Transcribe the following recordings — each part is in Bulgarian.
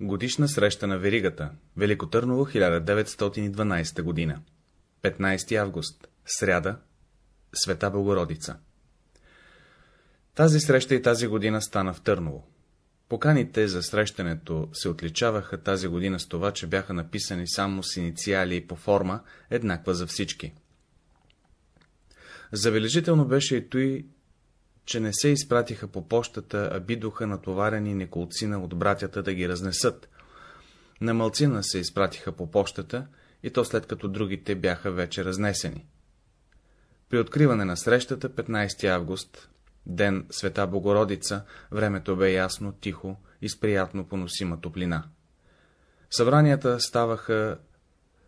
Годишна среща на Веригата, Велико Търново, 1912 година. 15 август, сряда, Света Богородица. Тази среща и тази година стана в Търново. Поканите за срещането се отличаваха тази година с това, че бяха написани само с инициали и по форма, еднаква за всички. Забележително беше и той, че не се изпратиха по почтата, а бидоха натоварени неколцина от братята да ги разнесат. На мълцина се изпратиха по почтата, и то след като другите бяха вече разнесени. При откриване на срещата, 15 август, ден Света Богородица, времето бе ясно, тихо и с приятно поносима топлина. Събранията ставаха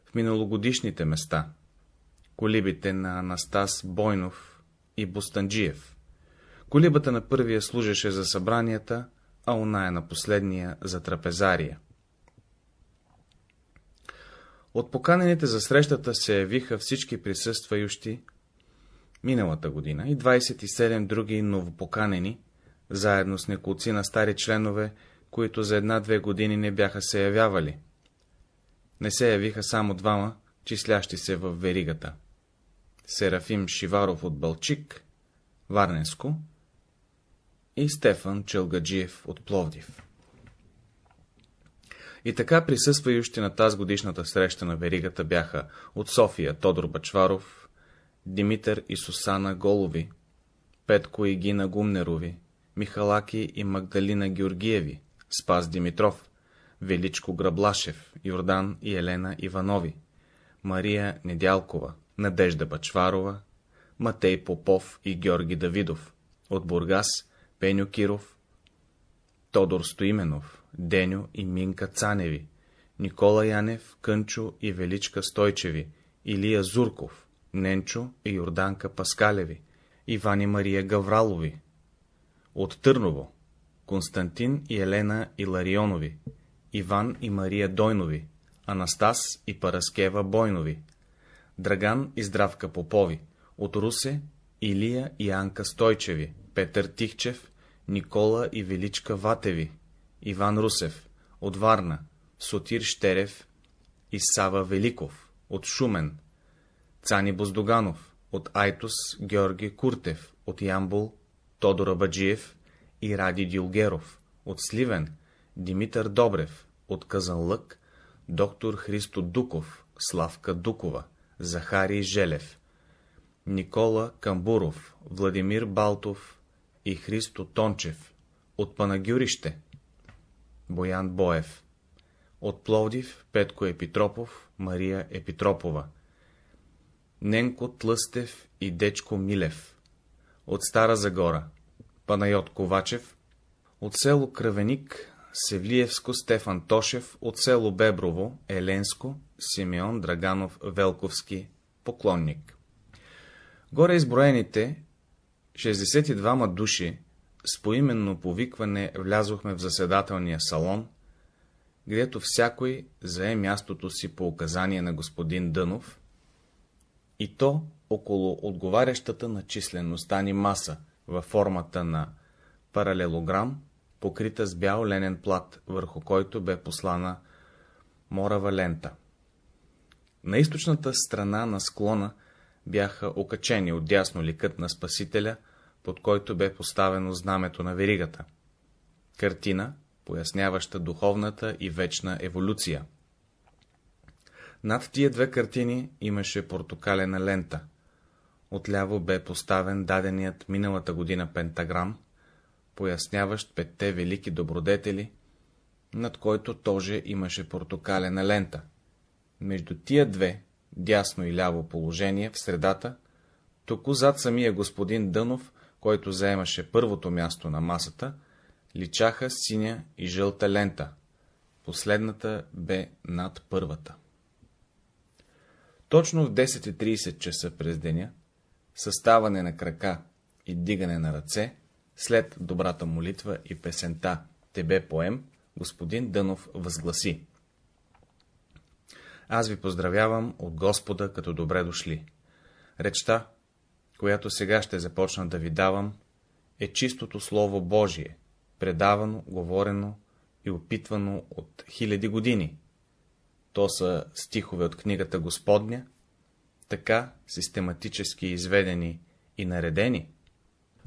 в миналогодишните места, колибите на Анастас Бойнов и Бустанджиев. Колибата на първия служеше за събранията, а оная на последния за трапезария. От поканените за срещата се явиха всички присъстващи миналата година и 27 други новопоканени, заедно с неколци на стари членове, които за една-две години не бяха се явявали. Не се явиха само двама, числящи се в веригата. Серафим Шиваров от Бълчик, Варненско, и Стефан Челгаджиев от Пловдив. И така присъстващи на тази годишната среща на веригата бяха от София Тодор Бачваров, Димитър и Сусана Голови, Петко и Гина Гумнерови, Михалаки и Магдалина Георгиеви, Спас Димитров, Величко Граблашев, Йордан и Елена Иванови, Мария Недялкова, Надежда Бачварова, Матей Попов и Георги Давидов, от Бургас Пеню Киров, Тодор Стоименов, Деню и Минка Цаневи, Никола Янев, Кънчо и Величка Стойчеви, Илия Зурков, Ненчо и Йорданка Паскалеви, Ивани Мария Гавралови, от Търново, Константин и Елена Иларионови, Иван и Мария Дойнови, Анастас и Параскева Бойнови, Драган и Здравка Попови, от Русе Илия и Анка Стойчеви, Петър Тихчев, Никола и Величка Ватеви, Иван Русев, от Варна, Сотир Щерев и Сава Великов, от Шумен, Цани Боздоганов, от Айтос Георги Куртев, от Ямбул, Тодор Абаджиев и Ради Дилгеров, от Сливен, Димитър Добрев, от Казанлък, доктор Христо Дуков, Славка Дукова, Захарий Желев, Никола Камбуров, Владимир Балтов и Христо Тончев, от Панагюрище, Боян Боев, от Пловдив Петко Епитропов, Мария Епитропова, Ненко Тлъстев и Дечко Милев, от Стара Загора, Панайот Ковачев, от село Кръвеник, Севлиевско Стефан Тошев, от село Беброво, Еленско, Симеон Драганов Велковски, поклонник. Горе изброените 62 души с поименно повикване влязохме в заседателния салон, гдето всякой зае мястото си по указание на господин Дънов, и то около отговарящата на числеността ни маса във формата на паралелограм, покрита с бял ленен плат, върху който бе послана морава лента. На източната страна на склона бяха окачени отдясно ликът на Спасителя, под който бе поставено знамето на веригата. Картина, поясняваща духовната и вечна еволюция. Над тия две картини имаше портокалена лента. Отляво бе поставен даденият миналата година пентаграм, поясняващ петте велики добродетели, над който тоже имаше портокалена лента. Между тия две, дясно и ляво положение, в средата, току зад самия господин Дънов, който заемаше първото място на масата, личаха синя и жълта лента. Последната бе над първата. Точно в 10.30 часа през деня, съставане на крака и дигане на ръце, след добрата молитва и песента Тебе поем, господин Дънов възгласи. Аз ви поздравявам от Господа, като добре дошли. Речта, която сега ще започна да ви давам, е чистото Слово Божие, предавано, говорено и опитвано от хиляди години. То са стихове от книгата Господня, така систематически изведени и наредени,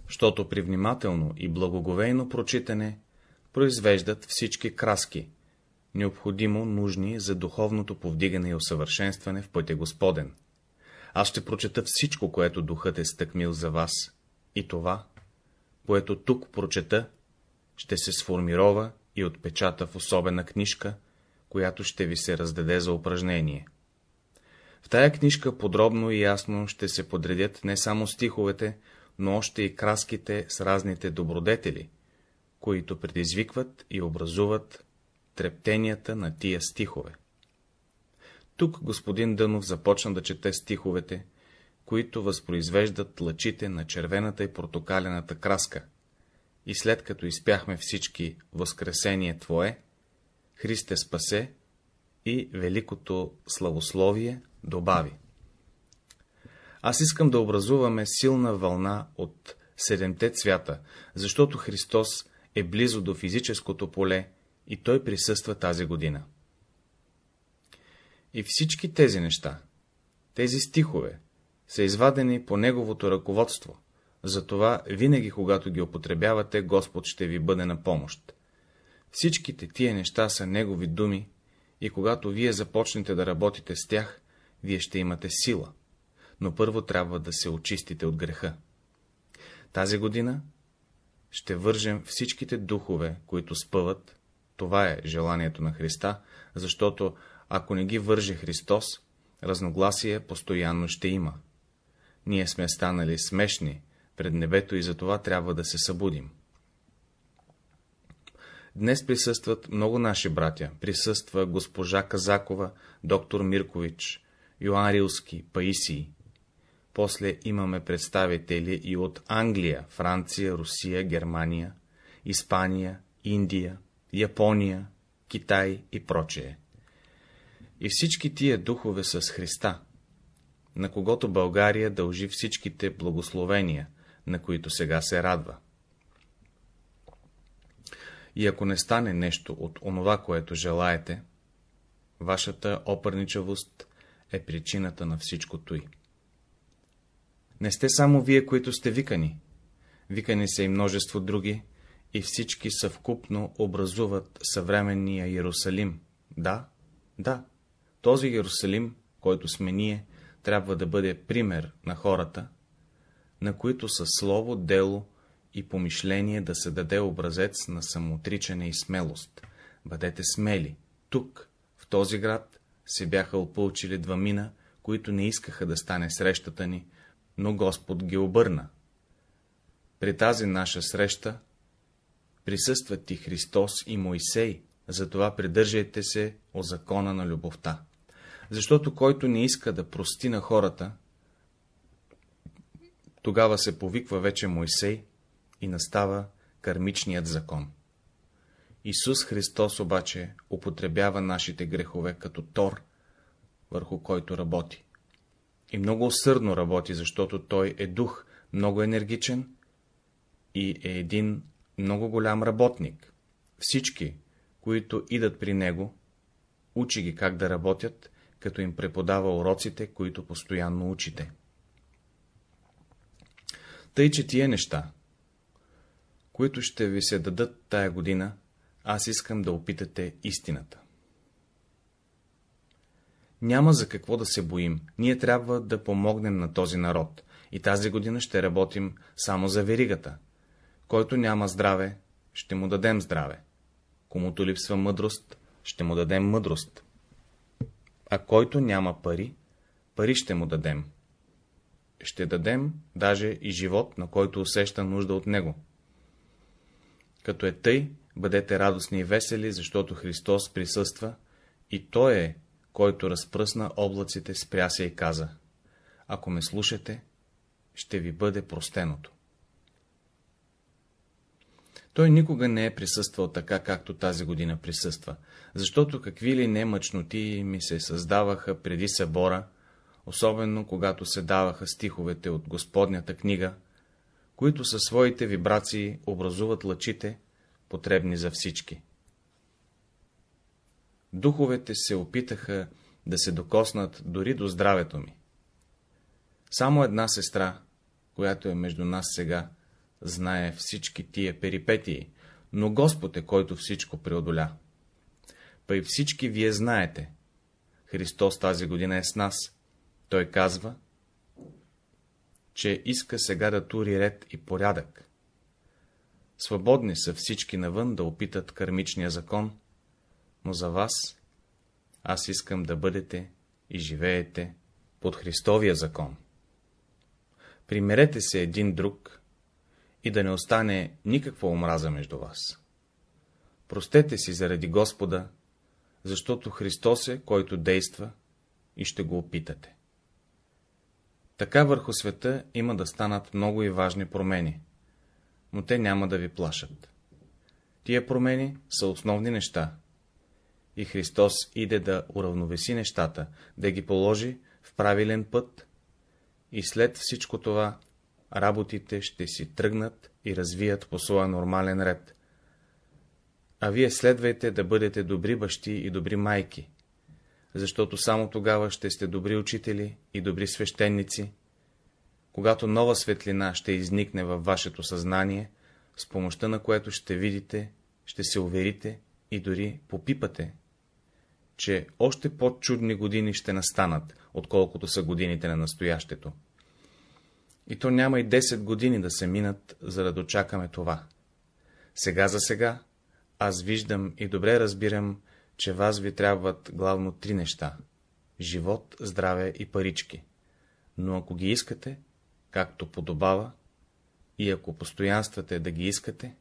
защото при внимателно и благоговейно прочитане произвеждат всички краски, необходимо нужни за духовното повдигане и усъвършенстване в пътя Господен. Аз ще прочета всичко, което духът е стъкмил за вас, и това, което тук прочета, ще се сформирова и отпечата в особена книжка, която ще ви се раздаде за упражнение. В тая книжка подробно и ясно ще се подредят не само стиховете, но още и краските с разните добродетели, които предизвикват и образуват трептенията на тия стихове. Тук господин Дънов започна да чете стиховете, които възпроизвеждат лъчите на червената и портокалената краска, и след като изпяхме всички Възкресение Твое, Христе спасе и великото славословие добави. Аз искам да образуваме силна вълна от седемте цвята, защото Христос е близо до физическото поле и Той присъства тази година. И всички тези неща, тези стихове, са извадени по Неговото ръководство, затова винаги, когато ги употребявате, Господ ще ви бъде на помощ. Всичките тия неща са Негови думи и когато вие започнете да работите с тях, вие ще имате сила, но първо трябва да се очистите от греха. Тази година ще вържем всичките духове, които спъват, това е желанието на Христа, защото ако не ги върже Христос, разногласие постоянно ще има. Ние сме станали смешни пред небето и затова трябва да се събудим. Днес присъстват много наши братя. Присъства госпожа Казакова, доктор Миркович, Йоан Рилски, Паисий. После имаме представители и от Англия, Франция, Русия, Германия, Испания, Индия, Япония, Китай и прочее. И всички тия духове с Христа, на когото България дължи всичките благословения, на които сега се радва. И ако не стане нещо от онова, което желаете, вашата опърничавост е причината на всичкото й. Не сте само вие, които сте викани. Викани са и множество други, и всички съвкупно образуват съвременния Иерусалим. Да, да, този Иерусалим, който сме ние, трябва да бъде пример на хората, на които със слово, дело и помишление да се даде образец на самоотричане и смелост. Бъдете смели. Тук, в този град, се бяха опълчили два мина, които не искаха да стане срещата ни, но Господ ги обърна. При тази наша среща присъстват и Христос и Моисей, затова придържайте се о закона на любовта. Защото който не иска да прости на хората, тогава се повиква вече Мойсей и настава кармичният закон. Исус Христос обаче употребява нашите грехове като тор, върху който работи. И много усърдно работи, защото Той е дух, много енергичен и е един много голям работник. Всички, които идат при Него, учи ги как да работят, като им преподава уроците, които постоянно учите. Тъй, че тия неща, които ще ви се дадат тая година, аз искам да опитате истината. Няма за какво да се боим, ние трябва да помогнем на този народ, и тази година ще работим само за веригата. Който няма здраве, ще му дадем здраве. Комуто липсва мъдрост, ще му дадем мъдрост. А който няма пари, пари ще му дадем. Ще дадем даже и живот, на който усеща нужда от него. Като е тъй, бъдете радостни и весели, защото Христос присъства и Той е, който разпръсна облаците, спря се и каза, ако ме слушате, ще ви бъде простеното. Той никога не е присъствал така, както тази година присъства, защото какви ли не мъчноти ми се създаваха преди събора, особено когато се даваха стиховете от Господнята книга, които със своите вибрации образуват лъчите, потребни за всички. духовете се опитаха да се докоснат дори до здравето ми. Само една сестра, която е между нас сега, знае всички тия перипетии, но Господ е, който всичко преодоля. Па и всички вие знаете, Христос тази година е с нас. Той казва, че иска сега да тури ред и порядък. Свободни са всички навън да опитат кармичния закон, но за вас аз искам да бъдете и живеете под Христовия закон. Примерете се един друг и да не остане никаква омраза между вас. Простете си заради Господа, защото Христос е, който действа и ще го опитате. Така върху света има да станат много и важни промени, но те няма да ви плашат. Тия промени са основни неща, и Христос иде да уравновеси нещата, да ги положи в правилен път, и след всичко това работите ще си тръгнат и развият по своя нормален ред. А вие следвайте да бъдете добри бащи и добри майки, защото само тогава ще сте добри учители и добри свещеници, когато нова светлина ще изникне във вашето съзнание, с помощта на което ще видите, ще се уверите и дори попипате, че още по-чудни години ще настанат, отколкото са годините на настоящето. И то няма и 10 години да се минат, за да дочакаме това. Сега за сега, аз виждам и добре разбирам, че вас ви трябват главно три неща — живот, здраве и парички. Но ако ги искате, както подобава, и ако постоянствате да ги искате,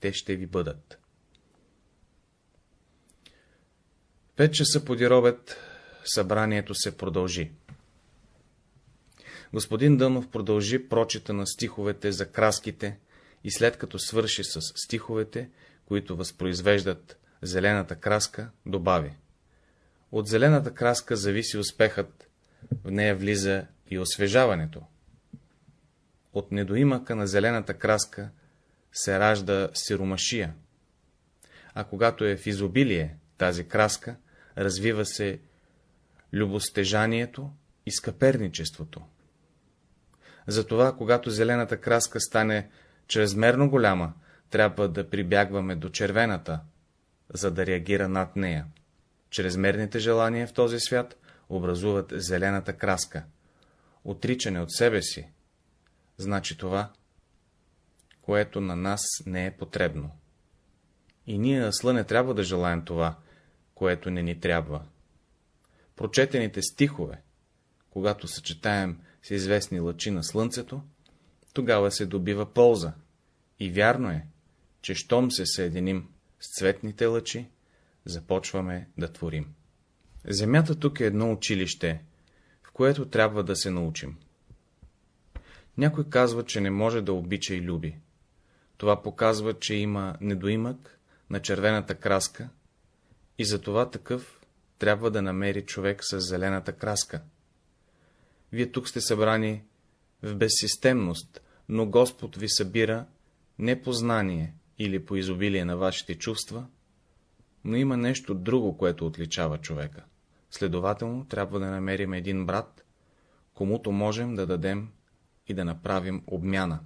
те ще ви бъдат. Пет часа поди робет събранието се продължи. Господин Дънов продължи прочита на стиховете за краските и след като свърши с стиховете, които възпроизвеждат зелената краска, добави. От зелената краска зависи успехът, в нея влиза и освежаването. От недоимъка на зелената краска се ражда сиромашия, а когато е в изобилие тази краска, развива се любостежанието и скъперничеството. Затова, когато зелената краска стане чрезмерно голяма, трябва да прибягваме до червената, за да реагира над нея. Чрезмерните желания в този свят образуват зелената краска. Отричане от себе си, значи това, което на нас не е потребно. И ние, асла, не трябва да желаем това, което не ни трябва. Прочетените стихове, когато съчетаем с известни лъчи на слънцето, тогава се добива полза. И вярно е, че щом се съединим с цветните лъчи, започваме да творим. Земята тук е едно училище, в което трябва да се научим. Някой казва, че не може да обича и люби. Това показва, че има недоимък на червената краска и затова такъв трябва да намери човек с зелената краска. Вие тук сте събрани в безсистемност, но Господ ви събира не по знание или по изобилие на вашите чувства, но има нещо друго, което отличава човека. Следователно, трябва да намерим един брат, комуто можем да дадем и да направим обмяна.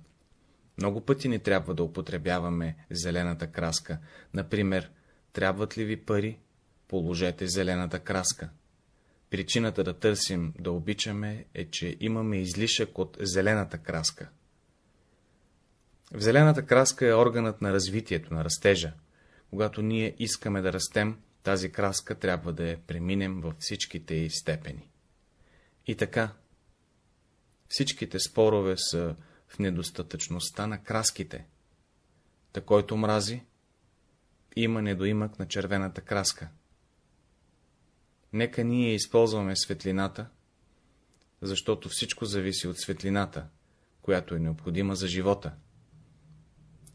Много пъти ни трябва да употребяваме зелената краска. Например, трябват ли ви пари, положете зелената краска. Причината да търсим да обичаме е, че имаме излишък от зелената краска. В зелената краска е органът на развитието, на растежа. Когато ние искаме да растем, тази краска трябва да я преминем във всичките й степени. И така, всичките спорове са в недостатъчността на краските. Та който мрази, има недоимък на червената краска. Нека ние използваме светлината, защото всичко зависи от светлината, която е необходима за живота.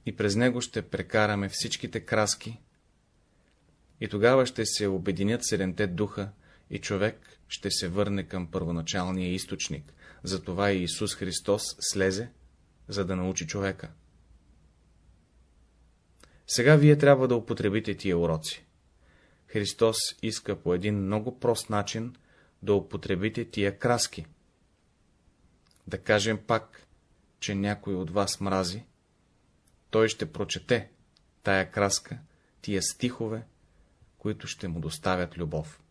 И през него ще прекараме всичките краски, и тогава ще се обединят седемте духа, и човек ще се върне към първоначалния източник. Затова и Исус Христос слезе, за да научи човека. Сега вие трябва да употребите тия уроци. Христос иска по един много прост начин да употребите тия краски. Да кажем пак, че някой от вас мрази, той ще прочете тая краска, тия стихове, които ще му доставят любов.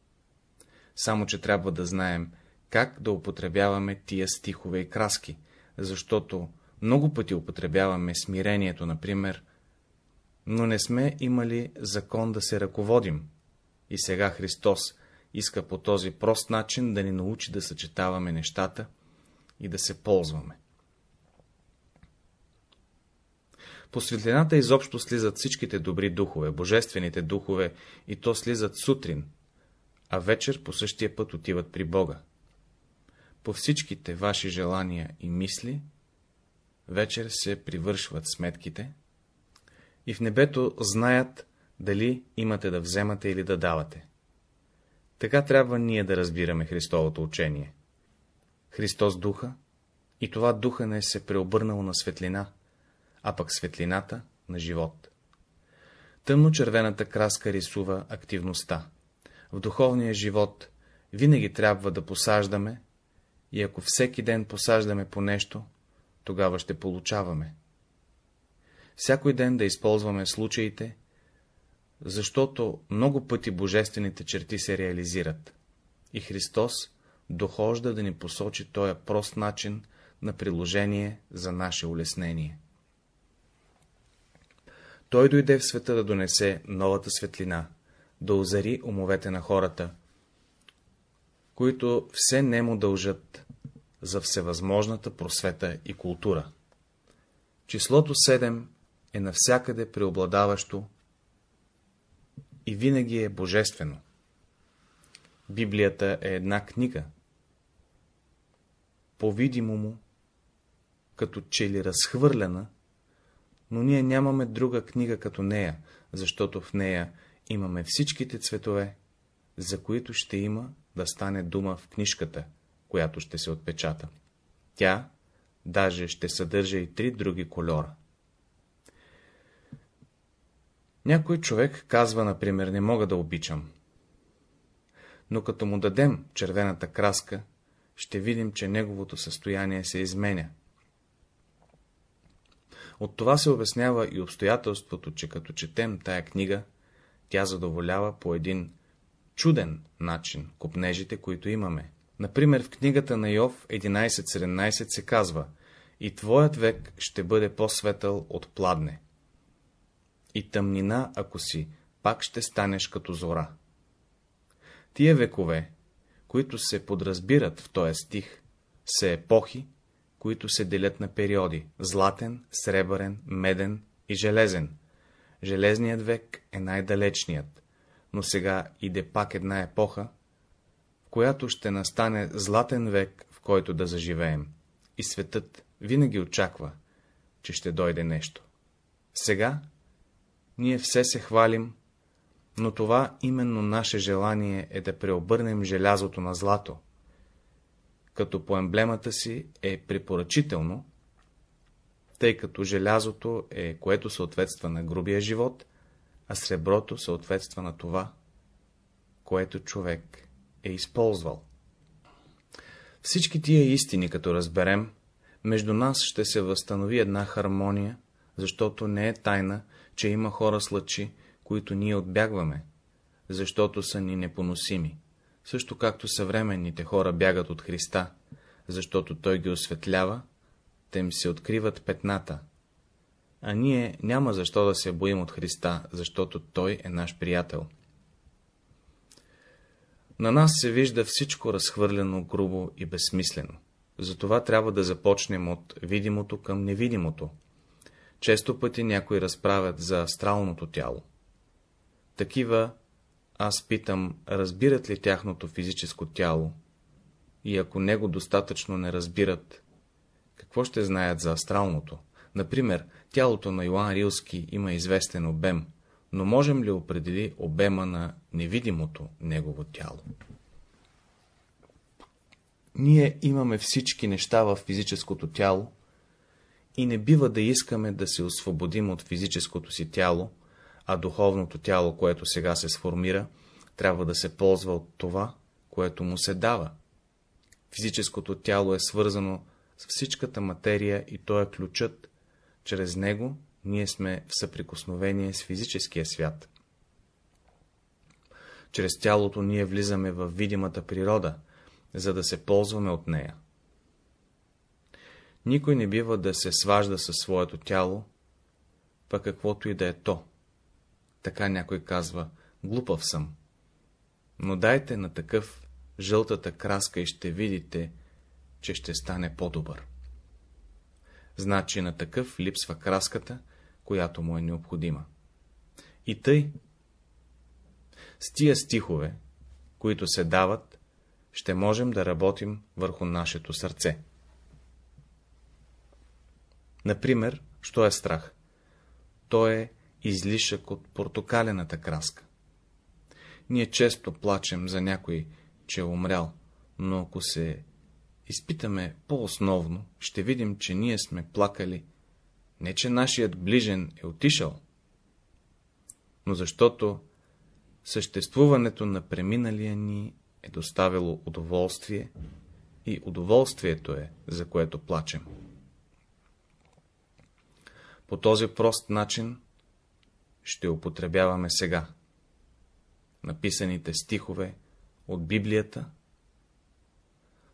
Само, че трябва да знаем, как да употребяваме тия стихове и краски, защото много пъти употребяваме смирението, например, но не сме имали закон да се ръководим. И сега Христос иска по този прост начин да ни научи да съчетаваме нещата и да се ползваме. По светлината изобщо слизат всичките добри духове, божествените духове, и то слизат сутрин, а вечер по същия път отиват при Бога. По всичките ваши желания и мисли, вечер се привършват сметките, и в небето знаят, дали имате да вземате или да давате. Така трябва ние да разбираме Христовото учение. Христос духа, и това духа не се преобърнало на светлина, а пък светлината на живот. Тъмно-червената краска рисува активността. В духовния живот винаги трябва да посаждаме и ако всеки ден посаждаме по нещо, тогава ще получаваме. Всякой ден да използваме случаите, защото много пъти божествените черти се реализират. И Христос дохожда да ни посочи този прост начин на приложение за наше улеснение. Той дойде в света да донесе новата светлина, да озари умовете на хората, които все не му дължат за всевъзможната просвета и култура. Числото 7 е навсякъде преобладаващо и винаги е божествено. Библията е една книга, по-видимо му, като че ли разхвърляна, но ние нямаме друга книга като нея, защото в нея имаме всичките цветове, за които ще има да стане дума в книжката, която ще се отпечата. Тя даже ще съдържа и три други кольора. Някой човек казва, например, не мога да обичам. Но като му дадем червената краска, ще видим, че неговото състояние се изменя. От това се обяснява и обстоятелството, че като четем тая книга, тя задоволява по един чуден начин купнежите, които имаме. Например, в книгата на Йов 11.17 се казва И твоят век ще бъде по-светъл от пладне. И тъмнина, ако си, пак ще станеш като зора. Тия векове, които се подразбират в този стих, са епохи, които се делят на периоди — златен, сребърен, меден и железен. Железният век е най-далечният, но сега иде пак една епоха, в която ще настане златен век, в който да заживеем. И светът винаги очаква, че ще дойде нещо. Сега ние все се хвалим, но това именно наше желание е да преобърнем желязото на злато, като по емблемата си е препоръчително, тъй като желязото е, което съответства на грубия живот, а среброто съответства на това, което човек е използвал. Всички тия истини, като разберем, между нас ще се възстанови една хармония, защото не е тайна, че има хора слъчи, които ние отбягваме, защото са ни непоносими също както съвременните хора бягат от Христа, защото Той ги осветлява, те им се откриват петната. А ние няма защо да се боим от Христа, защото Той е наш приятел. На нас се вижда всичко разхвърлено, грубо и безсмислено. Затова трябва да започнем от видимото към невидимото. Често пъти някои разправят за астралното тяло. Такива аз питам, разбират ли тяхното физическо тяло? И ако него достатъчно не разбират, какво ще знаят за астралното? Например, тялото на Йоан Рилски има известен обем, но можем ли определи обема на невидимото негово тяло? Ние имаме всички неща в физическото тяло и не бива да искаме да се освободим от физическото си тяло, а духовното тяло, което сега се сформира, трябва да се ползва от това, което му се дава. Физическото тяло е свързано с всичката материя и то е ключът. Чрез него ние сме в съприкосновение с физическия свят. Чрез тялото ние влизаме в видимата природа, за да се ползваме от нея. Никой не бива да се сважда със своето тяло, пък каквото и да е то. Така някой казва, глупав съм. Но дайте на такъв жълтата краска и ще видите, че ще стане по-добър. Значи на такъв липсва краската, която му е необходима. И тъй, с тия стихове, които се дават, ще можем да работим върху нашето сърце. Например, що е страх? То е излишък от портокалената краска. Ние често плачем за някой, че е умрял, но ако се изпитаме по-основно, ще видим, че ние сме плакали не, че нашият ближен е отишъл, но защото съществуването на преминалия ни е доставило удоволствие и удоволствието е, за което плачем. По този прост начин ще употребяваме сега написаните стихове от Библията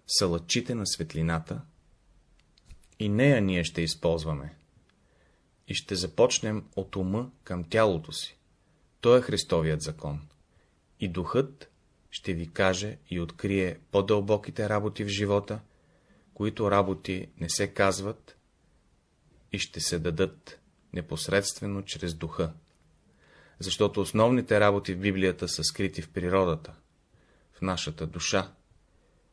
са лъчите на светлината и нея ние ще използваме. И ще започнем от ума към тялото си. Той е Христовият закон. И духът ще ви каже и открие по-дълбоките работи в живота, които работи не се казват и ще се дадат непосредствено чрез духа. Защото основните работи в Библията са скрити в природата, в нашата душа,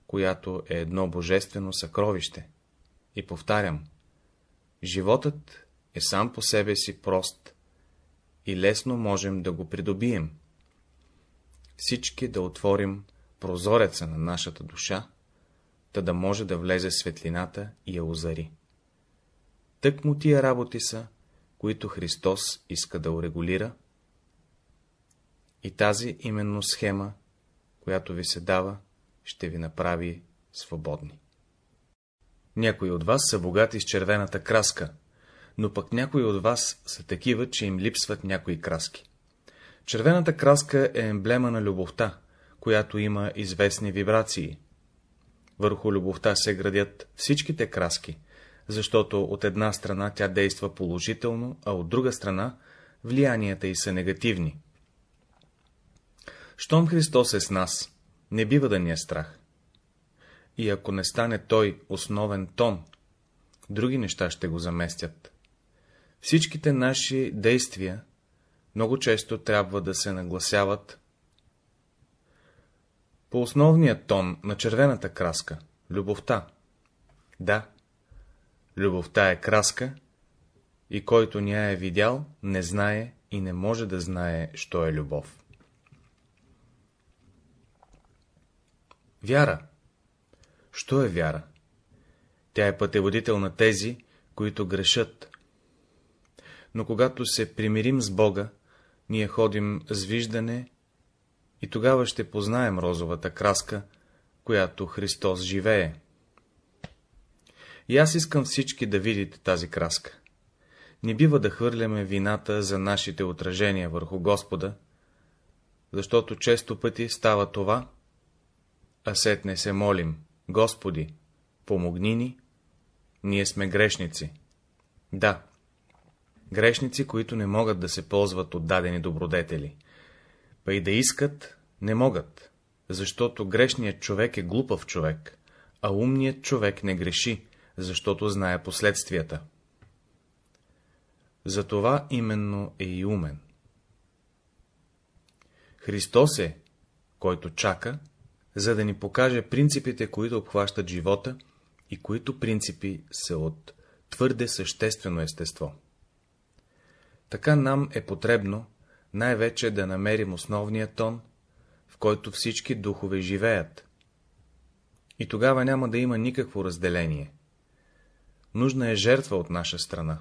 която е едно божествено съкровище. И повтарям, животът е сам по себе си прост и лесно можем да го придобием. Всички да отворим прозореца на нашата душа, та да може да влезе светлината и я озари. Тък му тия работи са, които Христос иска да урегулира, и тази именно схема, която ви се дава, ще ви направи свободни. Някои от вас са богати с червената краска, но пък някои от вас са такива, че им липсват някои краски. Червената краска е емблема на любовта, която има известни вибрации. Върху любовта се градят всичките краски, защото от една страна тя действа положително, а от друга страна влиянията й са негативни. Щом Христос е с нас, не бива да ни е страх. И ако не стане Той основен тон, други неща ще го заместят. Всичките наши действия много често трябва да се нагласяват по основния тон на червената краска — любовта. Да, любовта е краска, и който ня е видял, не знае и не може да знае, що е любов. Вяра. Що е вяра? Тя е пътеводител на тези, които грешат. Но когато се примирим с Бога, ние ходим с виждане и тогава ще познаем розовата краска, която Христос живее. И аз искам всички да видите тази краска. Не бива да хвърляме вината за нашите отражения върху Господа, защото често пъти става това, а сетне се молим, Господи, помогни ни, ние сме грешници. Да, грешници, които не могат да се ползват от дадени добродетели. Па и да искат, не могат, защото грешният човек е глупав човек, а умният човек не греши, защото знае последствията. Затова именно е и умен. Христос е, който чака, за да ни покаже принципите, които обхващат живота и които принципи са от твърде съществено естество. Така нам е потребно най-вече да намерим основния тон, в който всички духове живеят. И тогава няма да има никакво разделение. Нужна е жертва от наша страна.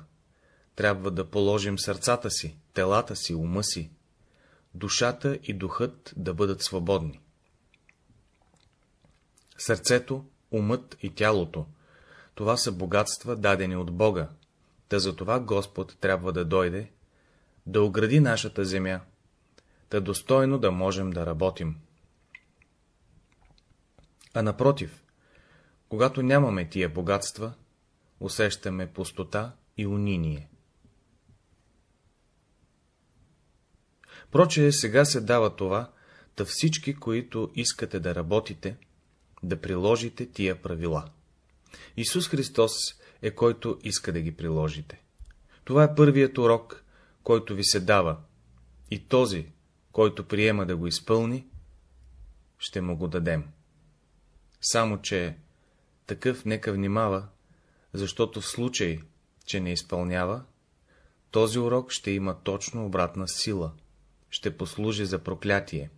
Трябва да положим сърцата си, телата си, ума си. душата и духът да бъдат свободни. Сърцето, умът и тялото — това са богатства, дадени от Бога, та за това Господ трябва да дойде, да огради нашата земя, да достойно да можем да работим. А напротив, когато нямаме тия богатства, усещаме пустота и униние. Проче сега се дава това, да всички, които искате да работите, да приложите тия правила. Исус Христос е който иска да ги приложите. Това е първият урок, който ви се дава, и този, който приема да го изпълни, ще му го дадем. Само, че такъв нека внимава, защото в случай, че не изпълнява, този урок ще има точно обратна сила, ще послужи за проклятие.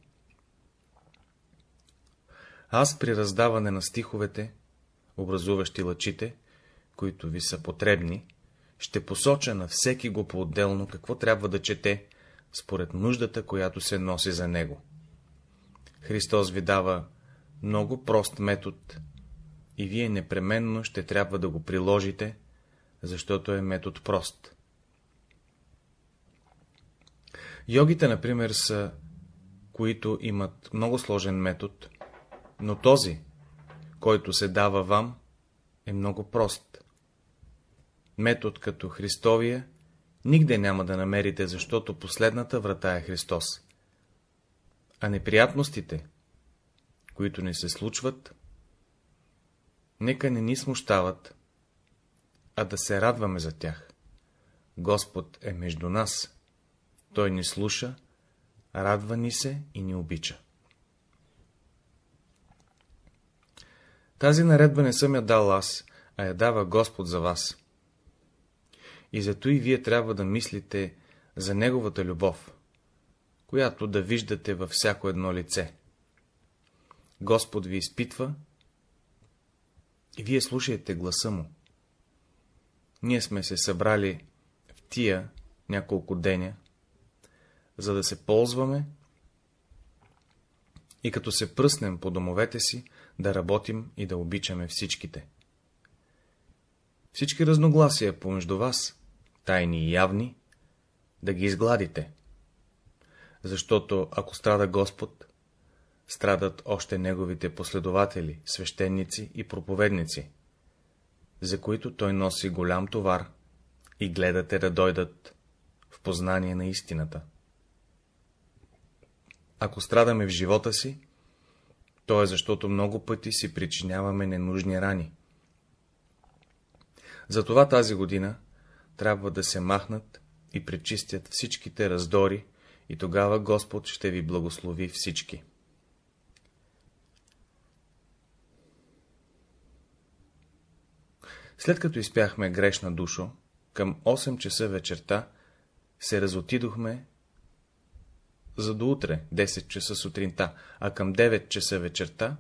Аз при раздаване на стиховете, образуващи лъчите, които ви са потребни, ще посоча на всеки го по-отделно какво трябва да чете, според нуждата, която се носи за него. Христос ви дава много прост метод и вие непременно ще трябва да го приложите, защото е метод прост. Йогите, например, са, които имат много сложен метод, но този, който се дава вам, е много прост. Метод като Христовия нигде няма да намерите, защото последната врата е Христос. А неприятностите, които ни се случват, нека не ни смущават, а да се радваме за тях. Господ е между нас, Той ни слуша, радва ни се и ни обича. Тази наредба не съм я дал аз, а я дава Господ за вас. И зато и вие трябва да мислите за Неговата любов, която да виждате във всяко едно лице. Господ ви изпитва и вие слушайте гласа му. Ние сме се събрали в тия няколко деня, за да се ползваме и като се пръснем по домовете си, да работим и да обичаме всичките. Всички разногласия помежду вас, тайни и явни, да ги изгладите. Защото ако страда Господ, страдат още неговите последователи, свещеници и проповедници, за които той носи голям товар и гледате да дойдат в познание на истината. Ако страдаме в живота си, то е защото много пъти си причиняваме ненужни рани. Затова тази година трябва да се махнат и пречистят всичките раздори, и тогава Господ ще ви благослови всички. След като изпяхме грешна душо, към 8 часа вечерта се разотидохме за до утре, 10 часа сутринта, а към 9 часа вечерта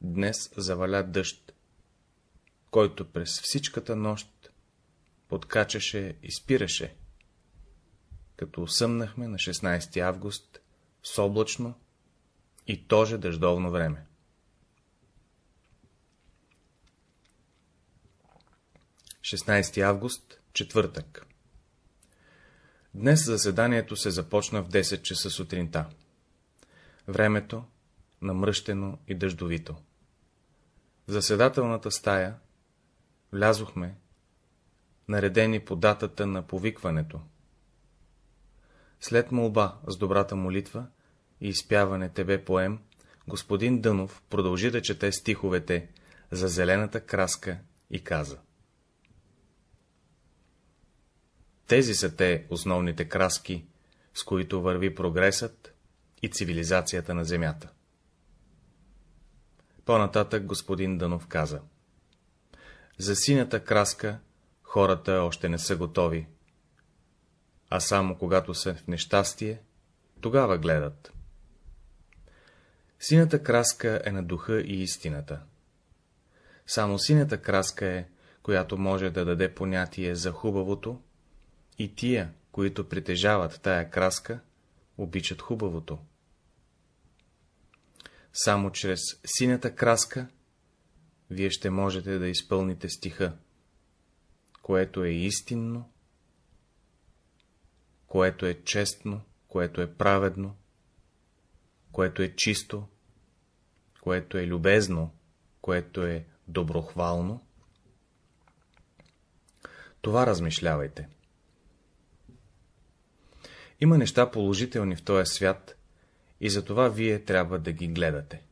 днес заваля дъжд, който през всичката нощ подкачаше и спираше, като усъмнахме на 16 август с облачно и тоже дъждовно време. 16 август, четвъртък Днес заседанието се започна в 10 часа сутринта. Времето намръщено и дъждовито. В заседателната стая влязохме, наредени по датата на повикването. След молба с добрата молитва и изпяване тебе поем, господин Дънов продължи да чете стиховете за зелената краска и каза. Тези са те основните краски, с които върви прогресът и цивилизацията на Земята. По-нататък господин Дънов каза. За синята краска хората още не са готови, а само когато са в нещастие, тогава гледат. Синята краска е на духа и истината. Само синята краска е, която може да даде понятие за хубавото и тия, които притежават тая краска, обичат хубавото. Само чрез синята краска вие ще можете да изпълните стиха, което е истинно, което е честно, което е праведно, което е чисто, което е любезно, което е доброхвално. Това размишлявайте. Има неща положителни в този свят и затова вие трябва да ги гледате.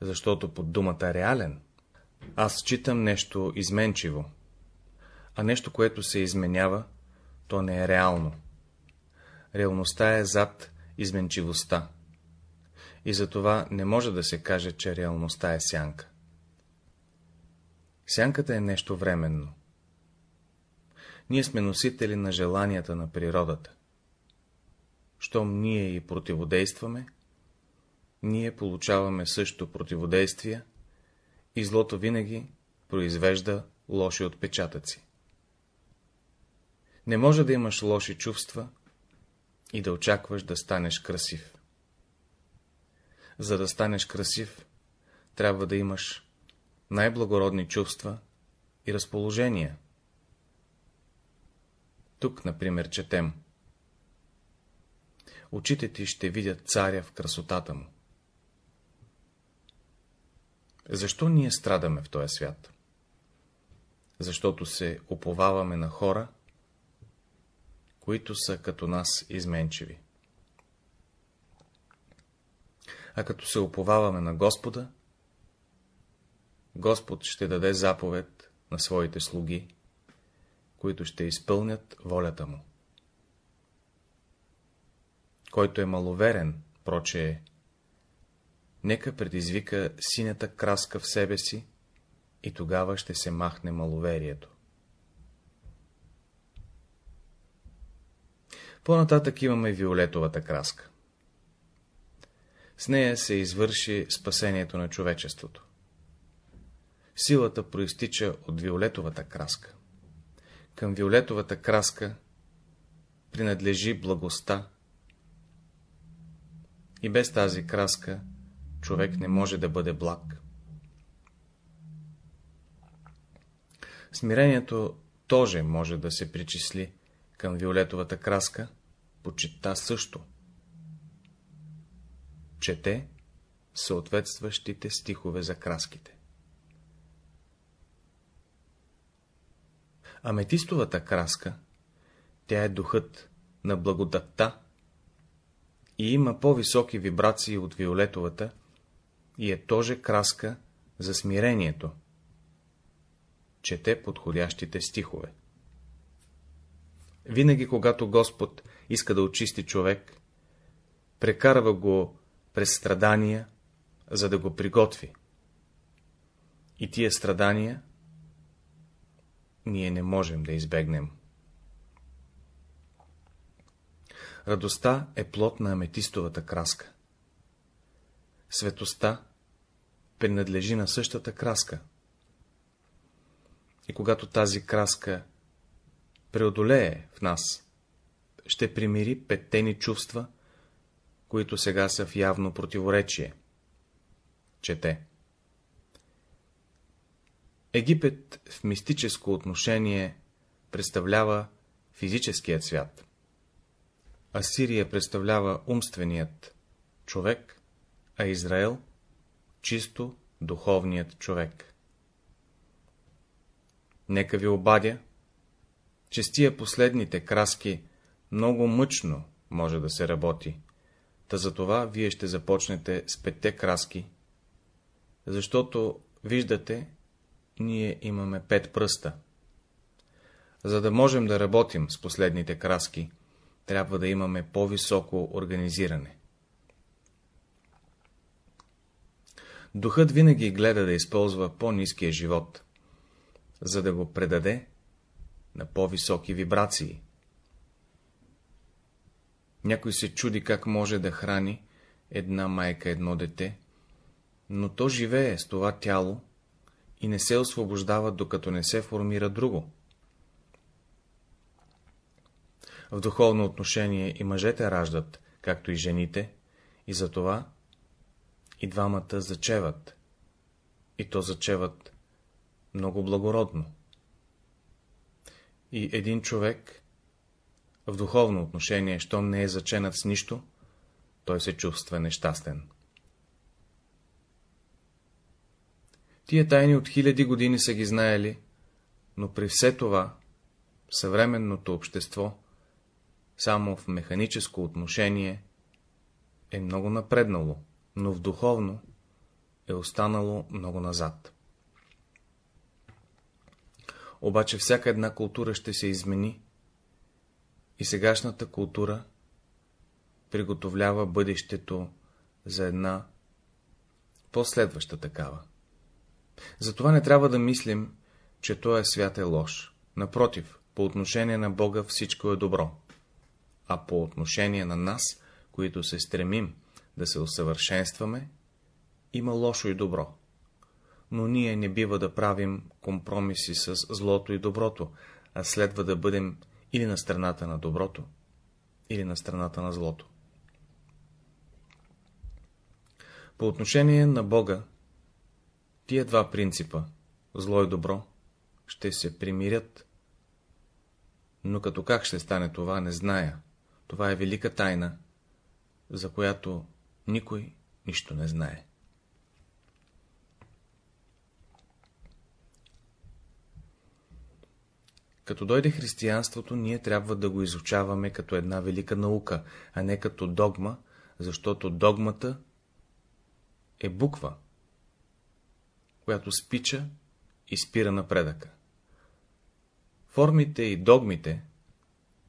Защото под думата реален аз считам нещо изменчиво, а нещо, което се изменява, то не е реално. Реалността е зад изменчивостта. И затова не може да се каже, че реалността е сянка. Сянката е нещо временно. Ние сме носители на желанията на природата. Щом ние и противодействаме, ние получаваме също противодействие и злото винаги произвежда лоши отпечатъци. Не може да имаш лоши чувства и да очакваш да станеш красив. За да станеш красив, трябва да имаш най-благородни чувства и разположения. Тук, например, четем. Очите ти ще видят царя в красотата му. Защо ние страдаме в този свят? Защото се уповаваме на хора, които са като нас изменчиви. А като се уповаваме на Господа, Господ ще даде заповед на своите слуги, които ще изпълнят волята му. Който е маловерен, проче, нека предизвика синята краска в себе си и тогава ще се махне маловерието. По-нататък имаме виолетовата краска. С нея се извърши спасението на човечеството. Силата проистича от виолетовата краска. Към виолетовата краска принадлежи благостта и без тази краска човек не може да бъде благ. Смирението тоже може да се причисли към виолетовата краска, почита също. Чете съответстващите стихове за краските. Аметистовата краска, тя е духът на благодатта и има по-високи вибрации от виолетовата и е тоже краска за смирението. Чете подходящите стихове. Винаги, когато Господ иска да очисти човек, прекарва го през страдания, за да го приготви. И тия страдания ние не можем да избегнем. Радостта е плод на аметистовата краска. Светостта принадлежи на същата краска. И когато тази краска преодолее в нас, ще примири петтени чувства, които сега са в явно противоречие. Чете. Египет в мистическо отношение представлява физическият свят. Асирия представлява умственият човек, а Израел — чисто духовният човек. Нека ви обадя, че с тия последните краски много мъчно може да се работи, та за вие ще започнете с петте краски, защото, виждате, ние имаме пет пръста. За да можем да работим с последните краски, трябва да имаме по-високо организиране. Духът винаги гледа да използва по-низкия живот, за да го предаде на по-високи вибрации. Някой се чуди как може да храни една майка едно дете, но то живее с това тяло и не се освобождава, докато не се формира друго. В духовно отношение и мъжете раждат, както и жените, и затова и двамата зачеват, и то зачеват много благородно. И един човек в духовно отношение, щом не е заченат с нищо, той се чувства нещастен. Тия тайни от хиляди години са ги знаели, но при все това съвременното общество само в механическо отношение е много напреднало, но в духовно е останало много назад. Обаче всяка една култура ще се измени и сегашната култура приготовлява бъдещето за една последваща такава. Затова не трябва да мислим, че този свят е лош. Напротив, по отношение на Бога всичко е добро. А по отношение на нас, които се стремим да се усъвършенстваме, има лошо и добро. Но ние не бива да правим компромиси с злото и доброто, а следва да бъдем или на страната на доброто, или на страната на злото. По отношение на Бога, тия два принципа, зло и добро, ще се примирят, но като как ще стане това, не зная. Това е велика тайна, за която никой нищо не знае. Като дойде християнството, ние трябва да го изучаваме като една велика наука, а не като догма, защото догмата е буква, която спича и спира напредъка. Формите и догмите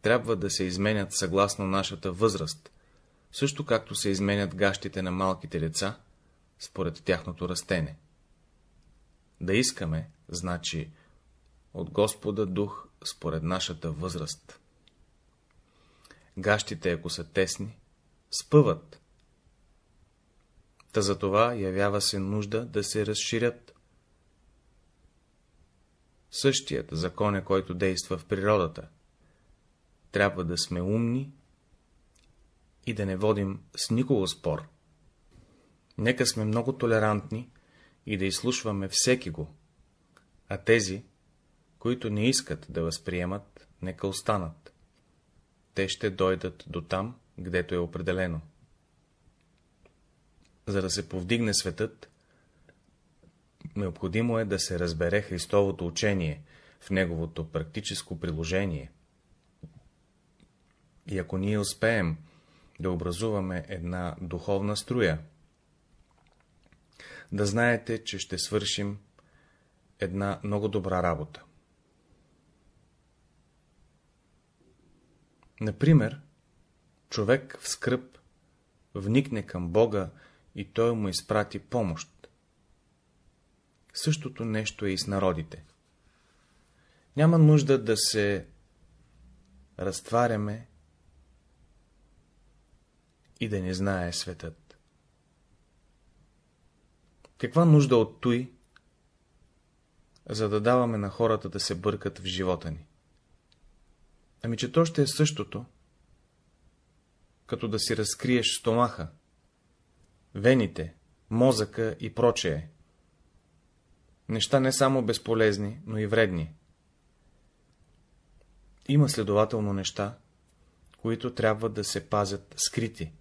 трябва да се изменят съгласно нашата възраст, също както се изменят гащите на малките деца, според тяхното растене. Да искаме, значи, от Господа дух според нашата възраст. Гащите, ако са тесни, спъват. Та за явява се нужда да се разширят. Същият закон е, който действа в природата. Трябва да сме умни и да не водим с никого спор. Нека сме много толерантни и да изслушваме всеки го, а тези, които не искат да възприемат, нека останат. Те ще дойдат до там, гдето е определено. За да се повдигне светът, необходимо е да се разбере Христовото учение в неговото практическо приложение. И ако ние успеем да образуваме една духовна струя, да знаете, че ще свършим една много добра работа. Например, човек в скръп вникне към Бога и той му изпрати помощ. Същото нещо е и с народите. Няма нужда да се разтваряме и да не знае светът. Каква нужда от той, за да даваме на хората да се бъркат в живота ни? Ами, че то ще е същото, като да си разкриеш стомаха, вените, мозъка и прочее. Неща не само безполезни, но и вредни. Има следователно неща, които трябва да се пазят скрити,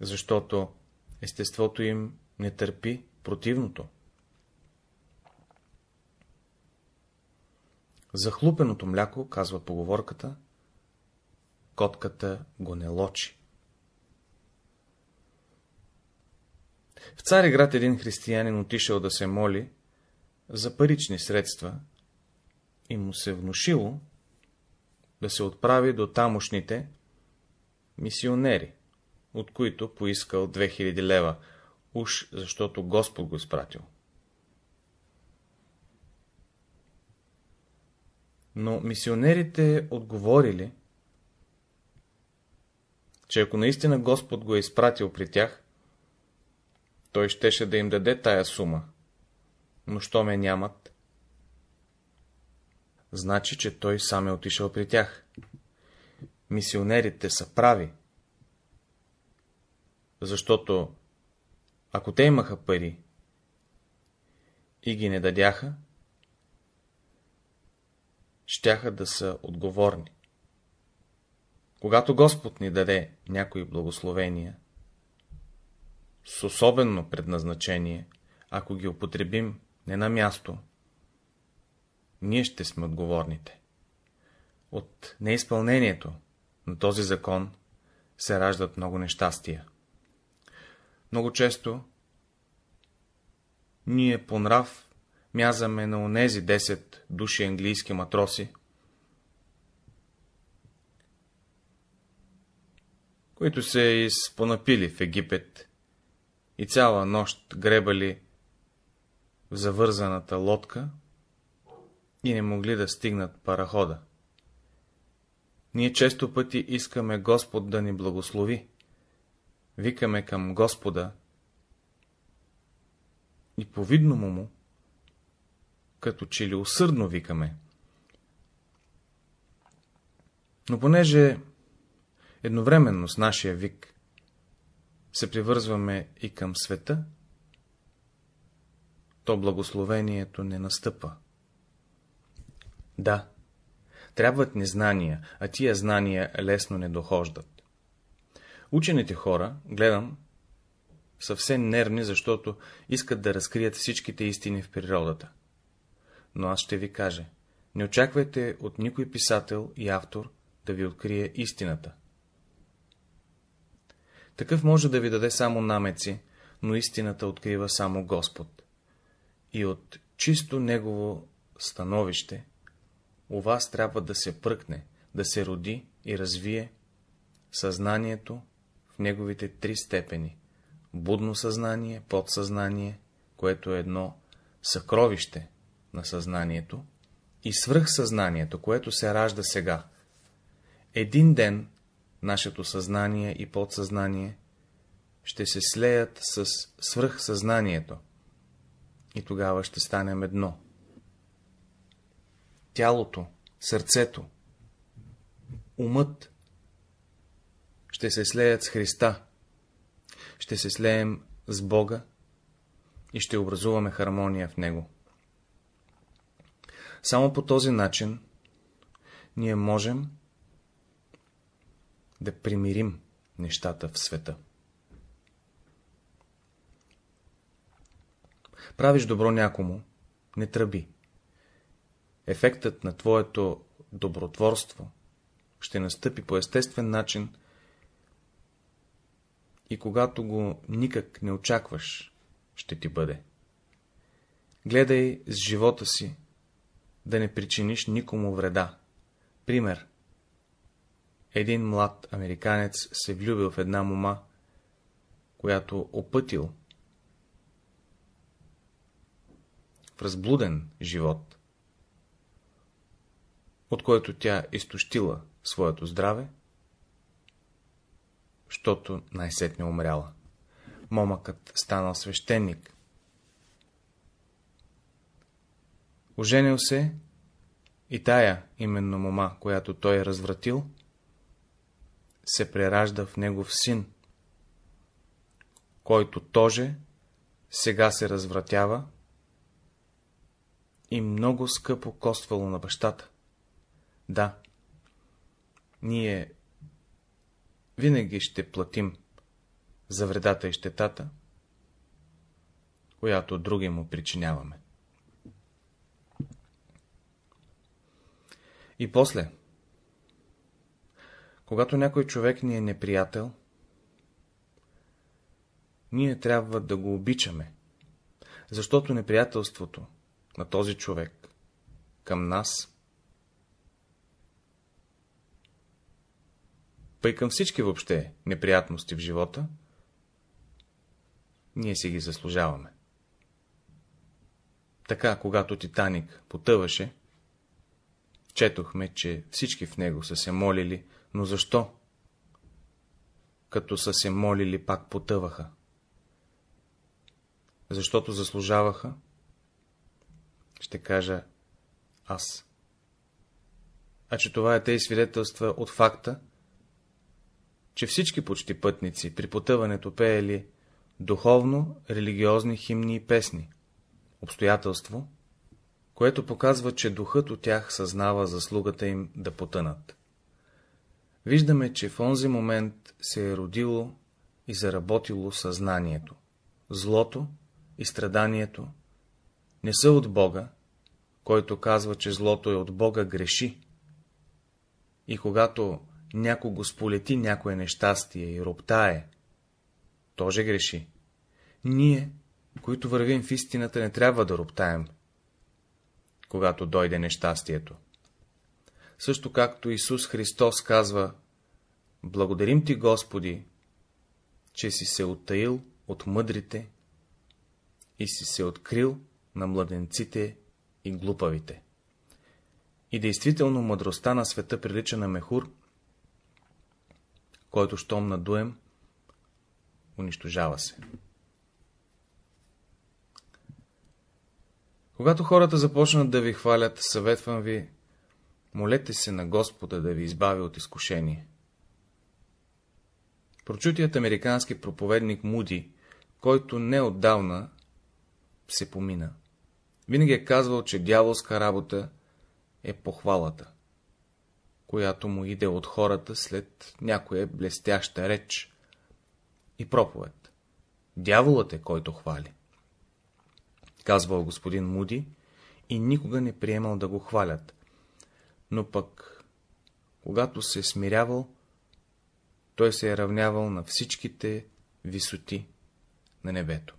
защото естеството им не търпи противното. За хлупеното мляко, казва поговорката, котката го не лочи. В Цареград един християнин отишъл да се моли за парични средства и му се внушило да се отправи до тамошните мисионери, от които поискал 2000 лева, уж защото Господ го изпратил. Но мисионерите отговорили, че ако наистина Господ го е изпратил при тях, той щеше да им даде тая сума, но що ме нямат? Значи, че той сам е отишъл при тях. мисионерите са прави, защото ако те имаха пари и ги не дадяха, щяха да са отговорни. Когато Господ ни даде някои благословения, с особено предназначение, ако ги употребим не на място, ние ще сме отговорните. От неизпълнението на този закон се раждат много нещастия. Много често ние по нрав мязаме на онези 10 души английски матроси, които се изпонапили в Египет и цяла нощ гребали в завързаната лодка и не могли да стигнат парахода. Ние често пъти искаме Господ да ни благослови. Викаме към Господа и повидному му, като че ли усърдно викаме. Но понеже едновременно с нашия вик се привързваме и към света, то благословението не настъпа. Да, трябват ни знания, а тия знания лесно не дохождат. Учените хора, гледам, съвсем нервни, защото искат да разкрият всичките истини в природата. Но аз ще ви кажа, не очаквайте от никой писател и автор да ви открие истината. Такъв може да ви даде само намеци, но истината открива само Господ. И от чисто Негово становище, у вас трябва да се пръкне, да се роди и развие съзнанието неговите три степени — будно съзнание, подсъзнание, което е едно съкровище на съзнанието, и свръхсъзнанието, което се ражда сега. Един ден нашето съзнание и подсъзнание ще се слеят с свръхсъзнанието и тогава ще станем едно. Тялото, сърцето, умът ще се слеят с Христа, ще се слеем с Бога и ще образуваме хармония в Него. Само по този начин ние можем да примирим нещата в света. Правиш добро някому, не тръби. Ефектът на твоето добротворство ще настъпи по естествен начин и когато го никак не очакваш, ще ти бъде. Гледай с живота си да не причиниш никому вреда. Пример. Един млад американец се влюбил в една мома, която опътил в разблуден живот, от който тя изтощила своето здраве, щото най-сетне умряла. Момъкът станал свещеник. Оженил се и тая, именно мома, която той е развратил, се преражда в негов син, който тоже сега се развратява и много скъпо коствало на бащата. Да, ние винаги ще платим за вредата и щетата, която други му причиняваме. И после, когато някой човек ни е неприятел, ние трябва да го обичаме, защото неприятелството на този човек към нас, и към всички въобще неприятности в живота, ние си ги заслужаваме. Така, когато Титаник потъваше, четохме, че всички в него са се молили, но защо? Като са се молили, пак потъваха. Защото заслужаваха ще кажа аз. А че това е тъй свидетелства от факта, че всички почти пътници при потъването пеели духовно-религиозни химни и песни. Обстоятелство, което показва, че духът от тях съзнава заслугата им да потънат. Виждаме, че в онзи момент се е родило и заработило съзнанието. Злото и страданието не са от Бога, който казва, че злото е от Бога, греши. И когато някого сполети някое нещастие и роптае, тоже греши. Ние, които вървим в истината, не трябва да роптаем, когато дойде нещастието. Също както Исус Христос казва, Благодарим ти, Господи, че си се оттаил от мъдрите и си се открил на младенците и глупавите. И действително мъдростта на света прилича на мехур, който щом надуем, унищожава се. Когато хората започнат да ви хвалят, съветвам ви, молете се на Господа да ви избави от изкушение. Прочутият американски проповедник Муди, който неотдавна се помина, винаги е казвал, че дяволска работа е похвалата, която му иде от хората след някоя блестяща реч и проповед. Дяволът е, който хвали. Казвал господин Муди и никога не приемал да го хвалят. Но пък, когато се е смирявал, той се е равнявал на всичките висоти на небето.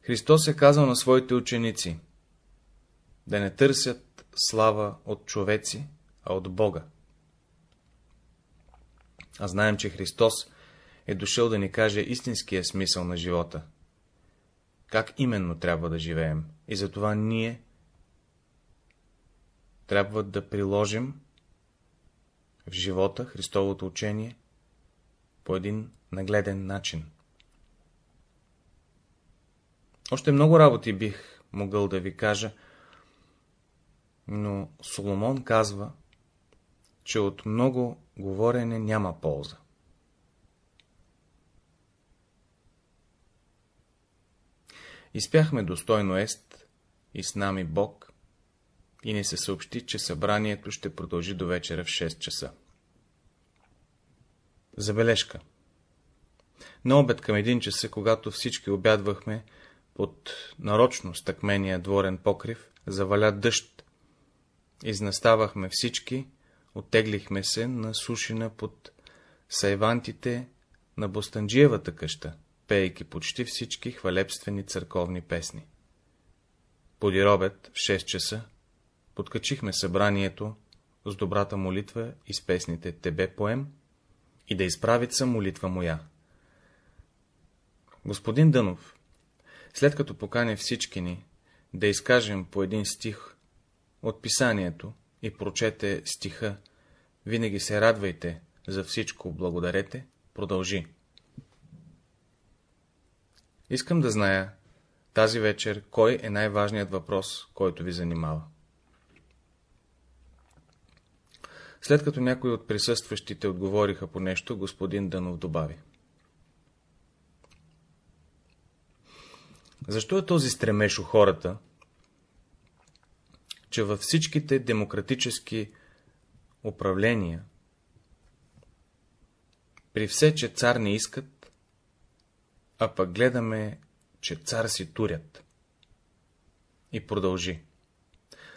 Христос е казал на своите ученици да не търсят слава от човеци, а от Бога. А знаем, че Христос е дошъл да ни каже истинския смисъл на живота. Как именно трябва да живеем. И затова ние трябва да приложим в живота Христовото учение по един нагледен начин. Още много работи бих могъл да ви кажа, но Соломон казва, че от много говорене няма полза. Изпяхме достойно ест и с нами Бог, и не се съобщи, че събранието ще продължи до вечера в 6 часа. Забележка На обед към един часа, когато всички обядвахме под нарочно стъкмения дворен покрив, заваля дъжд. Изнаставахме всички, оттеглихме се на сушина под сайвантите на Бостанджиевата къща, пейки почти всички хвалебствени църковни песни. Поди робет, в 6 часа, подкачихме събранието с добрата молитва и с песните Тебе поем и да изправица молитва моя. Господин Дънов, след като поканя всички ни да изкажем по един стих от писанието и прочете стиха, винаги се радвайте, за всичко благодарете, продължи. Искам да зная тази вечер, кой е най-важният въпрос, който ви занимава. След като някои от присъстващите отговориха по нещо, господин Дънов добави. Защо е този стремеж у хората, че във всичките демократически управления, при все, че цар не искат, а пък гледаме, че цар си турят. И продължи.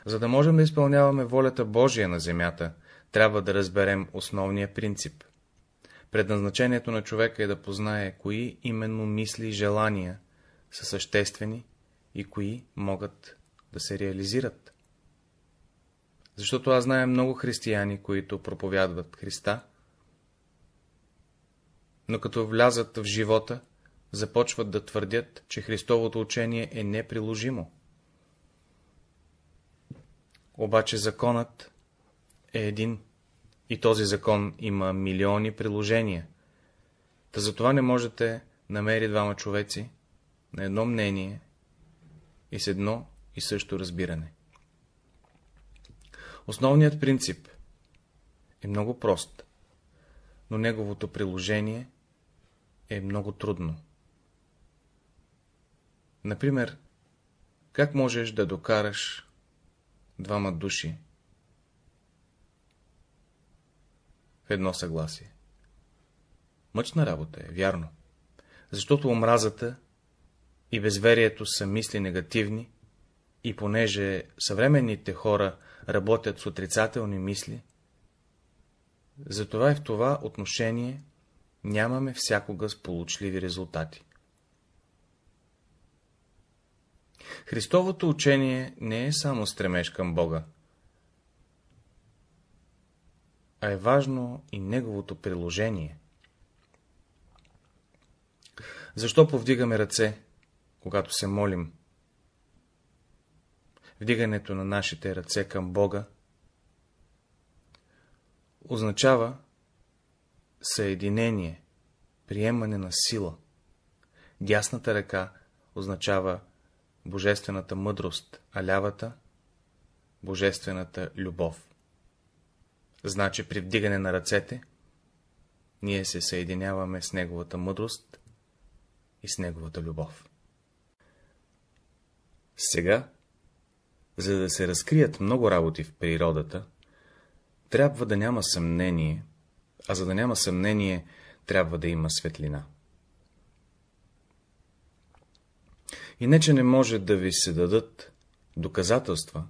За да можем да изпълняваме волята Божия на земята, трябва да разберем основния принцип. Предназначението на човека е да познае, кои именно мисли и желания са съществени и кои могат да се реализират. Защото аз знае много християни, които проповядват Христа, но като влязат в живота, започват да твърдят, че Христовото учение е неприложимо. Обаче законът е един, и този закон има милиони приложения. Та затова не можете намери двама човеци на едно мнение и с едно и също разбиране. Основният принцип е много прост. но неговото приложение е много трудно. Например, как можеш да докараш двама души в едно съгласие? Мъчна работа е, вярно, защото омразата и безверието са мисли негативни, и понеже съвременните хора работят с отрицателни мисли, затова и в това отношение нямаме всякога сполучливи резултати. Христовото учение не е само стремеж към Бога, а е важно и неговото приложение. Защо повдигаме ръце, когато се молим? Вдигането на нашите ръце към Бога означава съединение, приемане на сила. Дясната ръка означава божествената мъдрост, а лявата — божествената любов. Значи при вдигане на ръцете, ние се съединяваме с Неговата мъдрост и с Неговата любов. Сега, за да се разкрият много работи в природата, трябва да няма съмнение, а за да няма съмнение, трябва да има светлина. Иначе не може да ви се дадат доказателства,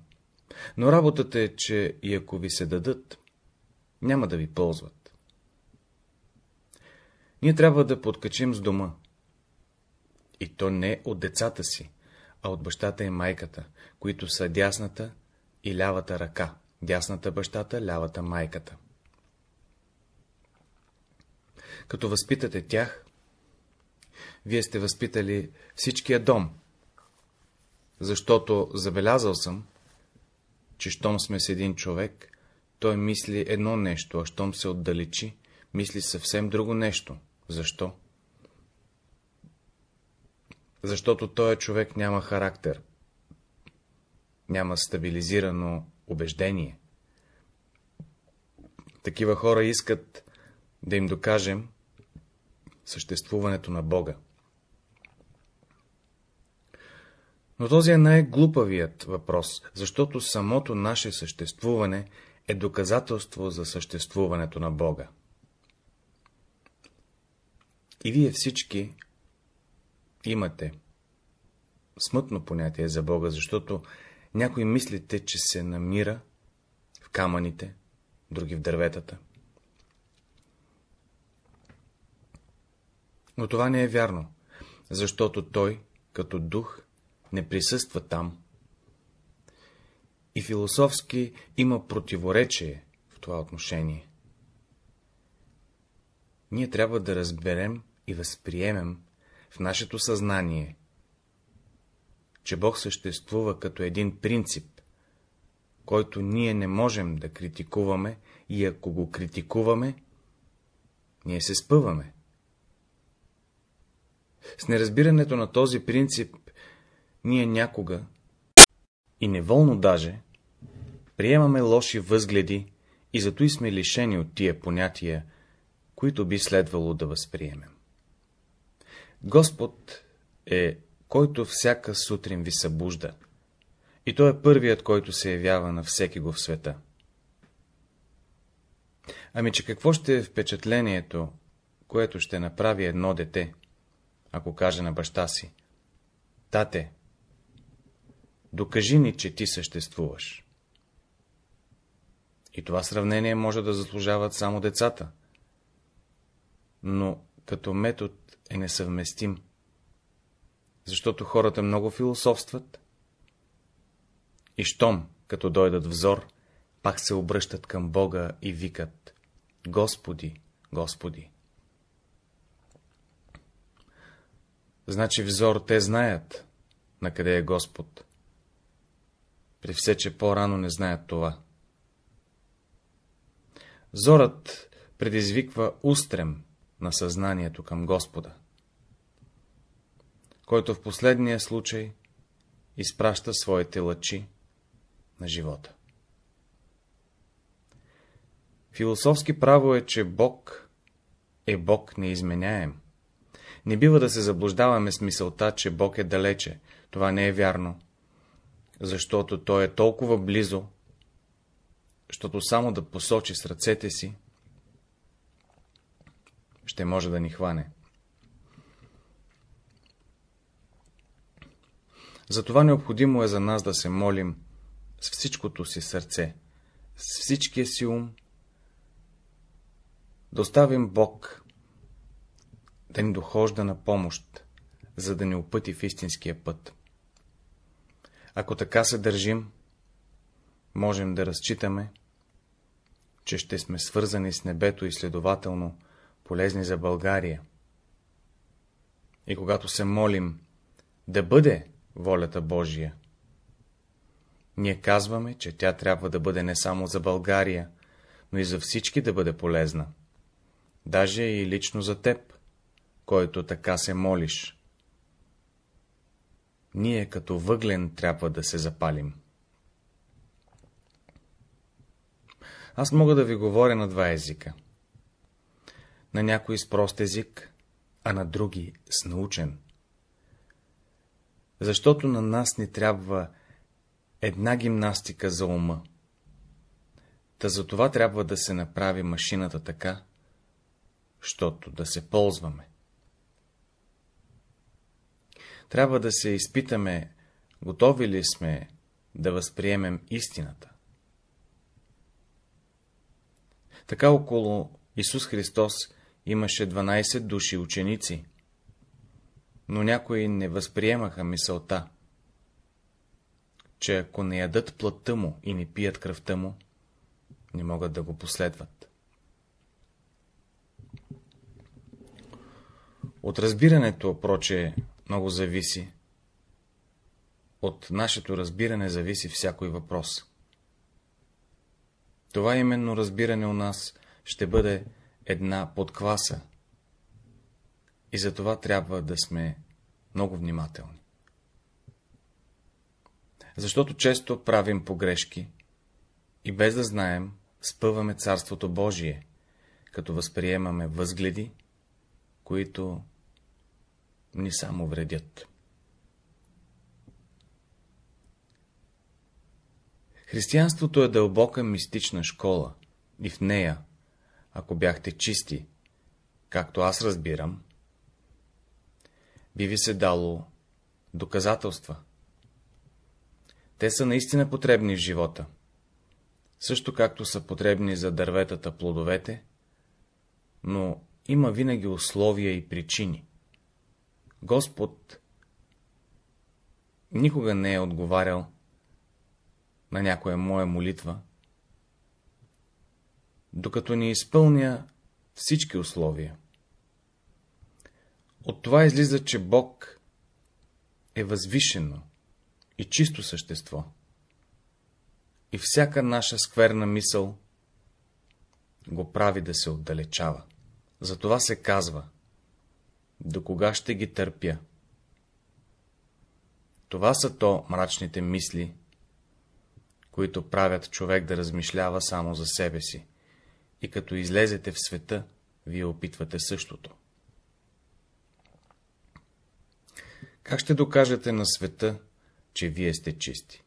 но работата е, че и ако ви се дадат, няма да ви ползват. Ние трябва да подкачим с дома. И то не от децата си, а от бащата и майката, които са дясната и лявата ръка, дясната бащата, лявата майката. Като възпитате тях, вие сте възпитали всичкия дом, защото забелязал съм, че щом сме с един човек, той мисли едно нещо, а щом се отдалечи, мисли съвсем друго нещо. Защо? Защото този човек няма характер, няма стабилизирано убеждение. Такива хора искат да им докажем съществуването на Бога. Но този е най-глупавият въпрос, защото самото наше съществуване е доказателство за съществуването на Бога. И вие всички имате смътно понятие за Бога, защото някои мислите, че се намира в камъните, други в дърветата. Но това не е вярно, защото той, като дух, не присъства там. И философски има противоречие в това отношение. Ние трябва да разберем и възприемем нашето съзнание, че Бог съществува като един принцип, който ние не можем да критикуваме и ако го критикуваме, ние се спъваме. С неразбирането на този принцип ние някога, и неволно даже, приемаме лоши възгледи и зато и сме лишени от тия понятия, които би следвало да възприемем. Господ е, който всяка сутрин ви събужда, и той е първият, който се явява на всеки го в света. Ами, че какво ще е впечатлението, което ще направи едно дете, ако каже на баща си, Тате, Докажи ни, че ти съществуваш. И това сравнение може да заслужават само децата. Но като метод е несъвместим, защото хората много философстват и щом, като дойдат взор, пак се обръщат към Бога и викат Господи, Господи. Значи взор те знаят, на къде е Господ при все, че по-рано не знаят това. Зорът предизвиква устрем на съзнанието към Господа, който в последния случай изпраща своите лъчи на живота. Философски право е, че Бог е Бог неизменяем. Не бива да се заблуждаваме с мисълта, че Бог е далече. Това не е вярно. Защото Той е толкова близо, защото само да посочи с ръцете си, ще може да ни хване. Затова необходимо е за нас да се молим с всичкото си сърце, с всичкия си ум, да оставим Бог да ни дохожда на помощ, за да ни опъти в истинския път. Ако така се държим, можем да разчитаме, че ще сме свързани с небето и следователно полезни за България. И когато се молим да бъде волята Божия, ние казваме, че тя трябва да бъде не само за България, но и за всички да бъде полезна. Даже и лично за теб, който така се молиш. Ние като въглен трябва да се запалим. Аз мога да ви говоря на два езика. На някой с прост език, а на други с научен. Защото на нас ни трябва една гимнастика за ума. Та за това трябва да се направи машината така, щото да се ползваме. Трябва да се изпитаме, готови ли сме да възприемем истината. Така около Исус Христос имаше 12 души ученици, но някои не възприемаха мисълта, че ако не ядат плътта му и не пият кръвта му, не могат да го последват. От разбирането, проче, много зависи. От нашето разбиране зависи всякой въпрос. Това именно разбиране у нас ще бъде една подкваса. И за това трябва да сме много внимателни. Защото често правим погрешки и без да знаем, спъваме Царството Божие, като възприемаме възгледи, които ни само вредят. Християнството е дълбока мистична школа и в нея, ако бяхте чисти, както аз разбирам, би ви се дало доказателства. Те са наистина потребни в живота, също както са потребни за дърветата плодовете, но има винаги условия и причини. Господ никога не е отговарял на някоя моя молитва, докато ни изпълня всички условия. От това излиза, че Бог е възвишено и чисто същество. И всяка наша скверна мисъл го прави да се отдалечава. Затова се казва, до кога ще ги търпя? Това са то мрачните мисли, които правят човек да размишлява само за себе си, и като излезете в света, вие опитвате същото. Как ще докажете на света, че вие сте чисти?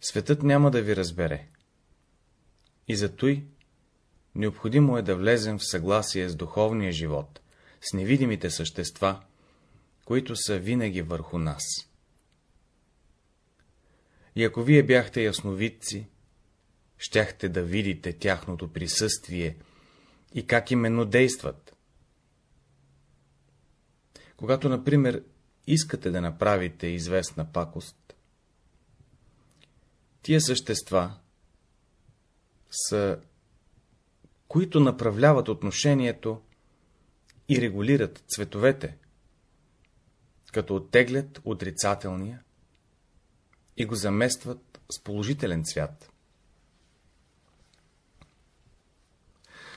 Светът няма да ви разбере. И за той необходимо е да влезем в съгласие с духовния живот, с невидимите същества, които са винаги върху нас. И ако вие бяхте ясновидци, щяхте да видите тяхното присъствие и как именно действат. Когато, например, искате да направите известна пакост, тия същества са, които направляват отношението и регулират цветовете, като оттеглят отрицателния и го заместват с положителен цвят.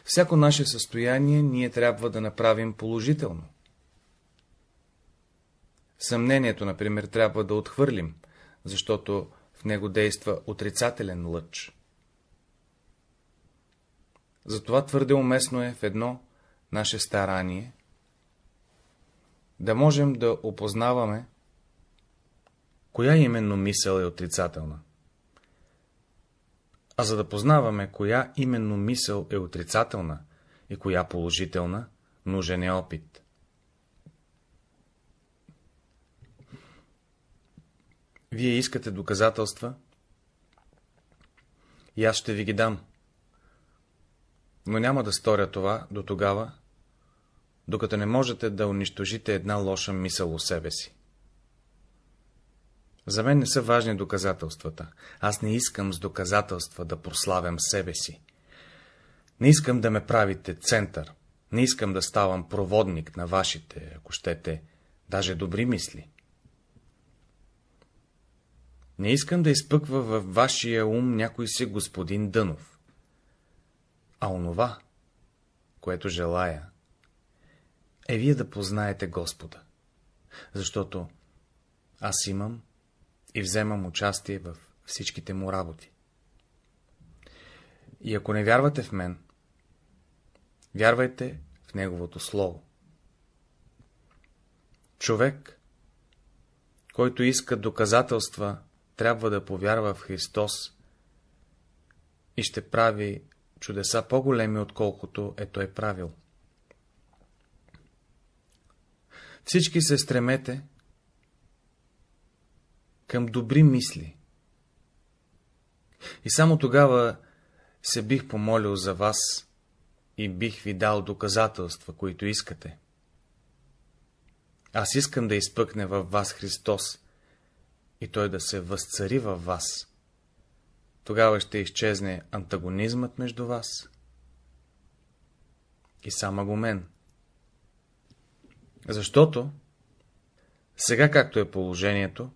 Всяко наше състояние ние трябва да направим положително. Съмнението, например, трябва да отхвърлим, защото в него действа отрицателен лъч. Затова твърде уместно е в едно наше старание да можем да опознаваме, коя именно мисъл е отрицателна. А за да познаваме, коя именно мисъл е отрицателна и коя положителна, нужен е опит. Вие искате доказателства и аз ще ви ги дам. Но няма да сторя това до тогава, докато не можете да унищожите една лоша мисъл у себе си. За мен не са важни доказателствата. Аз не искам с доказателства да прославям себе си. Не искам да ме правите център. Не искам да ставам проводник на вашите, ако щете, даже добри мисли. Не искам да изпъква във вашия ум някой си господин Дънов. А онова, което желая, е вие да познаете Господа, защото аз имам и вземам участие в всичките му работи. И ако не вярвате в мен, вярвайте в Неговото Слово. Човек, който иска доказателства, трябва да повярва в Христос и ще прави чудеса по-големи, отколкото е той правил. Всички се стремете към добри мисли. И само тогава се бих помолил за вас и бих ви дал доказателства, които искате. Аз искам да изпъкне във вас Христос и Той да се възцари във вас. Тогава ще изчезне антагонизмът между вас и сам агумен. Защото, сега както е положението,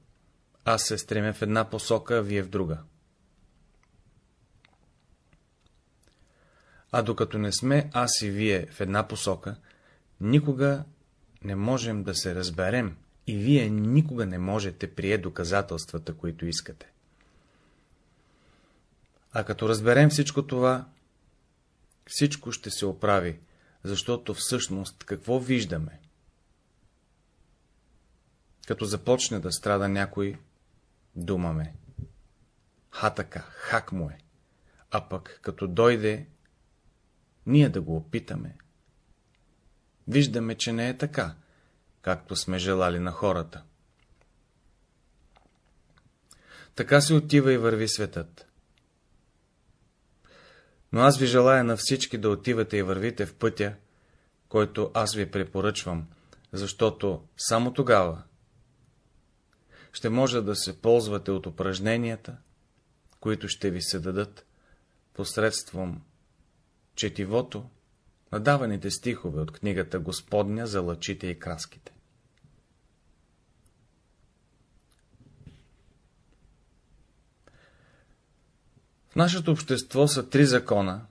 аз се стремя в една посока, а вие в друга. А докато не сме аз и вие в една посока, никога не можем да се разберем и вие никога не можете прие доказателствата, които искате. А като разберем всичко това, всичко ще се оправи, защото всъщност какво виждаме? Като започне да страда някой, думаме. Ха така, хак му е. А пък като дойде, ние да го опитаме. Виждаме, че не е така, както сме желали на хората. Така се отива и върви светът. Но аз ви желая на всички да отивате и вървите в пътя, който аз ви препоръчвам, защото само тогава ще може да се ползвате от упражненията, които ще ви се дадат посредством четивото на даваните стихове от книгата Господня за лъчите и краските. В нашето общество са три закона,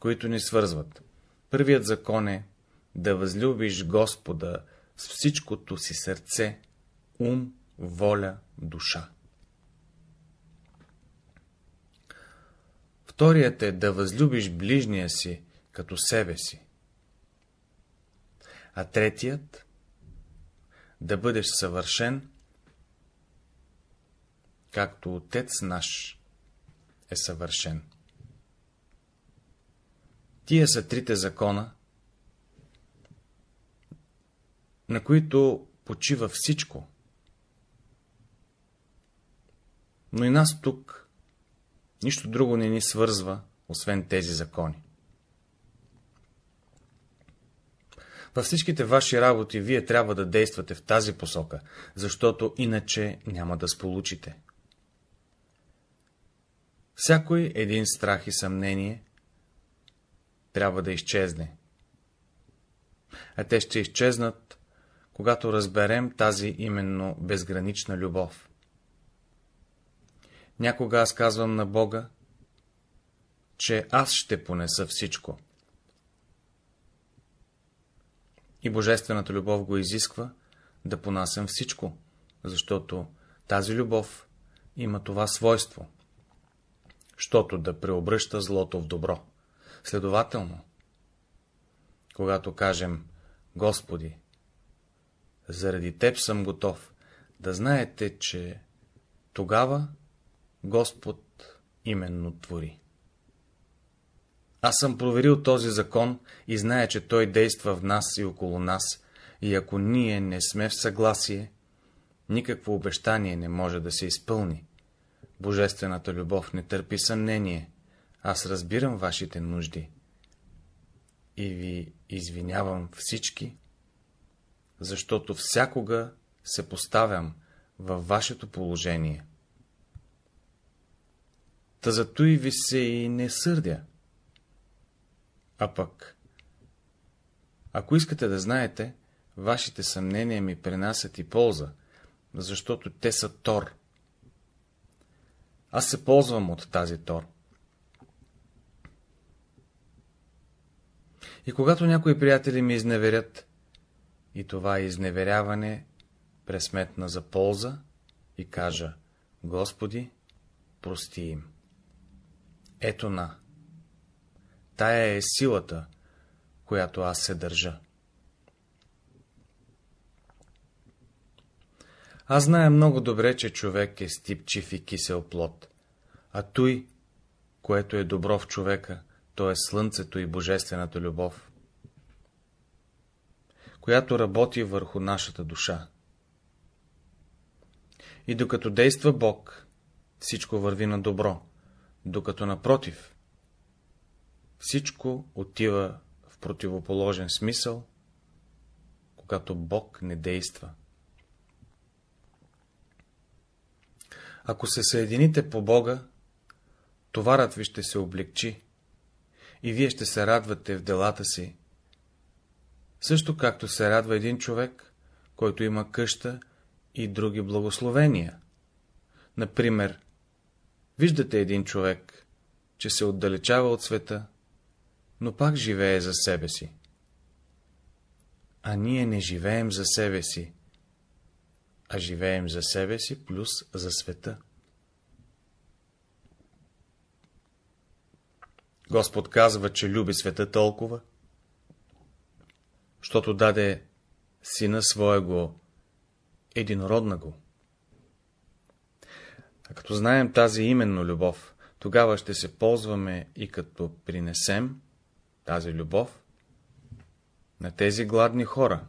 които ни свързват. Първият закон е да възлюбиш Господа с всичкото си сърце, ум, воля, душа. Вторият е да възлюбиш ближния си като себе си. А третият да бъдеш съвършен, както Отец наш е съвършен. Тия са трите закона, на които почива всичко. Но и нас тук нищо друго не ни свързва, освен тези закони. Във всичките ваши работи вие трябва да действате в тази посока, защото иначе няма да сполучите. Всякой един страх и съмнение трябва да изчезне. А те ще изчезнат, когато разберем тази именно безгранична любов. Някога аз казвам на Бога, че аз ще понеса всичко. И Божествената любов го изисква да понасям всичко, защото тази любов има това свойство, щото да преобръща злото в добро. Следователно, когато кажем Господи, заради Теб съм готов, да знаете, че тогава Господ именно твори. Аз съм проверил този закон и зная, че той действа в нас и около нас, и ако ние не сме в съгласие, никакво обещание не може да се изпълни. Божествената любов не търпи съмнение. Аз разбирам вашите нужди и ви извинявам всички, защото всякога се поставям във вашето положение. Та зато и ви се и не сърдя. А пък, ако искате да знаете, вашите съмнения ми принасят и полза, защото те са тор. Аз се ползвам от тази тор. И когато някои приятели ми изневерят, и това изневеряване пресметна за полза, и кажа, Господи, прости им. Ето на. Тая е силата, която аз се държа. Аз зная много добре, че човек е стипчив и кисел плод, а той, което е добро в човека, то е слънцето и божествената любов, която работи върху нашата душа. И докато действа Бог, всичко върви на добро, докато напротив, всичко отива в противоположен смисъл, когато Бог не действа. Ако се съедините по Бога, товарът ви ще се облегчи и вие ще се радвате в делата си, също както се радва един човек, който има къща и други благословения. Например, виждате един човек, че се отдалечава от света, но пак живее за себе си. А ние не живеем за себе си, а живеем за себе си плюс за света. Господ казва, че люби света толкова, защото даде сина своего, единородна го. А като знаем тази именно любов, тогава ще се ползваме и като принесем тази любов на тези гладни хора.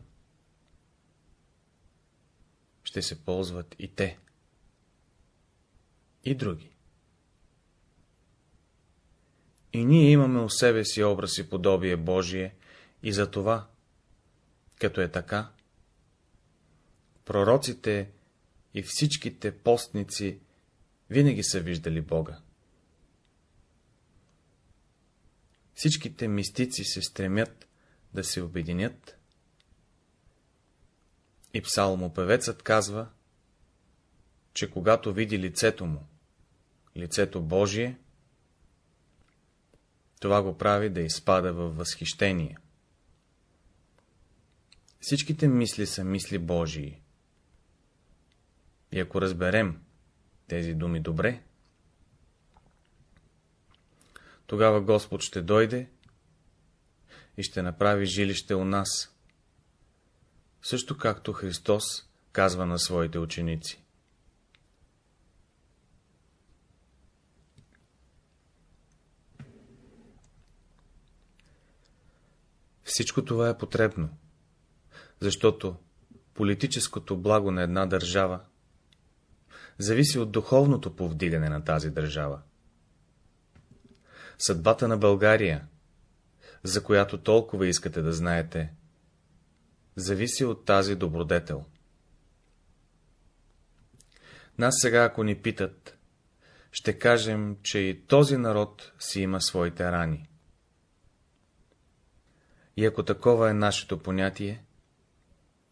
Ще се ползват и те. И други. И ние имаме у себе си образ и подобие Божие, и за това, като е така, пророците и всичките постници винаги са виждали Бога. Всичките мистици се стремят да се обединят и псалмопевецът казва, че когато види лицето му, лицето Божие, това го прави да изпада във възхищение. Всичките мисли са мисли Божии. И ако разберем тези думи добре, тогава Господ ще дойде и ще направи жилище у нас, също както Христос казва на своите ученици. Всичко това е потребно, защото политическото благо на една държава зависи от духовното повдигане на тази държава. Съдбата на България, за която толкова искате да знаете, зависи от тази добродетел. Нас сега, ако ни питат, ще кажем, че и този народ си има своите рани. И ако такова е нашето понятие,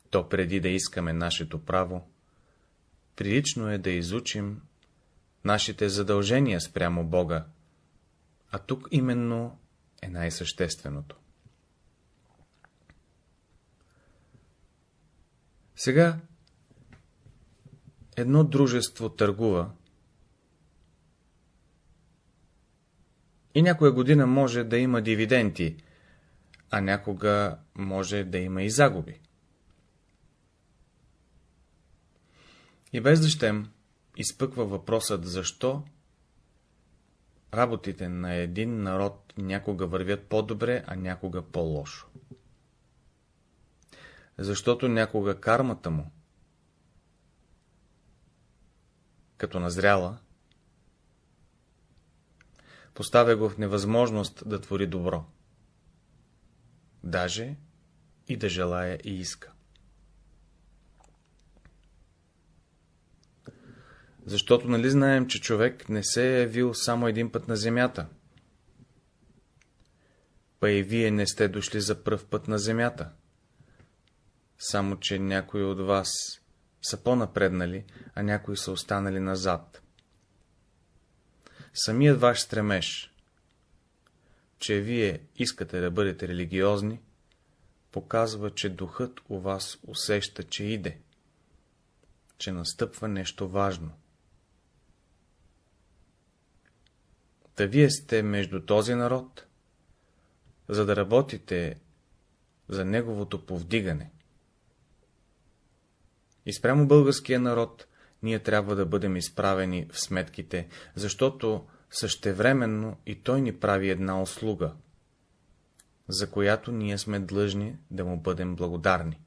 то преди да искаме нашето право, прилично е да изучим нашите задължения спрямо Бога, а тук именно е най-същественото. Сега едно дружество търгува И някоя година може да има дивиденти, а някога може да има и загуби. И без да щем, изпъква въпросът, защо работите на един народ някога вървят по-добре, а някога по-лошо. Защото някога кармата му, като назряла, поставя го в невъзможност да твори добро. Даже и да желая и иска. Защото нали знаем, че човек не се е явил само един път на земята? Па и вие не сте дошли за пръв път на земята. Само, че някои от вас са по-напреднали, а някои са останали назад. Самият ваш стремеж, че вие искате да бъдете религиозни, показва, че духът у вас усеща, че иде, че настъпва нещо важно. Та вие сте между този народ, за да работите за неговото повдигане. И спрямо българския народ ние трябва да бъдем изправени в сметките, защото същевременно и той ни прави една услуга, за която ние сме длъжни да му бъдем благодарни.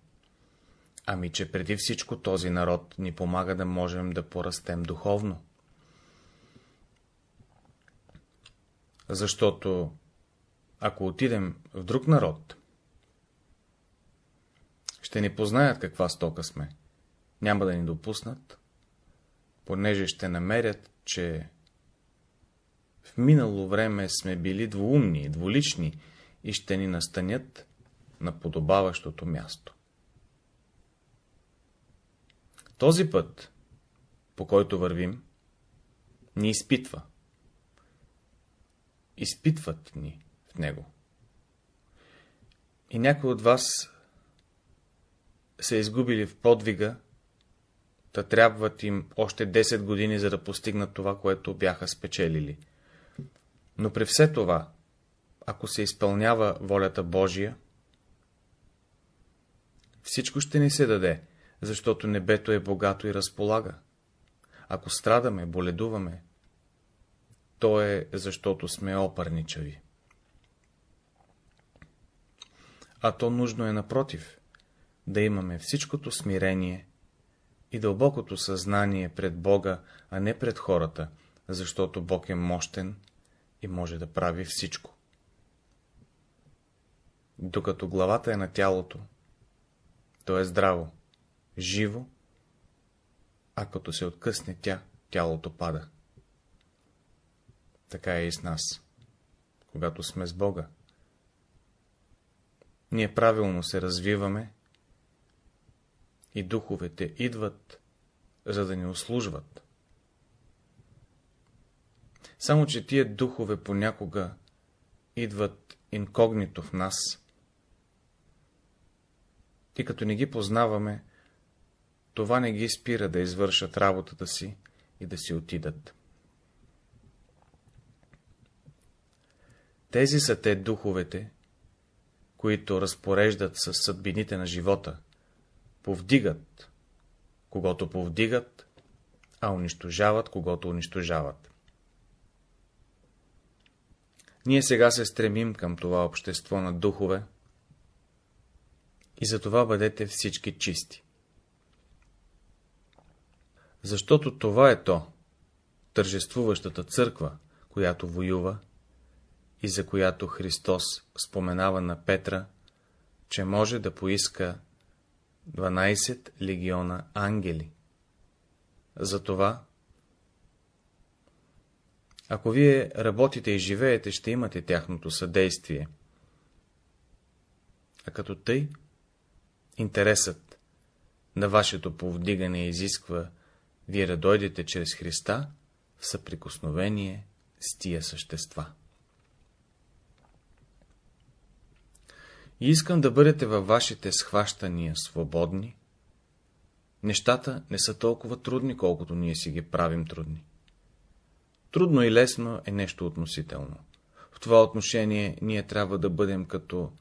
Ами, че преди всичко този народ ни помага да можем да порастем духовно. Защото, ако отидем в друг народ, ще ни познаят каква стока сме. Няма да ни допуснат, понеже ще намерят, че в минало време сме били двуумни, двулични и ще ни настанят на подобаващото място. Този път, по който вървим, ни изпитва изпитват ни в него. И някои от вас са изгубили в подвига, да трябват им още 10 години, за да постигнат това, което бяха спечелили. Но при все това, ако се изпълнява волята Божия, всичко ще ни се даде, защото небето е богато и разполага. Ако страдаме, боледуваме, то е защото сме опърничави. А то нужно е напротив, да имаме всичкото смирение и дълбокото съзнание пред Бога, а не пред хората, защото Бог е мощен и може да прави всичко. Докато главата е на тялото, то е здраво, живо, а като се откъсне тя, тялото пада. Така е и с нас, когато сме с Бога. Ние правилно се развиваме и духовете идват, за да ни услужват. Само, че тия духове понякога идват инкогнито в нас. И като не ги познаваме, това не ги спира да извършат работата си и да си отидат. Тези са те духовете, които разпореждат със съдбините на живота, повдигат, когато повдигат, а унищожават, когато унищожават. Ние сега се стремим към това общество на духове и за това бъдете всички чисти. Защото това е то, тържествуващата църква, която воюва и за която Христос споменава на Петра, че може да поиска 12 легиона ангели. Затова, ако вие работите и живеете, ще имате тяхното съдействие. А като тъй, интересът на вашето повдигане изисква вие да дойдете чрез Христа в съприкосновение с тия същества. И искам да бъдете във вашите схващания свободни. Нещата не са толкова трудни, колкото ние си ги правим трудни. Трудно и лесно е нещо относително. В това отношение ние трябва да бъдем като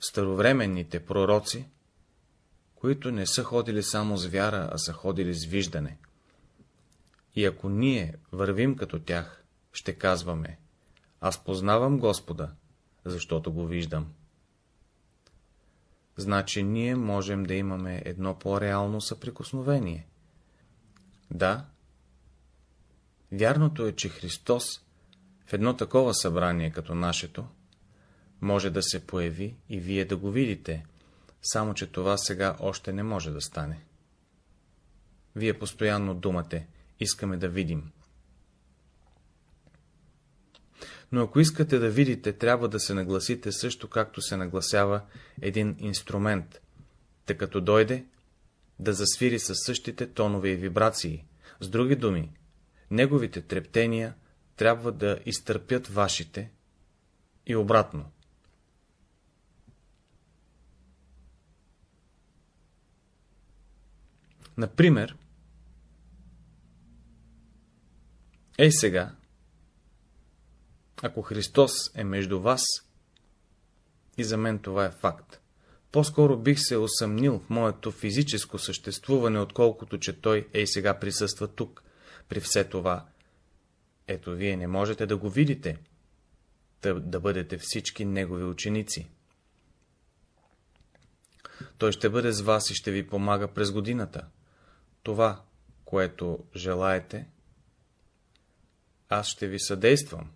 старовременните пророци, които не са ходили само с вяра, а са ходили с виждане. И ако ние вървим като тях, ще казваме, аз познавам Господа, защото го виждам. Значи ние можем да имаме едно по-реално съприкосновение. Да, вярното е, че Христос в едно такова събрание като нашето може да се появи и вие да го видите, само че това сега още не може да стане. Вие постоянно думате, искаме да видим. Но ако искате да видите, трябва да се нагласите също, както се нагласява един инструмент, тъй като дойде да засвири със същите тонове и вибрации. С други думи, неговите трептения трябва да изтърпят вашите и обратно. Например, ей сега, ако Христос е между вас, и за мен това е факт, по-скоро бих се усъмнил в моето физическо съществуване, отколкото че Той ей сега присъства тук. При все това, ето вие не можете да го видите, да, да бъдете всички Негови ученици. Той ще бъде с вас и ще ви помага през годината. Това, което желаете, аз ще ви съдействам.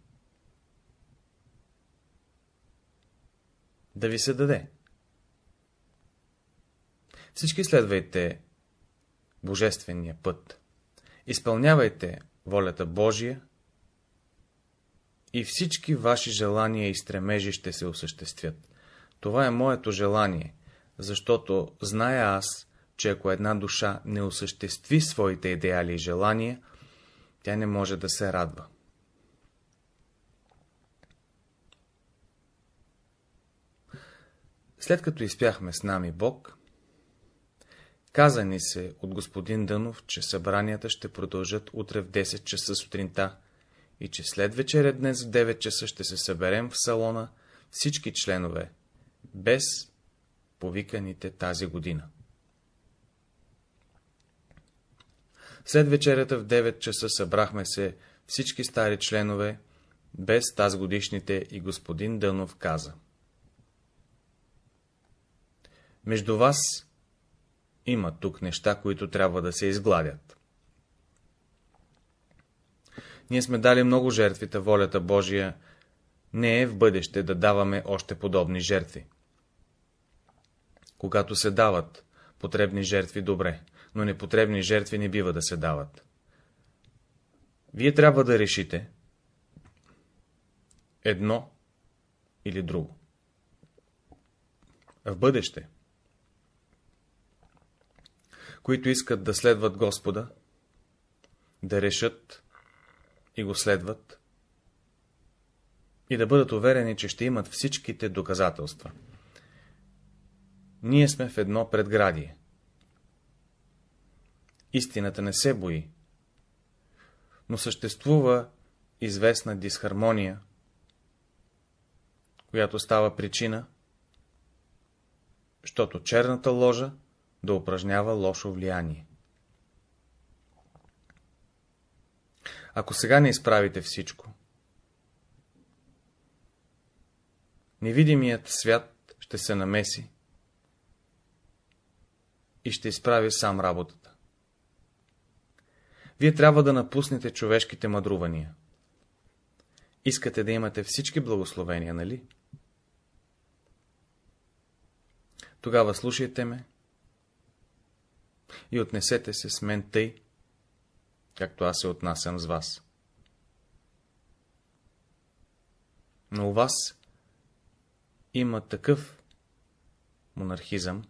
Да ви се даде. Всички следвайте Божествения път. Изпълнявайте волята Божия и всички ваши желания и стремежи ще се осъществят. Това е моето желание, защото зная аз, че ако една душа не осъществи своите идеали и желания, тя не може да се радва. След като изпяхме с нами Бог, каза ни се от господин Дънов, че събранията ще продължат утре в 10 часа сутринта и че след вечеря днес в 9 часа ще се съберем в салона всички членове, без повиканите тази година. След вечерята в 9 часа събрахме се всички стари членове, без тази годишните и господин Дънов каза. Между вас има тук неща, които трябва да се изгладят. Ние сме дали много жертвите, волята Божия не е в бъдеще да даваме още подобни жертви. Когато се дават потребни жертви, добре, но непотребни жертви не бива да се дават. Вие трябва да решите едно или друго. В бъдеще, които искат да следват Господа, да решат и го следват, и да бъдат уверени, че ще имат всичките доказателства. Ние сме в едно предградие. Истината не се бои, но съществува известна дисхармония, която става причина, защото черната ложа да упражнява лошо влияние. Ако сега не изправите всичко, невидимият свят ще се намеси и ще изправи сам работата. Вие трябва да напуснете човешките мъдрувания. Искате да имате всички благословения, нали? Тогава слушайте ме и отнесете се с мен тъй, както аз се отнасям с вас. Но у вас има такъв монархизъм,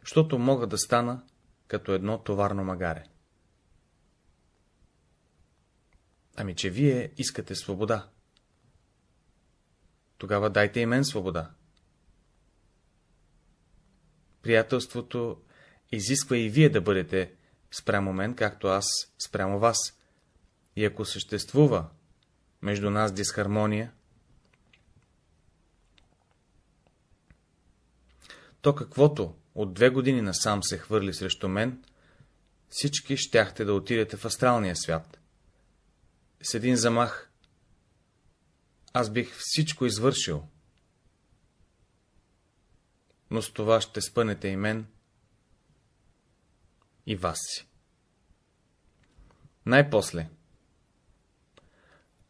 защото мога да стана като едно товарно магаре. Ами, че вие искате свобода. Тогава дайте и мен свобода. Приятелството изисква и вие да бъдете спрямо мен, както аз спрямо вас. И ако съществува между нас дисхармония, то каквото от две години насам се хвърли срещу мен, всички щяхте да отидете в астралния свят. С един замах аз бих всичко извършил, но с това ще спънете и мен, и вас си. Най-после,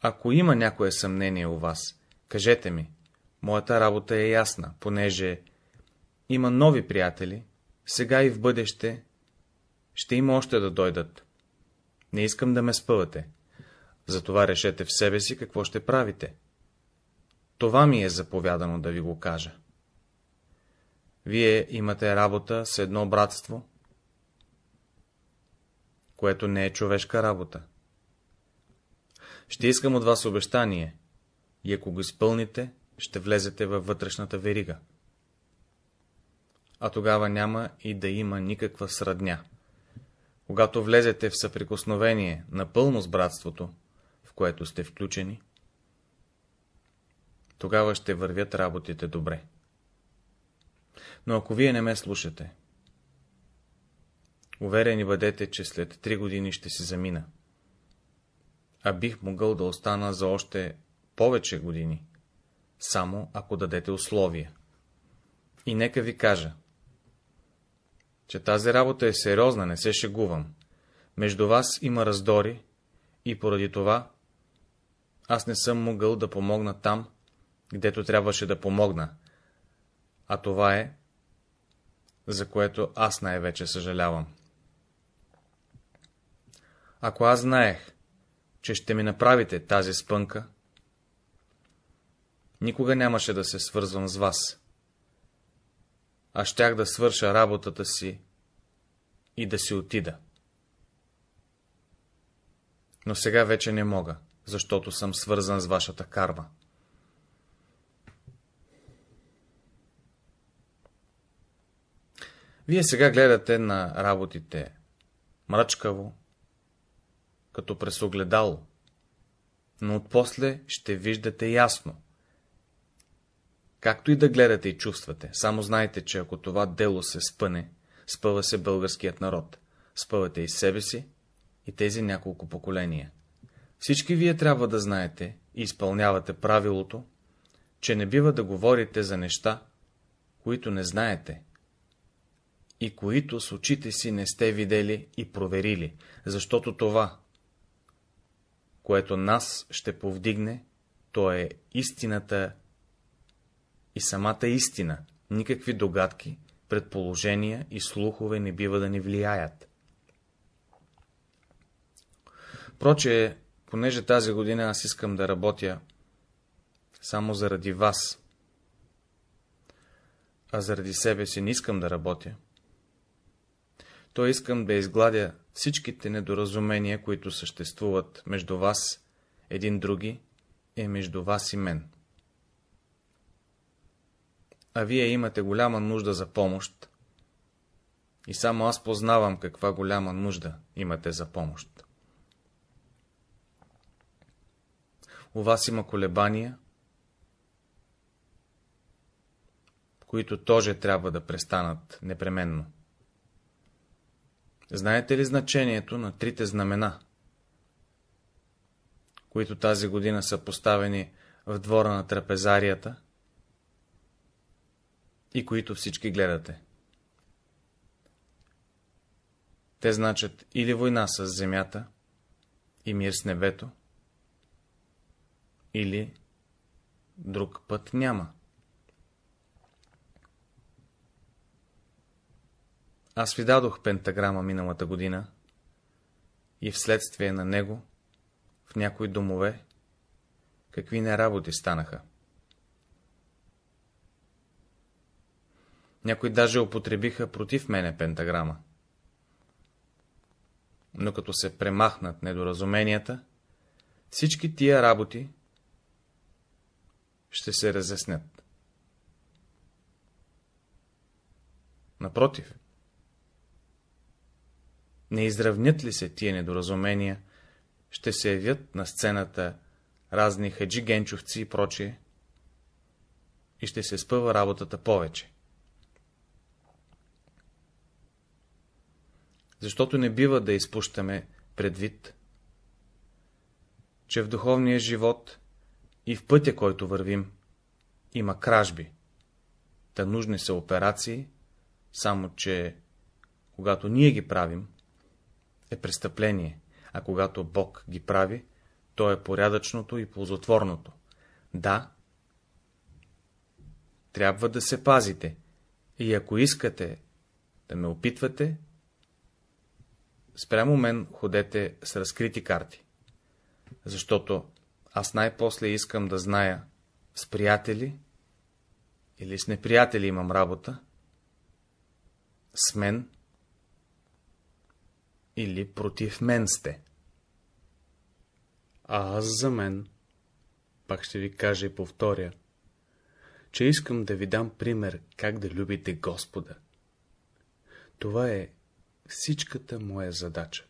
ако има някое съмнение у вас, кажете ми, моята работа е ясна, понеже има нови приятели, сега и в бъдеще ще има още да дойдат. Не искам да ме спъвате. Затова решете в себе си какво ще правите. Това ми е заповядано да ви го кажа. Вие имате работа с едно братство, което не е човешка работа. Ще искам от вас обещание, и ако го изпълните, ще влезете във вътрешната верига. А тогава няма и да има никаква сръдня. Когато влезете в съприкосновение напълно с братството, в което сте включени, тогава ще вървят работите добре. Но ако вие не ме слушате, уверени бъдете, че след три години ще се замина. А бих могъл да остана за още повече години, само ако дадете условия. И нека ви кажа, че тази работа е сериозна, не се шегувам. Между вас има раздори и поради това аз не съм могъл да помогна там, гдето трябваше да помогна, а това е, за което аз най-вече съжалявам. Ако аз знаех, че ще ми направите тази спънка, никога нямаше да се свързвам с вас, а щях да свърша работата си и да си отида. Но сега вече не мога, защото съм свързан с вашата карма. Вие сега гледате на работите мръчкаво, като през огледало, но отпосле ще виждате ясно. Както и да гледате и чувствате, само знайте, че ако това дело се спъне, спъва се българският народ, спъвате и себе си, и тези няколко поколения. Всички вие трябва да знаете и изпълнявате правилото, че не бива да говорите за неща, които не знаете, и които с очите си не сте видели и проверили, защото това, което нас ще повдигне, то е истината и самата истина, никакви догадки, предположения и слухове не бива да ни влияят. Проче, понеже тази година аз искам да работя само заради вас, а заради себе си не искам да работя, то искам да изгладя всичките недоразумения, които съществуват между вас, един други, и между вас и мен. А вие имате голяма нужда за помощ, и само аз познавам каква голяма нужда имате за помощ. У вас има колебания, които тоже трябва да престанат непременно. Знаете ли значението на трите знамена, които тази година са поставени в двора на трапезарията и които всички гледате? Те значат или война с земята и мир с небето, или друг път няма. Аз ви дадох пентаграма миналата година и вследствие на него в някои домове какви неработи станаха. Някои даже употребиха против мене пентаграма. Но като се премахнат недоразуменията, всички тия работи ще се разяснят. Напротив, не изравнят ли се тия недоразумения, ще се явят на сцената разни хаджи генчовци и прочие, и ще се спъва работата повече. Защото не бива да изпущаме предвид, че в духовния живот и в пътя, който вървим, има кражби. Та нужни са операции, само че, когато ние ги правим, е престъпление, а когато Бог ги прави, то е порядъчното и ползотворното. Да, трябва да се пазите, и ако искате да ме опитвате, спрямо мен ходете с разкрити карти, защото аз най-после искам да зная с приятели или с неприятели имам работа, с мен или против мен сте. А аз за мен, пак ще ви кажа и повторя, че искам да ви дам пример, как да любите Господа. Това е всичката моя задача.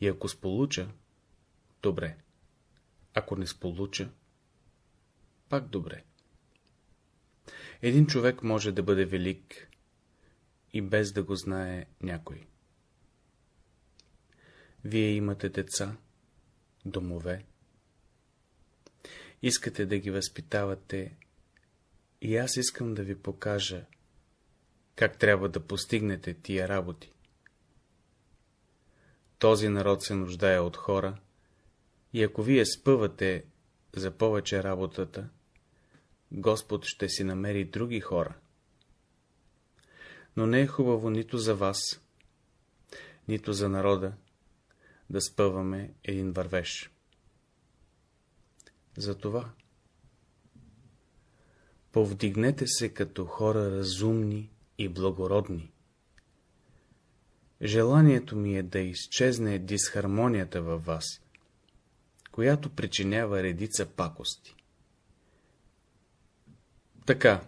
И ако сполуча, добре. Ако не сполуча, пак добре. Един човек може да бъде велик и без да го знае някой. Вие имате деца, домове. Искате да ги възпитавате и аз искам да ви покажа, как трябва да постигнете тия работи. Този народ се нуждае от хора, и ако вие спъвате за повече работата, Господ ще си намери други хора. Но не е хубаво нито за вас, нито за народа да спъваме един вървеж. Затова повдигнете се като хора разумни и благородни. Желанието ми е да изчезне дисхармонията във вас, която причинява редица пакости. Така,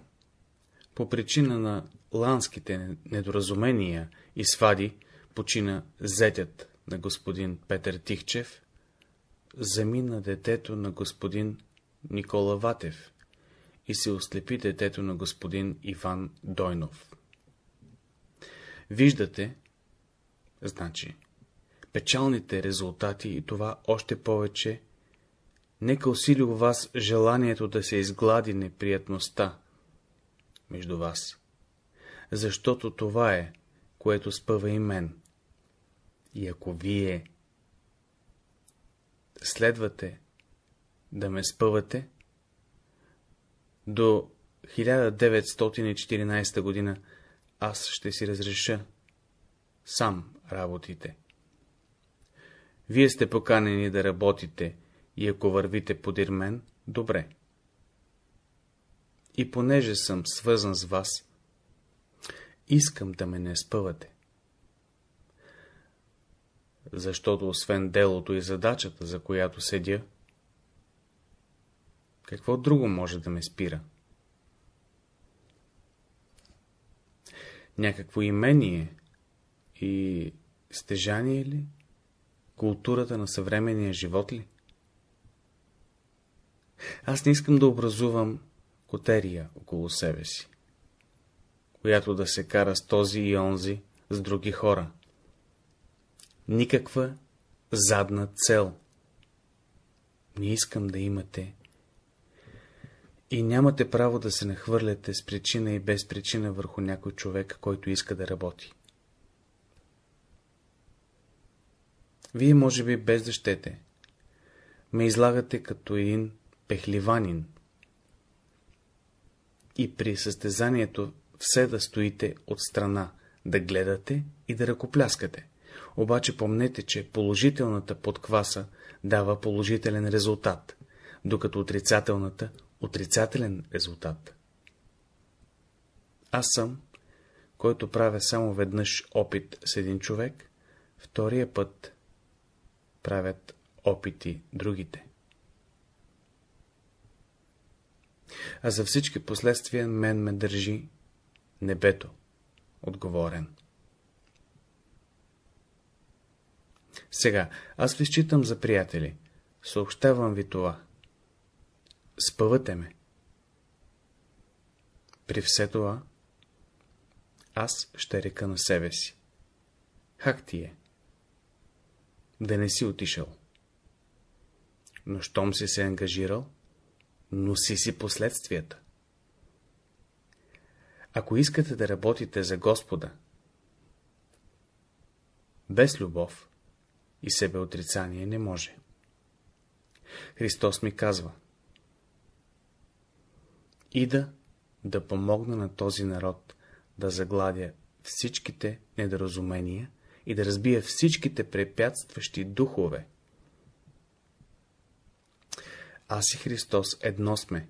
по причина на ланските недоразумения и свади, почина зетят на господин Петър Тихчев, замина детето на господин Никола Ватев и се ослепи детето на господин Иван Дойнов. Виждате, значи, печалните резултати и това още повече, нека усили у вас желанието да се изглади неприятността между вас, защото това е, което спъва и мен. И ако вие следвате да ме спъвате, до 1914 година аз ще си разреша сам работите. Вие сте поканени да работите и ако вървите подир мен, добре. И понеже съм свързан с вас, искам да ме не спъвате. Защото освен делото и задачата, за която седя, какво друго може да ме спира? Някакво имение и стежание ли? Културата на съвременния живот ли? Аз не искам да образувам котерия около себе си, която да се кара с този и онзи, с други хора. Никаква задна цел. Не искам да имате и нямате право да се нахвърляте с причина и без причина върху някой човек, който иска да работи. Вие, може би, без да щете, ме излагате като един пехливанин. И при състезанието все да стоите от страна, да гледате и да ръкопляскате. Обаче помнете, че положителната подкваса дава положителен резултат, докато отрицателната отрицателен резултат. Аз съм, който правя само веднъж опит с един човек, втория път правят опити другите. А за всички последствия мен ме държи небето, отговорен. Сега, аз ви считам за приятели, Съобщавам ви това. Спъвате ме. При все това, аз ще река на себе си. Хак ти е. Да не си отишъл. Но щом си се ангажирал, носи си последствията. Ако искате да работите за Господа, без любов и себеотрицание не може. Христос ми казва Ида да помогна на този народ да загладя всичките недоразумения и да разбия всичките препятстващи духове. Аз и Христос едно сме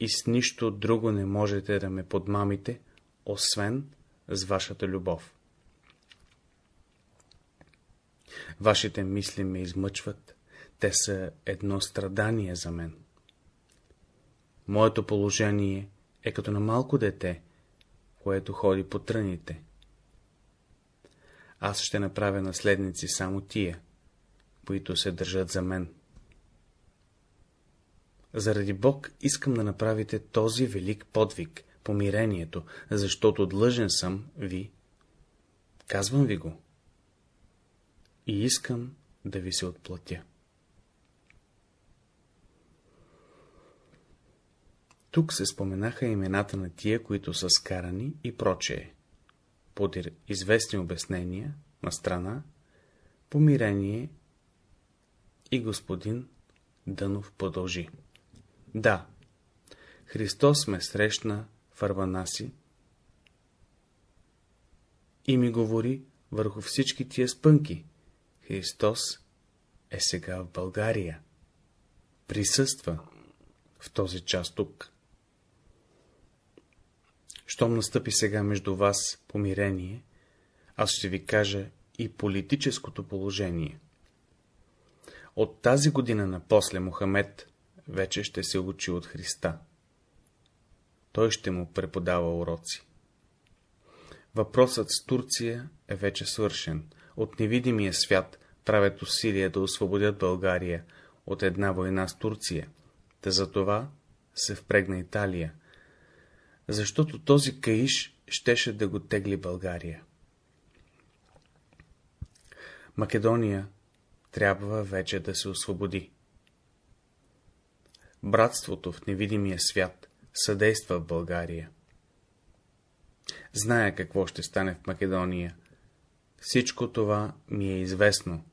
и с нищо друго не можете да ме подмамите, освен с вашата любов. Вашите мисли ме измъчват, те са едно страдание за мен. Моето положение е като на малко дете, което ходи по тръните. Аз ще направя наследници само тия, които се държат за мен. Заради Бог искам да направите този велик подвиг, помирението, защото длъжен съм ви. Казвам ви го. И искам да ви се отплатя. Тук се споменаха имената на тия, които са скарани и прочее. Под известни обяснения, на страна, помирение и господин Дънов продължи. Да, Христос ме срещна в Арванаси и ми говори върху всички тия спънки. Христос е сега в България. Присъства в този час тук. Щом настъпи сега между вас помирение, аз ще ви кажа и политическото положение. От тази година на после Мохамед вече ще се учи от Христа. Той ще му преподава уроци. Въпросът с Турция е вече свършен. От невидимия свят правят усилия да освободят България от една война с Турция, та за това се впрегна Италия, защото този каиш щеше да го тегли България. Македония трябва вече да се освободи. Братството в невидимия свят съдейства в България. Зная какво ще стане в Македония. Всичко това ми е известно.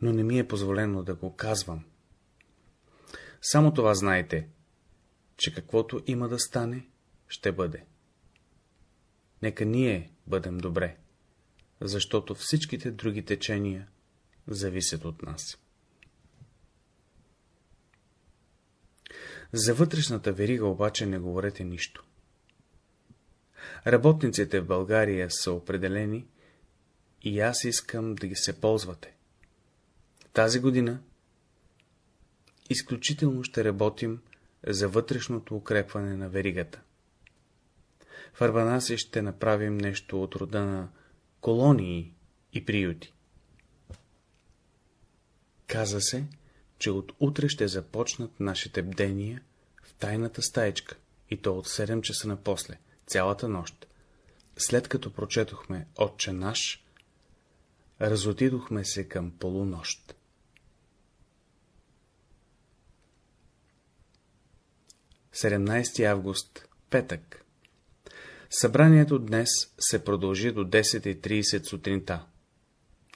Но не ми е позволено да го казвам. Само това знайте, че каквото има да стане, ще бъде. Нека ние бъдем добре, защото всичките други течения зависят от нас. За вътрешната верига обаче не говорете нищо. Работниците в България са определени и аз искам да ги се ползвате. Тази година изключително ще работим за вътрешното укрепване на веригата. В Арбанаси ще направим нещо от рода на колонии и приюти. Каза се, че от утре ще започнат нашите бдения в тайната стаечка, и то от 7 часа напосле, цялата нощ. След като прочетохме Отче наш, разотидохме се към полунощ. 17 август, петък. Събранието днес се продължи до 10.30 сутринта.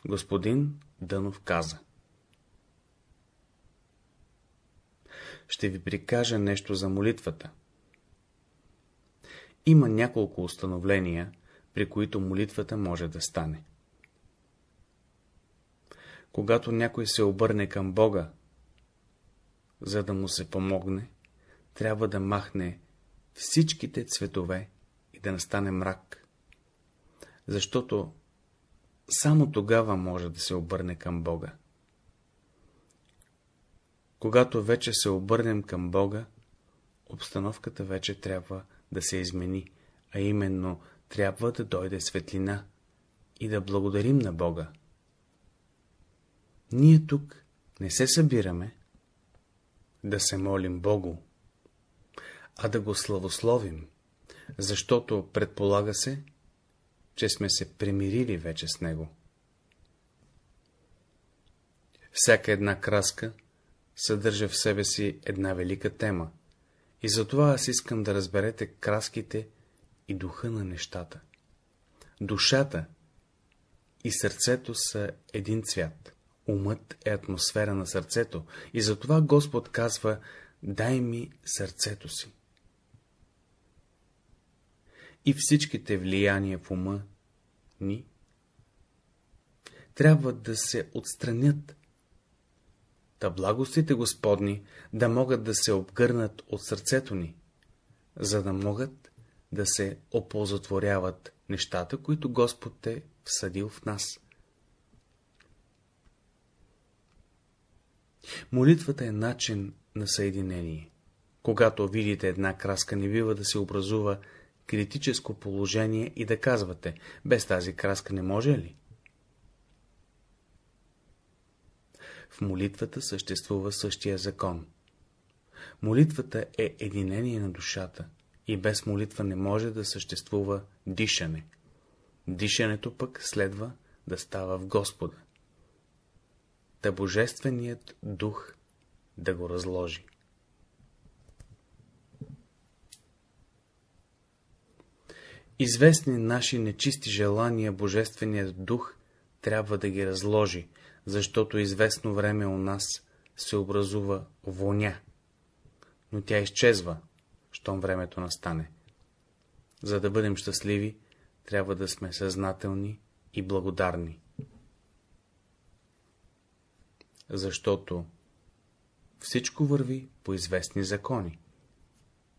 Господин Дънов каза. Ще ви прикажа нещо за молитвата. Има няколко установления, при които молитвата може да стане. Когато някой се обърне към Бога, за да му се помогне, трябва да махне всичките цветове и да настане мрак, защото само тогава може да се обърне към Бога. Когато вече се обърнем към Бога, обстановката вече трябва да се измени, а именно трябва да дойде светлина и да благодарим на Бога. Ние тук не се събираме да се молим Богу, а да го славословим, защото предполага се, че сме се примирили вече с Него. Всяка една краска съдържа в себе си една велика тема, и затова аз искам да разберете краските и духа на нещата. Душата и сърцето са един цвят. Умът е атмосфера на сърцето и затова Господ казва, дай ми сърцето си. И всичките влияния в ума ни трябва да се отстранят, та благостите Господни да могат да се обгърнат от сърцето ни, за да могат да се оползотворяват нещата, които Господ е всъдил в нас. Молитвата е начин на съединение. Когато видите една краска, не бива да се образува критическо положение и да казвате, без тази краска не може ли? В молитвата съществува същия закон. Молитвата е единение на душата и без молитва не може да съществува дишане. Дишането пък следва да става в Господа. Та Божественият дух да го разложи. Известни наши нечисти желания Божественият дух трябва да ги разложи, защото известно време у нас се образува воня, но тя изчезва, щом времето настане. За да бъдем щастливи, трябва да сме съзнателни и благодарни. Защото всичко върви по известни закони.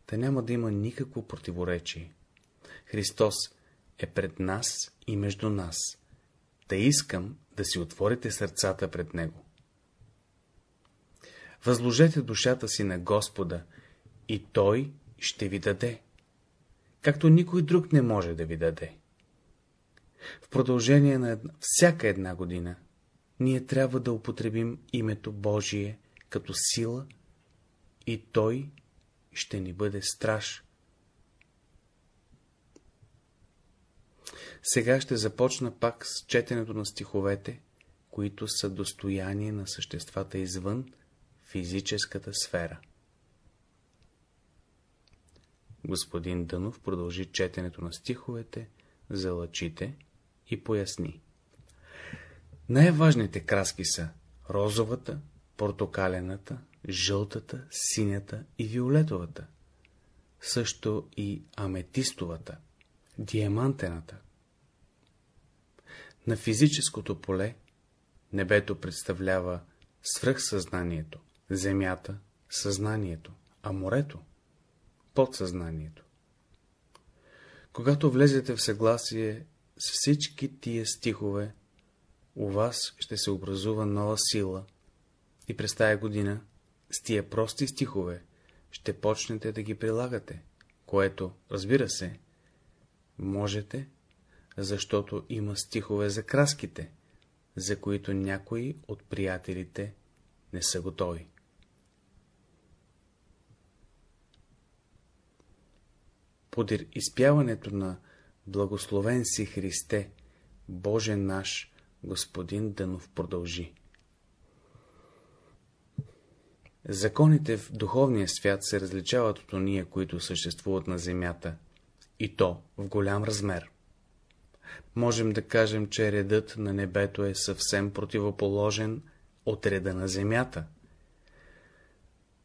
Та няма да има никакво противоречие. Христос е пред нас и между нас. Та искам да си отворите сърцата пред Него. Възложете душата си на Господа и Той ще ви даде, както никой друг не може да ви даде. В продължение на една, всяка една година, ние трябва да употребим името Божие като сила и Той ще ни бъде страж. Сега ще започна пак с четенето на стиховете, които са достояние на съществата извън физическата сфера. Господин Дънов продължи четенето на стиховете за лъчите и поясни. Най-важните краски са розовата, портокалената, жълтата, синята и виолетовата, също и аметистовата, диамантената. На физическото поле небето представлява свръхсъзнанието, земята — съзнанието, а морето — подсъзнанието. Когато влезете в съгласие с всички тия стихове, у вас ще се образува нова сила и през тая година с тия прости стихове ще почнете да ги прилагате, което, разбира се, можете, защото има стихове за краските, за които някои от приятелите не са готови. Подир изпяването на Благословен си Христе, Боже наш, господин Дънов продължи. Законите в духовния свят се различават от ония, които съществуват на земята, и то в голям размер. Можем да кажем, че редът на небето е съвсем противоположен от реда на земята.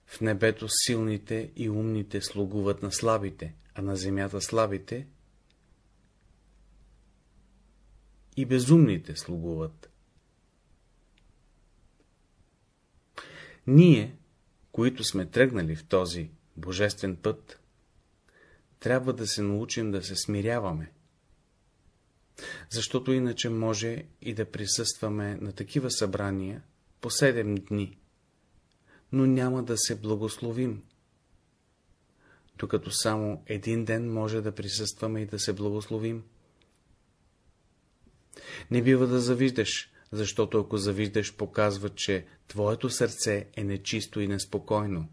В небето силните и умните слугуват на слабите, а на земята слабите и безумните слугуват. Ние, които сме тръгнали в този божествен път, трябва да се научим да се смиряваме, защото иначе може и да присъстваме на такива събрания по седем дни, но няма да се благословим, докато само един ден може да присъстваме и да се благословим. Не бива да завиждаш, защото ако завиждаш, показва, че твоето сърце е нечисто и неспокойно.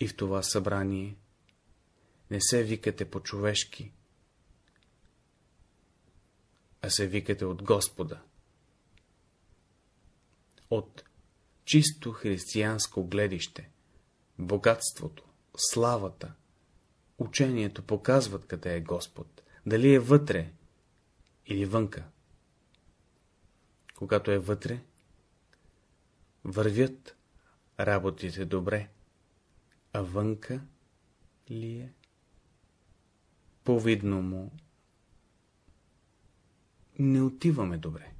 И в това събрание не се викате по-човешки, а се викате от Господа. От чисто християнско гледище, богатството, славата, учението показват къде е Господ, дали е вътре или вънка. Когато е вътре, вървят работите добре, а вънка ли е? Повидно му не отиваме добре.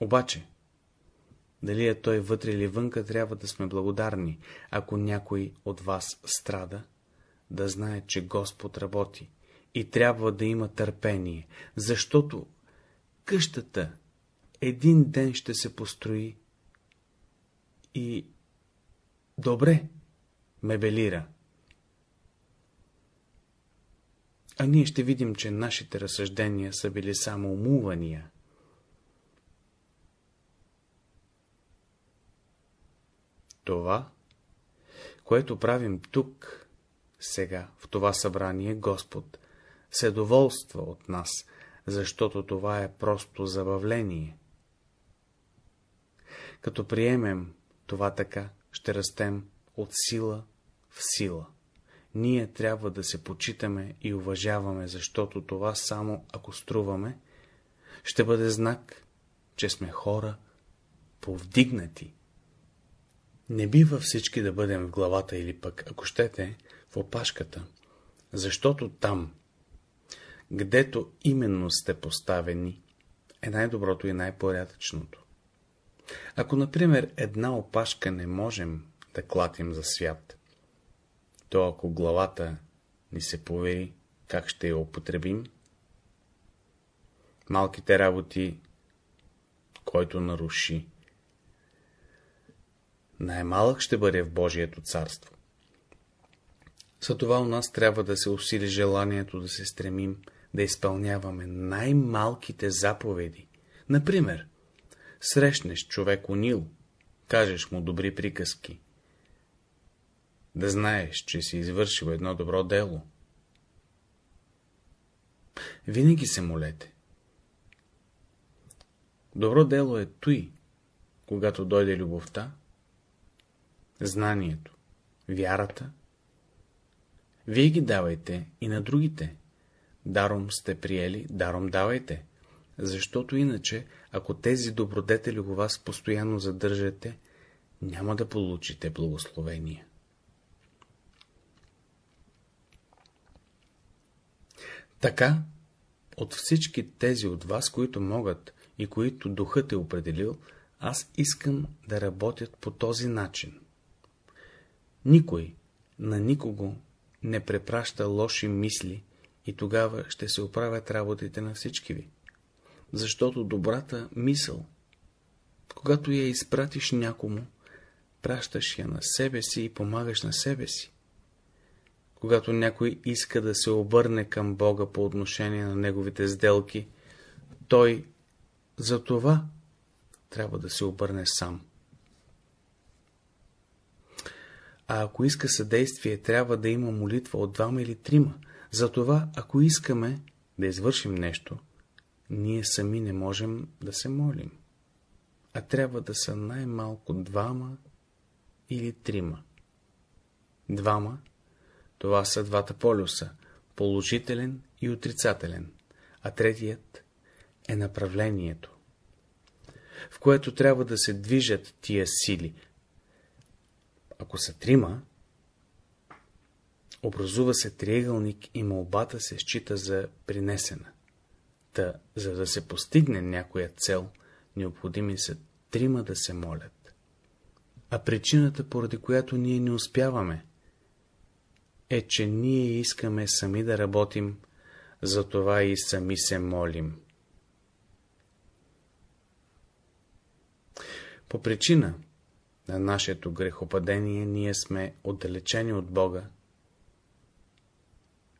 Обаче, дали е той вътре или вънка, трябва да сме благодарни, ако някой от вас страда, да знае, че Господ работи и трябва да има търпение, защото къщата един ден ще се построи и добре мебелира. А ние ще видим, че нашите разсъждения са били само умувания. Това, което правим тук, сега, в това събрание, Господ се доволства от нас, защото това е просто забавление. Като приемем това така, ще растем от сила в сила. Ние трябва да се почитаме и уважаваме, защото това само ако струваме, ще бъде знак, че сме хора повдигнати. Не бива всички да бъдем в главата или пък, ако щете, в опашката, защото там, гдето именно сте поставени, е най-доброто и най-порядъчното. Ако, например, една опашка не можем да клатим за свят, то ако главата ни се повери, как ще я употребим? Малките работи, който наруши, най-малък ще бъде в Божието царство. За това у нас трябва да се усили желанието да се стремим да изпълняваме най-малките заповеди. Например, срещнеш човек унил, кажеш му добри приказки, да знаеш, че си извършил едно добро дело. Винаги се молете. Добро дело е той, когато дойде любовта, знанието, вярата. Вие ги давайте и на другите. Даром сте приели, даром давайте, защото иначе, ако тези добродетели у вас постоянно задържате, няма да получите благословения. Така, от всички тези от вас, които могат и които духът е определил, аз искам да работят по този начин. Никой на никого не препраща лоши мисли и тогава ще се оправят работите на всички ви. Защото добрата мисъл, когато я изпратиш някому, пращаш я на себе си и помагаш на себе си. Когато някой иска да се обърне към Бога по отношение на неговите сделки, той за това трябва да се обърне сам. А ако иска съдействие, трябва да има молитва от двама или трима. Затова, ако искаме да извършим нещо, ние сами не можем да се молим, а трябва да са най-малко двама или трима. Двама това са двата полюса — положителен и отрицателен, а третият е направлението, в което трябва да се движат тия сили. Ако са трима, образува се триъгълник и молбата се счита за принесена. Та, за да се постигне някоя цел, необходими са трима да се молят. А причината, поради която ние не успяваме, е, че ние искаме сами да работим, затова и сами се молим. По причина на нашето грехопадение ние сме отдалечени от Бога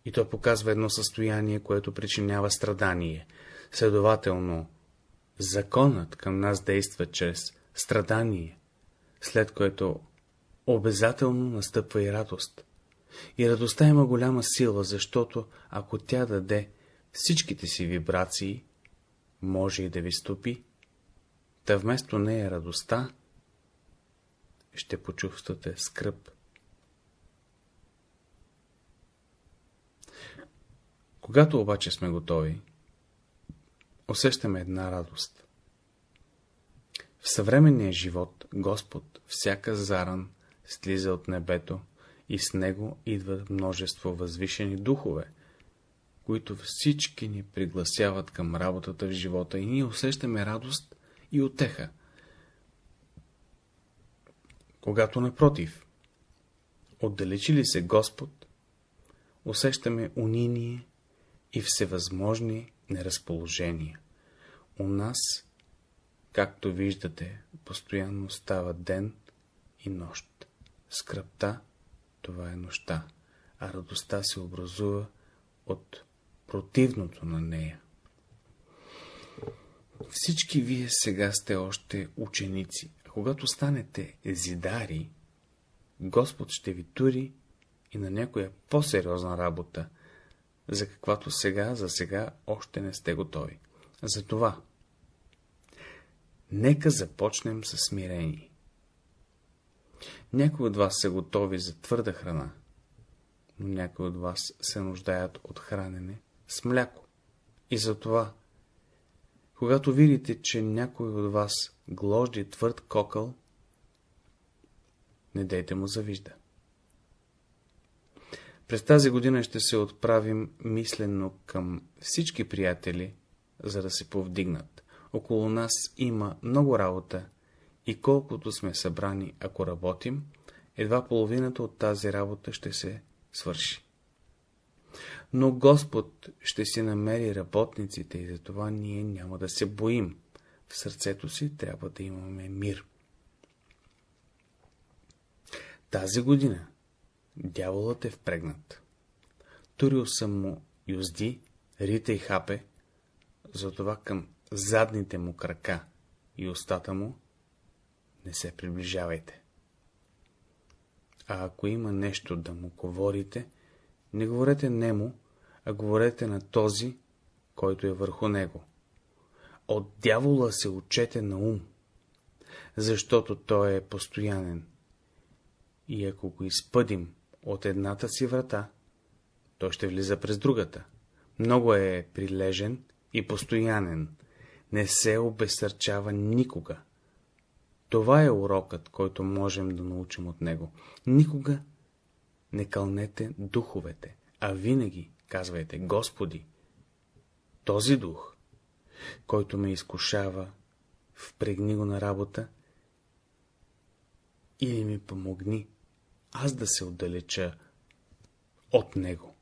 и то показва едно състояние, което причинява страдание. Следователно, Законът към нас действа чрез страдание, след което обязателно настъпва и радост. И радостта има голяма сила, защото ако тя даде всичките си вибрации, може и да ви стопи, та вместо нея радостта ще почувствате скръп. Когато обаче сме готови, усещаме една радост. В съвременния живот Господ всяка заран слиза от небето и с него идват множество възвишени духове, които всички ни пригласяват към работата в живота и ние усещаме радост и отеха. Когато напротив, отдалечи ли се Господ, усещаме униние и всевъзможни неразположения. У нас, както виждате, постоянно става ден и нощ. Скръпта, това е нощта, а радостта се образува от противното на нея. Всички вие сега сте още ученици, а когато станете езидари, Господ ще ви тури и на някоя по-сериозна работа, за каквато сега, за сега още не сте готови. Затова, нека започнем с смирение. Някои от вас са готови за твърда храна, но някои от вас се нуждаят от хранене с мляко. И затова, когато видите, че някой от вас гложди твърд кокъл, не дейте му завижда. През тази година ще се отправим мислено към всички приятели, за да се повдигнат. Около нас има много работа и колкото сме събрани, ако работим, едва половината от тази работа ще се свърши. Но Господ ще си намери работниците и затова ние няма да се боим. В сърцето си трябва да имаме мир. Тази година дяволът е впрегнат. Турил съм му юзди, рита и хапе, затова към задните му крака и устата му не се приближавайте. А ако има нещо да му говорите, не говорете нему, а говорете на този, който е върху него. От дявола се учете на ум, защото той е постоянен. И ако го изпъдим от едната си врата, той ще влиза през другата. Много е прилежен и постоянен, не се обесърчава никога. Това е урокът, който можем да научим от него. Никога не кълнете духовете, а винаги казвайте, Господи, този дух, който ме изкушава, впрегни го на работа или ми помогни аз да се отдалеча от него.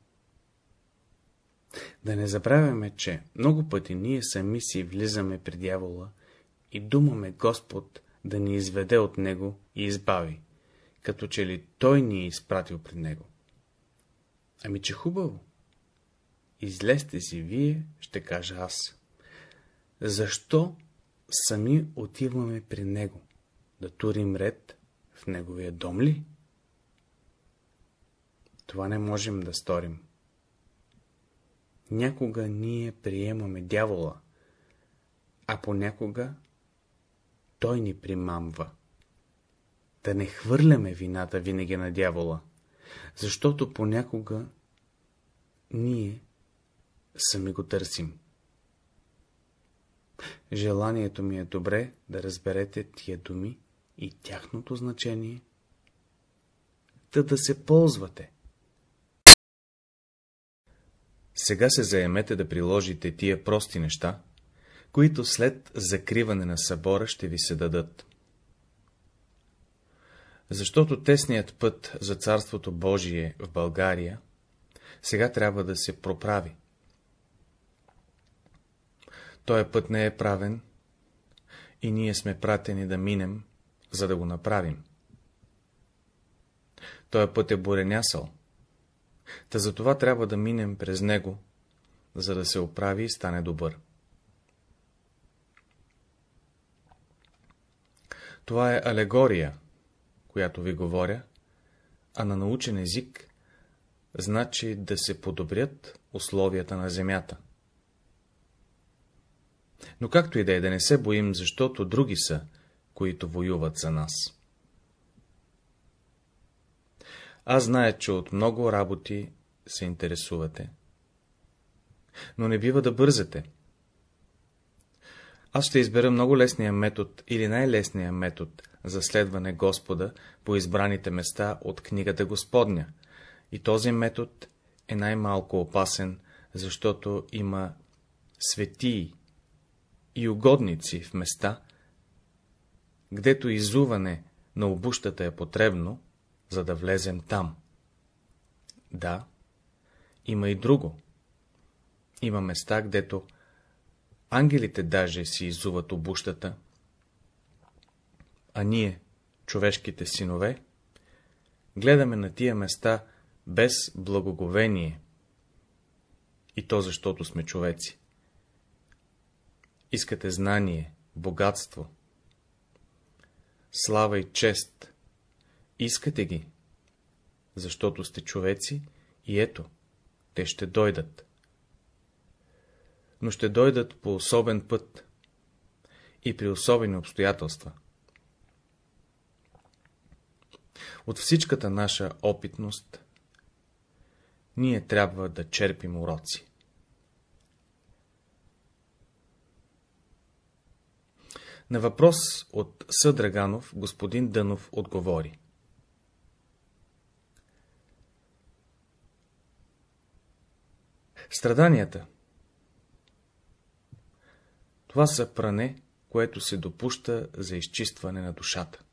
Да не забравяме, че много пъти ние сами си влизаме при дявола и думаме Господ да ни изведе от него и избави, като че ли той ни е изпратил при него. Ами че хубаво. Излезте си вие, ще кажа аз. Защо сами отиваме при него? Да турим ред в неговия дом ли? Това не можем да сторим. Някога ние приемаме дявола, а понякога той ни примамва. Да не хвърляме вината винаги на дявола, защото понякога ние сами го търсим. Желанието ми е добре да разберете тия думи и тяхното значение, да да се ползвате. Сега се заемете да приложите тия прости неща, които след закриване на събора ще ви се дадат. Защото тесният път за Царството Божие в България сега трябва да се проправи. Той път не е правен и ние сме пратени да минем, за да го направим. Той път е буренясъл, та затова трябва да минем през него, за да се оправи и стане добър. Това е алегория, която ви говоря, а на научен език значи да се подобрят условията на земята. Но както и да е, да не се боим, защото други са, които воюват за нас. Аз зная, че от много работи се интересувате. Но не бива да бързате. Аз ще избера много лесния метод или най-лесния метод за следване Господа по избраните места от книгата Господня. И този метод е най-малко опасен, защото има светии и угодници в места, гдето изуване на обущата е потребно, за да влезем там. Да, има и друго. Има места, гдето ангелите даже си изуват обущата, а ние, човешките синове, гледаме на тия места без благоговение, и то защото сме човеци. Искате знание, богатство, слава и чест. Искате ги, защото сте човеци и ето, те ще дойдат. Но ще дойдат по особен път и при особени обстоятелства. От всичката наша опитност ние трябва да черпим уроци. На въпрос от Съдраганов господин Дънов отговори. Страданията Това са пране, което се допуща за изчистване на душата.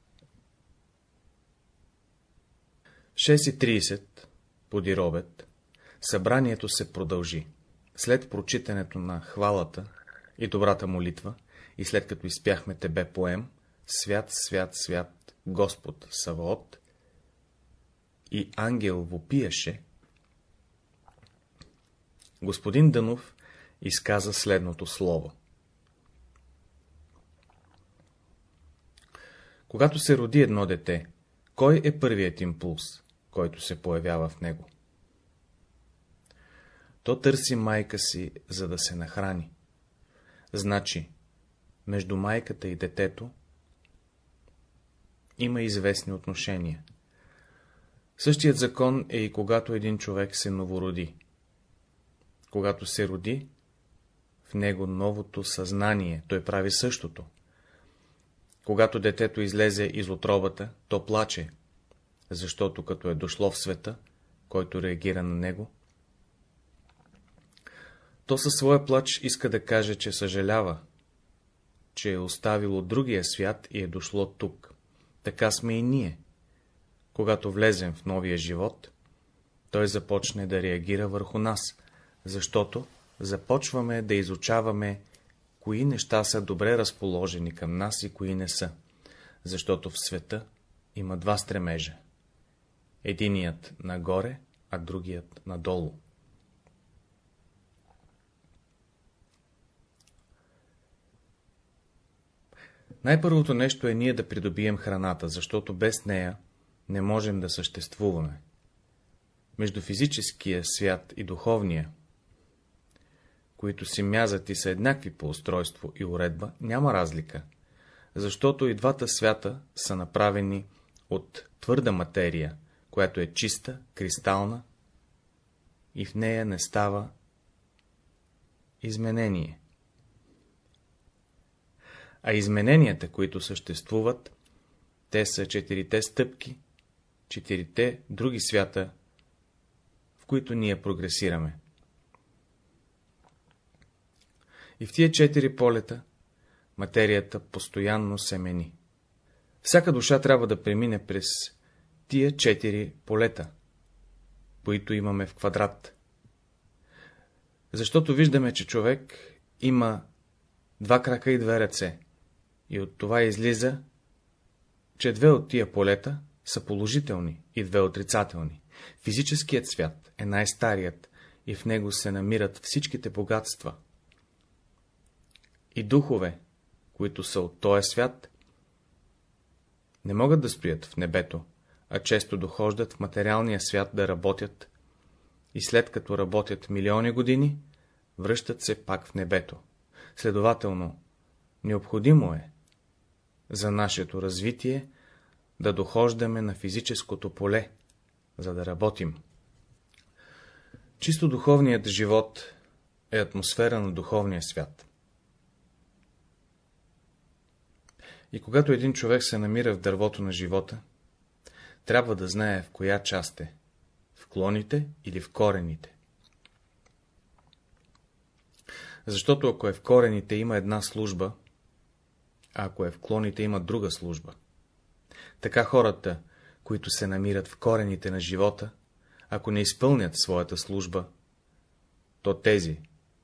6.30 поди робет, събранието се продължи. След прочитането на хвалата и добрата молитва, и след като изпяхме тебе поем, свят, свят, свят, Господ Савоот, и ангел вопияше, господин Дънов изказа следното слово. Когато се роди едно дете, кой е първият импулс, който се появява в него? То търси майка си, за да се нахрани. Значи, между майката и детето има известни отношения. Същият закон е и когато един човек се новороди. Когато се роди, в него новото съзнание, той прави същото. Когато детето излезе из отробата, то плаче, защото като е дошло в света, който реагира на него, то със своя плач иска да каже, че съжалява, че е оставило другия свят и е дошло тук. Така сме и ние. Когато влезем в новия живот, той започне да реагира върху нас, защото започваме да изучаваме, кои неща са добре разположени към нас и кои не са, защото в света има два стремежа. Единият нагоре, а другият надолу. Най-първото нещо е ние да придобием храната, защото без нея не можем да съществуваме. Между физическия свят и духовния, които си мязат и са еднакви по устройство и уредба, няма разлика, защото и двата свята са направени от твърда материя, която е чиста, кристална и в нея не става изменение а измененията, които съществуват, те са четирите стъпки, четирите други свята, в които ние прогресираме. И в тия четири полета материята постоянно се мени. Всяка душа трябва да премине през тия четири полета, които имаме в квадрат. Защото виждаме, че човек има два крака и две ръце. И от това излиза, че две от тия полета са положителни и две отрицателни. Физическият свят е най-старият и в него се намират всичките богатства. И духове, които са от този свят, не могат да стоят в небето, а често дохождат в материалния свят да работят и след като работят милиони години, връщат се пак в небето. Следователно, необходимо е за нашето развитие да дохождаме на физическото поле, за да работим. Чисто духовният живот е атмосфера на духовния свят. И когато един човек се намира в дървото на живота, трябва да знае в коя част е, в клоните или в корените. Защото ако е в корените има една служба, а ако е в клоните има друга служба. Така хората, които се намират в корените на живота, ако не изпълнят своята служба, то тези,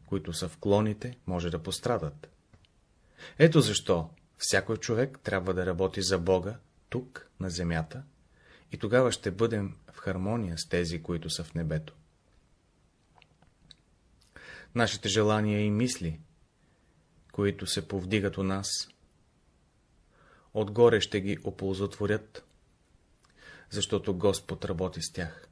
които са в клоните, може да пострадат. Ето защо всякой човек трябва да работи за Бога, тук, на земята, и тогава ще бъдем в хармония с тези, които са в небето. Нашите желания и мисли, които се повдигат у нас, отгоре ще ги оползотворят, защото Господ работи с тях.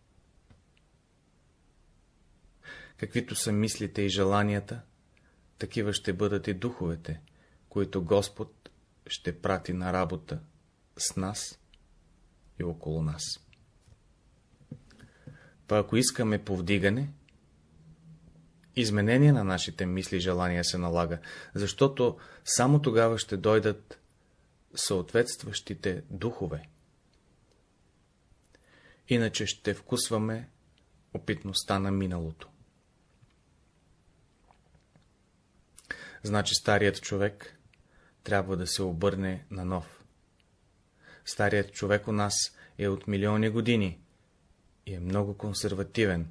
Каквито са мислите и желанията, такива ще бъдат и духовете, които Господ ще прати на работа с нас и около нас. Па ако искаме повдигане, изменение на нашите мисли и желания се налага, защото само тогава ще дойдат съответстващите духове. Иначе ще вкусваме опитността на миналото. Значи старият човек трябва да се обърне на нов. Старият човек у нас е от милиони години и е много консервативен,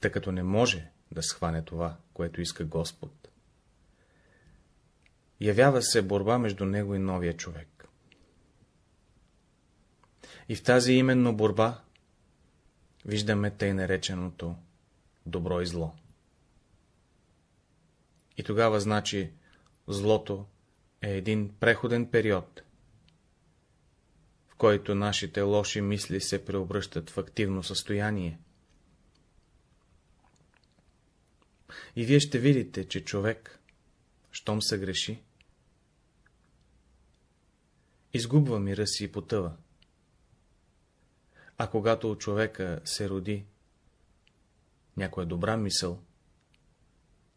тъй като не може да схване това, което иска Господ. Явява се борба между него и новия човек. И в тази именно борба виждаме тъй нареченото добро и зло. И тогава значи злото е един преходен период, в който нашите лоши мисли се преобръщат в активно състояние. И вие ще видите, че човек, щом се греши, изгубва мира си и потъва. А когато у човека се роди някоя добра мисъл,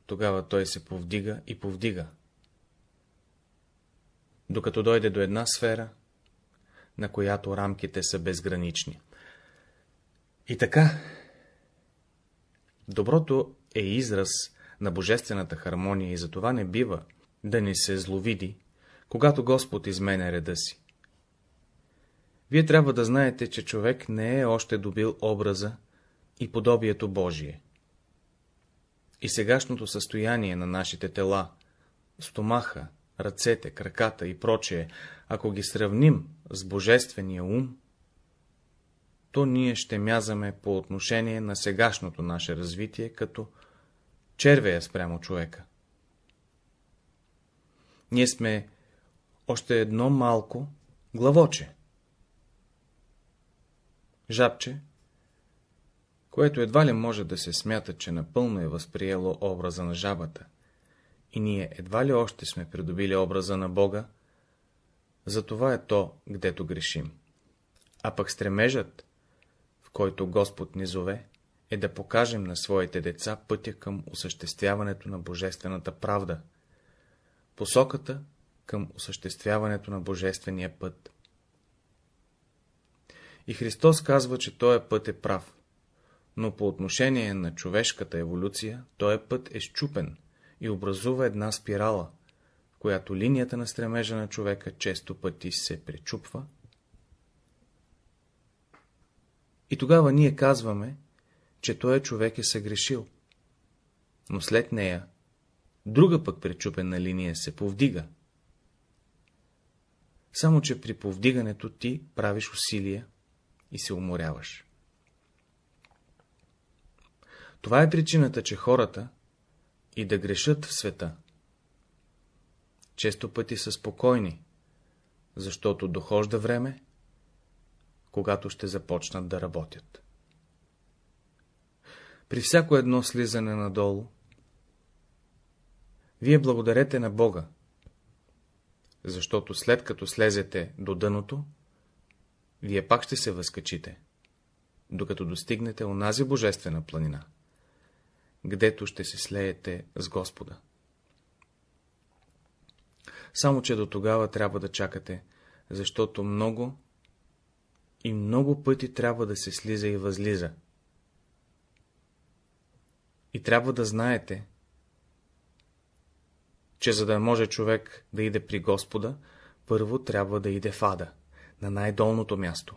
тогава той се повдига и повдига. Докато дойде до една сфера, на която рамките са безгранични. И така, доброто е израз на божествената хармония и затова не бива да ни се зловиди, когато Господ изменя реда си. Вие трябва да знаете, че човек не е още добил образа и подобието Божие и сегашното състояние на нашите тела, стомаха, ръцете, краката и прочее, ако ги сравним с божествения ум, то ние ще мязаме по отношение на сегашното наше развитие, като червея спрямо човека. Ние сме още едно малко главоче. Жабче, което едва ли може да се смята, че напълно е възприело образа на жабата, и ние едва ли още сме придобили образа на Бога, затова е то, гдето грешим. А пък стремежът, в който Господ ни зове, е да покажем на своите деца пътя към осъществяването на божествената правда, посоката към осъществяването на божествения път. И Христос казва, че този път е прав, но по отношение на човешката еволюция, този път е щупен и образува една спирала, в която линията на стремежа на човека често пъти се пречупва. И тогава ние казваме, че този човек е съгрешил, но след нея друга пък пречупена линия се повдига. Само, че при повдигането ти правиш усилия и се уморяваш. Това е причината, че хората и да грешат в света. Често пъти са спокойни, защото дохожда време, когато ще започнат да работят. При всяко едно слизане надолу, вие благодарете на Бога, защото след като слезете до дъното, вие пак ще се възкачите, докато достигнете онази божествена планина, гдето ще се слеете с Господа. Само, че до тогава трябва да чакате, защото много и много пъти трябва да се слиза и възлиза. И трябва да знаете, че за да може човек да иде при Господа, първо трябва да иде в ада, на най-долното място.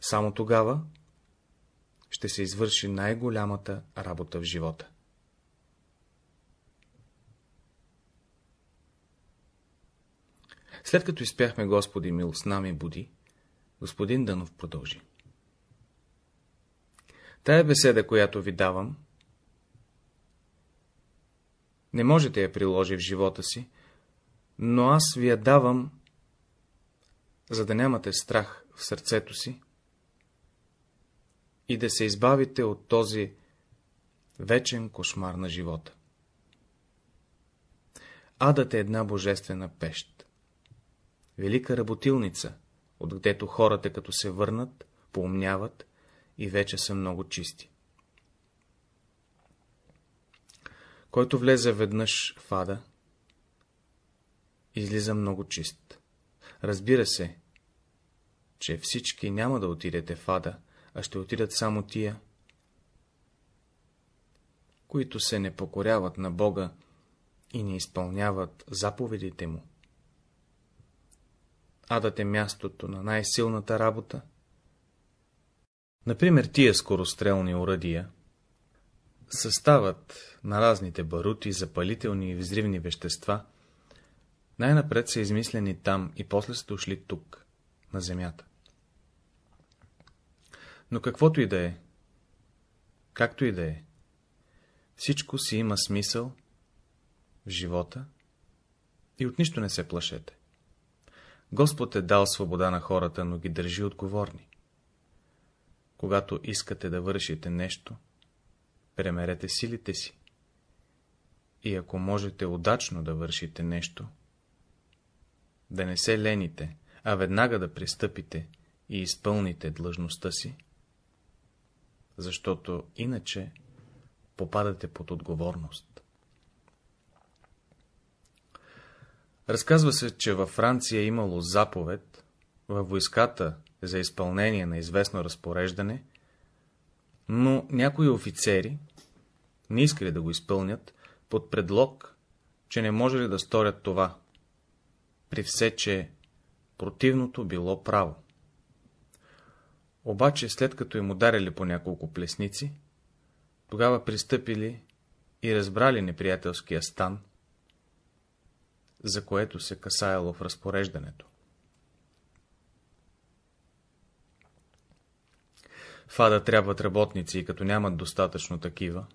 Само тогава ще се извърши най-голямата работа в живота. След като изпяхме Господи мил с нами буди, господин Дънов продължи. Тая беседа, която ви давам, не можете я приложи в живота си, но аз ви я давам, за да нямате страх в сърцето си и да се избавите от този вечен кошмар на живота. Адът е една божествена пещ, велика работилница, отгдето хората, като се върнат, поумняват и вече са много чисти. Който влезе веднъж в ада, излиза много чист. Разбира се, че всички няма да отидете в ада, а ще отидат само тия, които се не покоряват на Бога и не изпълняват заповедите Му. Адът е мястото на най-силната работа. Например, тия скорострелни уръдия, съставът на разните барути, запалителни и взривни вещества, най-напред са измислени там и после са дошли тук, на земята. Но каквото и да е, както и да е, всичко си има смисъл в живота и от нищо не се плашете. Господ е дал свобода на хората, но ги държи отговорни. Когато искате да вършите нещо, премерете силите си. И ако можете удачно да вършите нещо, да не се лените, а веднага да пристъпите и изпълните длъжността си, защото иначе попадате под отговорност. Разказва се, че във Франция е имало заповед във войската за изпълнение на известно разпореждане, но някои офицери не искали да го изпълнят под предлог, че не можели да сторят това, при все, че противното било право. Обаче, след като им ударили по няколко плесници, тогава пристъпили и разбрали неприятелския стан, за което се касаяло в разпореждането. В ада трябват работници и като нямат достатъчно такива,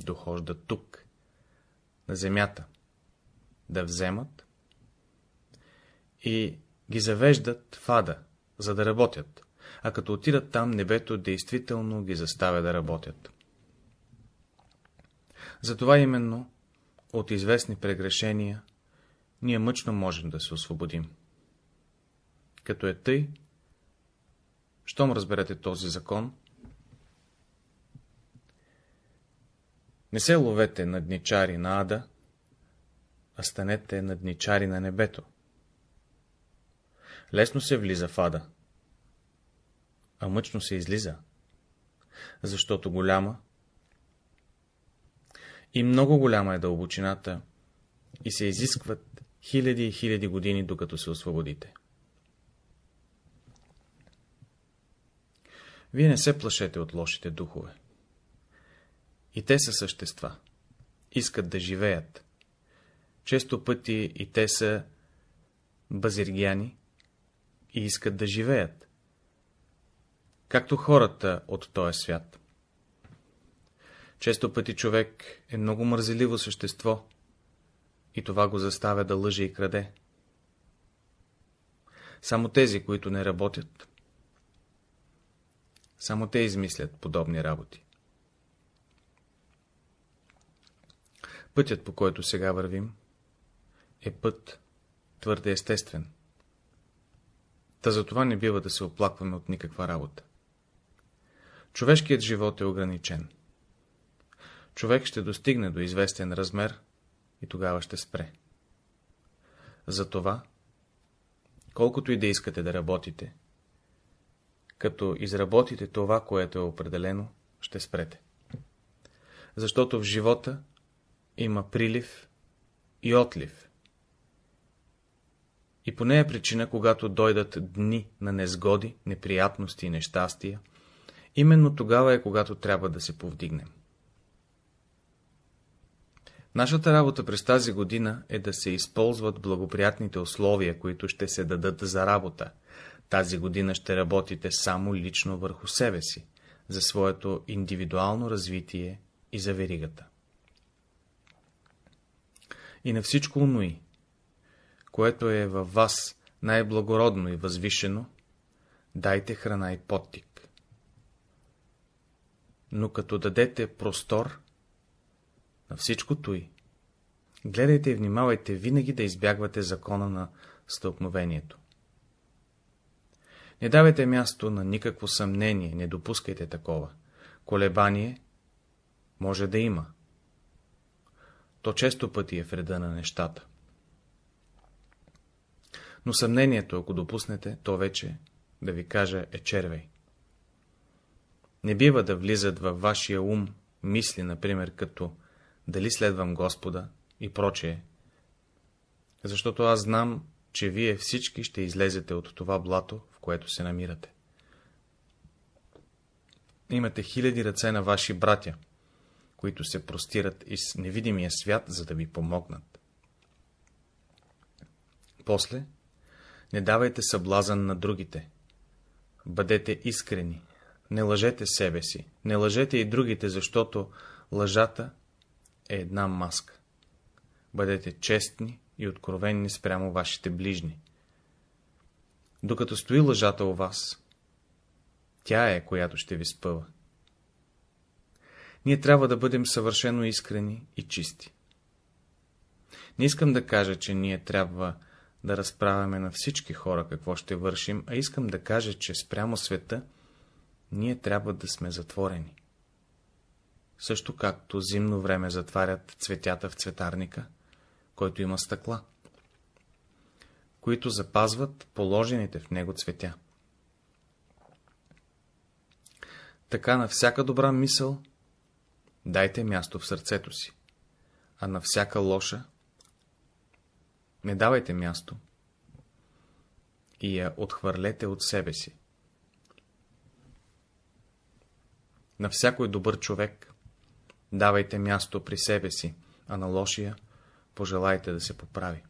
дохождат тук, на земята, да вземат и ги завеждат в ада, за да работят, а като отидат там, небето действително ги заставя да работят. Затова именно от известни прегрешения ние мъчно можем да се освободим. Като е тъй, щом разберете този закон, не се ловете надничари на ада, а станете надничари на небето. Лесно се влиза в ада, а мъчно се излиза, защото голяма и много голяма е дълбочината и се изискват хиляди и хиляди години, докато се освободите. Вие не се плашете от лошите духове. И те са същества. Искат да живеят. Често пъти и те са базиргяни и искат да живеят. Както хората от този свят. Често пъти човек е много мързеливо същество и това го заставя да лъже и краде. Само тези, които не работят, само те измислят подобни работи. Пътят, по който сега вървим, е път твърде естествен. Та за това не бива да се оплакваме от никаква работа. Човешкият живот е ограничен. Човек ще достигне до известен размер и тогава ще спре. Затова, колкото и да искате да работите, като изработите това, което е определено, ще спрете. Защото в живота има прилив и отлив. И по нея причина, когато дойдат дни на незгоди, неприятности и нещастия, именно тогава е, когато трябва да се повдигнем. Нашата работа през тази година е да се използват благоприятните условия, които ще се дадат за работа. Тази година ще работите само лично върху себе си, за своето индивидуално развитие и за веригата. И на всичко унуи, което е във вас най-благородно и възвишено, дайте храна и подтик. Но като дадете простор на всичко той, гледайте и внимавайте винаги да избягвате закона на стълкновението. Не давайте място на никакво съмнение, не допускайте такова. Колебание може да има. То често пъти е вреда на нещата. Но съмнението, ако допуснете, то вече, да ви кажа, е червей. Не бива да влизат във вашия ум мисли, например, като дали следвам Господа и прочее, защото аз знам, че вие всички ще излезете от това блато, в което се намирате. Имате хиляди ръце на ваши братя, които се простират из невидимия свят, за да ви помогнат. После, не давайте съблазън на другите. Бъдете искрени. Не лъжете себе си. Не лъжете и другите, защото лъжата е една маска. Бъдете честни и откровенни спрямо вашите ближни. Докато стои лъжата у вас, тя е, която ще ви спъва. Ние трябва да бъдем съвършено искрени и чисти. Не искам да кажа, че ние трябва да разправяме на всички хора какво ще вършим, а искам да кажа, че спрямо света ние трябва да сме затворени. Също както зимно време затварят цветята в цветарника, който има стъкла, които запазват положените в него цветя. Така на всяка добра мисъл дайте място в сърцето си, а на всяка лоша не давайте място и я отхвърлете от себе си. На всякой добър човек давайте място при себе си, а на лошия пожелайте да се поправи.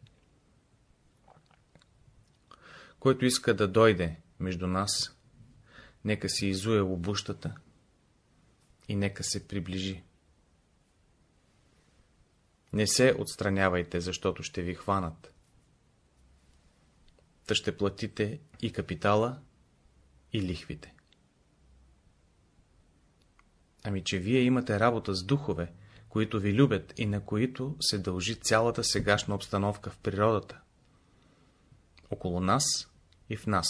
Който иска да дойде между нас, нека си изуе обущата и нека се приближи. Не се отстранявайте, защото ще ви хванат. Та ще платите и капитала, и лихвите. Ами, че вие имате работа с духове, които ви любят и на които се дължи цялата сегашна обстановка в природата. Около нас и в нас.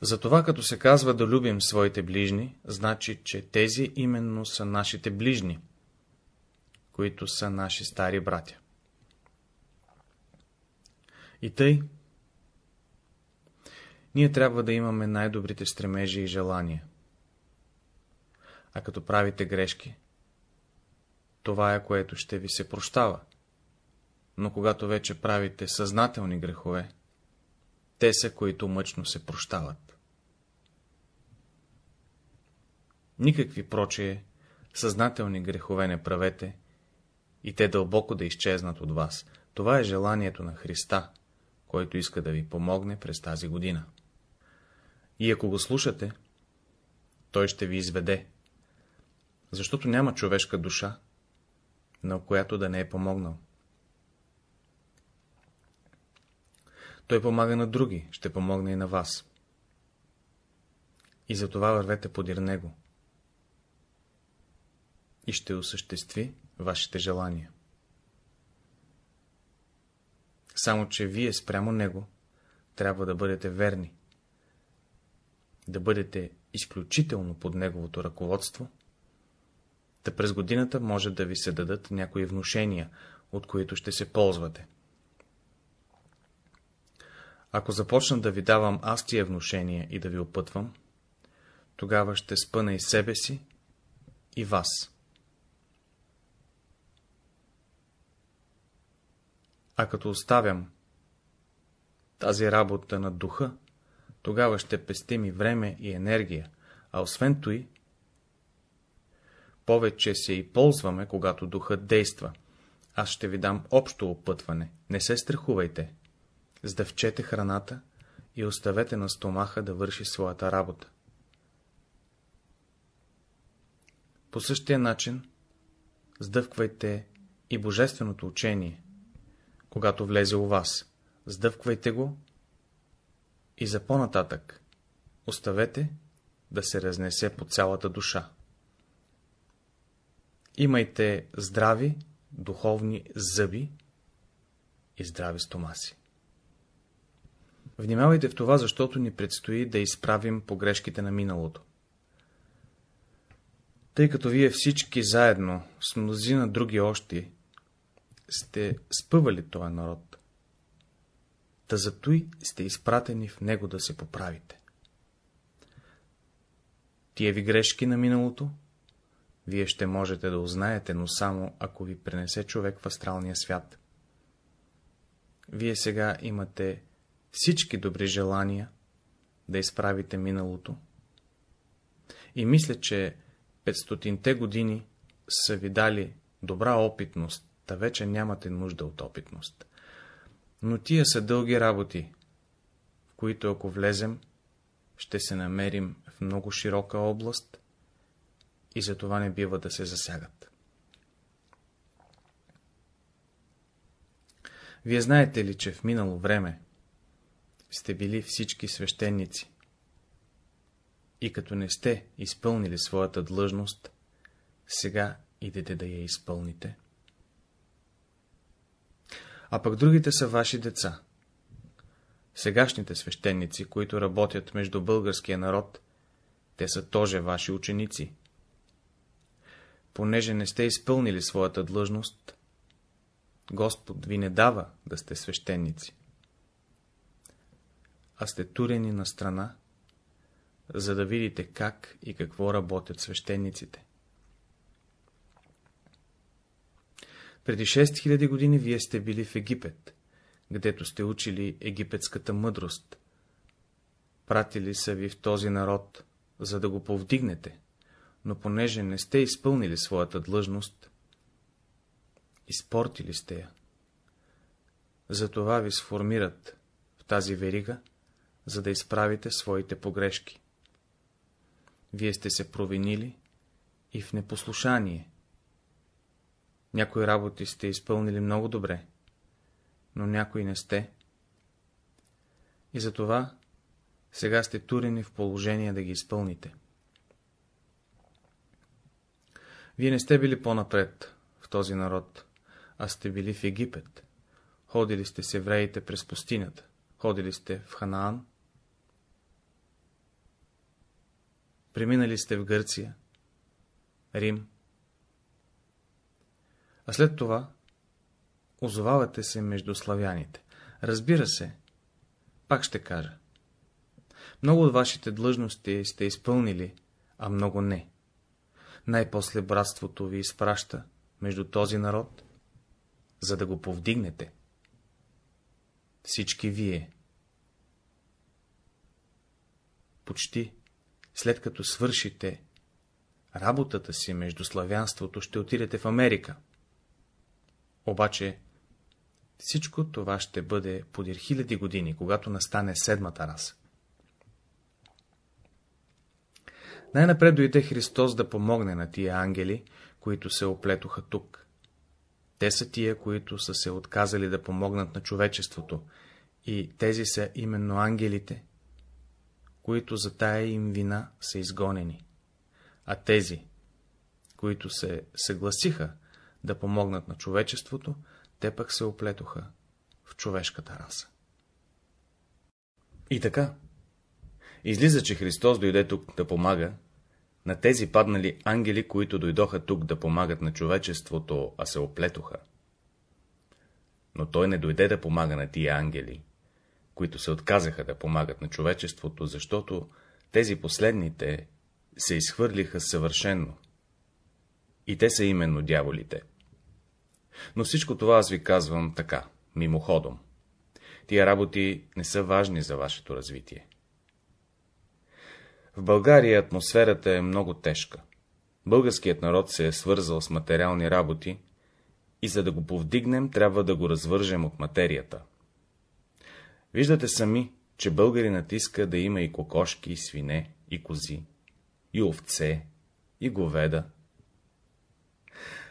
Затова, като се казва да любим своите ближни, значи, че тези именно са нашите ближни, които са наши стари братя. И тъй, ние трябва да имаме най-добрите стремежи и желания. А като правите грешки, това е, което ще ви се прощава. Но когато вече правите съзнателни грехове, те са, които мъчно се прощават. Никакви прочие съзнателни грехове не правете и те дълбоко да изчезнат от вас. Това е желанието на Христа, който иска да ви помогне през тази година. И ако го слушате, той ще ви изведе, защото няма човешка душа, на която да не е помогнал. Той помага на други, ще помогне и на вас. И затова вървете подир него. И ще осъществи вашите желания. Само, че вие спрямо него трябва да бъдете верни, да бъдете изключително под неговото ръководство, да през годината може да ви се дадат някои внушения, от които ще се ползвате. Ако започна да ви давам аз тия внушения и да ви опътвам, тогава ще спъна и себе си, и вас. А като оставям тази работа на духа, тогава ще пестим и време и енергия, а освен той, повече се и ползваме, когато духът действа. Аз ще ви дам общо опътване, не се страхувайте. Сдъвчете храната и оставете на стомаха да върши своята работа. По същия начин сдъвквайте и божественото учение, когато влезе у вас. Сдъвквайте го и за по-нататък оставете да се разнесе по цялата душа. Имайте здрави духовни зъби и здрави стомаси. Внимавайте в това, защото ни предстои да изправим погрешките на миналото. Тъй като вие всички заедно, с мнозина други още, сте спъвали този народ, та зато сте изпратени в него да се поправите. Тия ви грешки на миналото, вие ще можете да узнаете, но само ако ви пренесе човек в астралния свят. Вие сега имате всички добри желания да изправите миналото. И мисля, че 500-те години са ви дали добра опитност, да вече нямате нужда от опитност. Но тия са дълги работи, в които ако влезем, ще се намерим в много широка област и за това не бива да се засягат. Вие знаете ли, че в минало време сте били всички свещеници и като не сте изпълнили своята длъжност, сега идете да я изпълните? А пък другите са ваши деца. Сегашните свещеници, които работят между българския народ, те са тоже ваши ученици. Понеже не сте изпълнили своята длъжност, Господ ви не дава да сте свещеници, а сте турени на страна, за да видите как и какво работят свещениците. Преди 6000 години вие сте били в Египет, гдето сте учили египетската мъдрост. Пратили са ви в този народ, за да го повдигнете, но понеже не сте изпълнили своята длъжност, изпортили сте я. Затова ви сформират в тази верига, за да изправите своите погрешки. Вие сте се провинили и в непослушание. Някои работи сте изпълнили много добре, но някои не сте. И затова сега сте турени в положение да ги изпълните. Вие не сте били по-напред в този народ, а сте били в Египет. Ходили сте с евреите през пустинята, ходили сте в Ханаан, преминали сте в Гърция, Рим, а след това озовавате се между славяните. Разбира се, пак ще кажа. Много от вашите длъжности сте изпълнили, а много не. Най-после братството ви изпраща между този народ, за да го повдигнете. Всички вие. Почти след като свършите работата си между славянството, ще отидете в Америка. Обаче всичко това ще бъде подир хиляди години, когато настане седмата раса. Най-напред дойде Христос да помогне на тия ангели, които се оплетоха тук. Те са тия, които са се отказали да помогнат на човечеството И тези са именно ангелите, които за тая им вина са изгонени. А тези, които се съгласиха да помогнат на човечеството, те пък се оплетоха в човешката раса. И така, излиза, че Христос дойде тук да помага на тези паднали ангели, които дойдоха тук да помагат на човечеството, а се оплетоха. Но той не дойде да помага на тия ангели, които се отказаха да помагат на човечеството, защото тези последните се изхвърлиха съвършенно. И те са именно дяволите. Но всичко това аз ви казвам така, мимоходом. Тия работи не са важни за вашето развитие. В България атмосферата е много тежка. Българският народ се е свързал с материални работи и за да го повдигнем, трябва да го развържем от материята. Виждате сами, че българинът иска да има и кокошки, и свине, и кози, и овце, и говеда.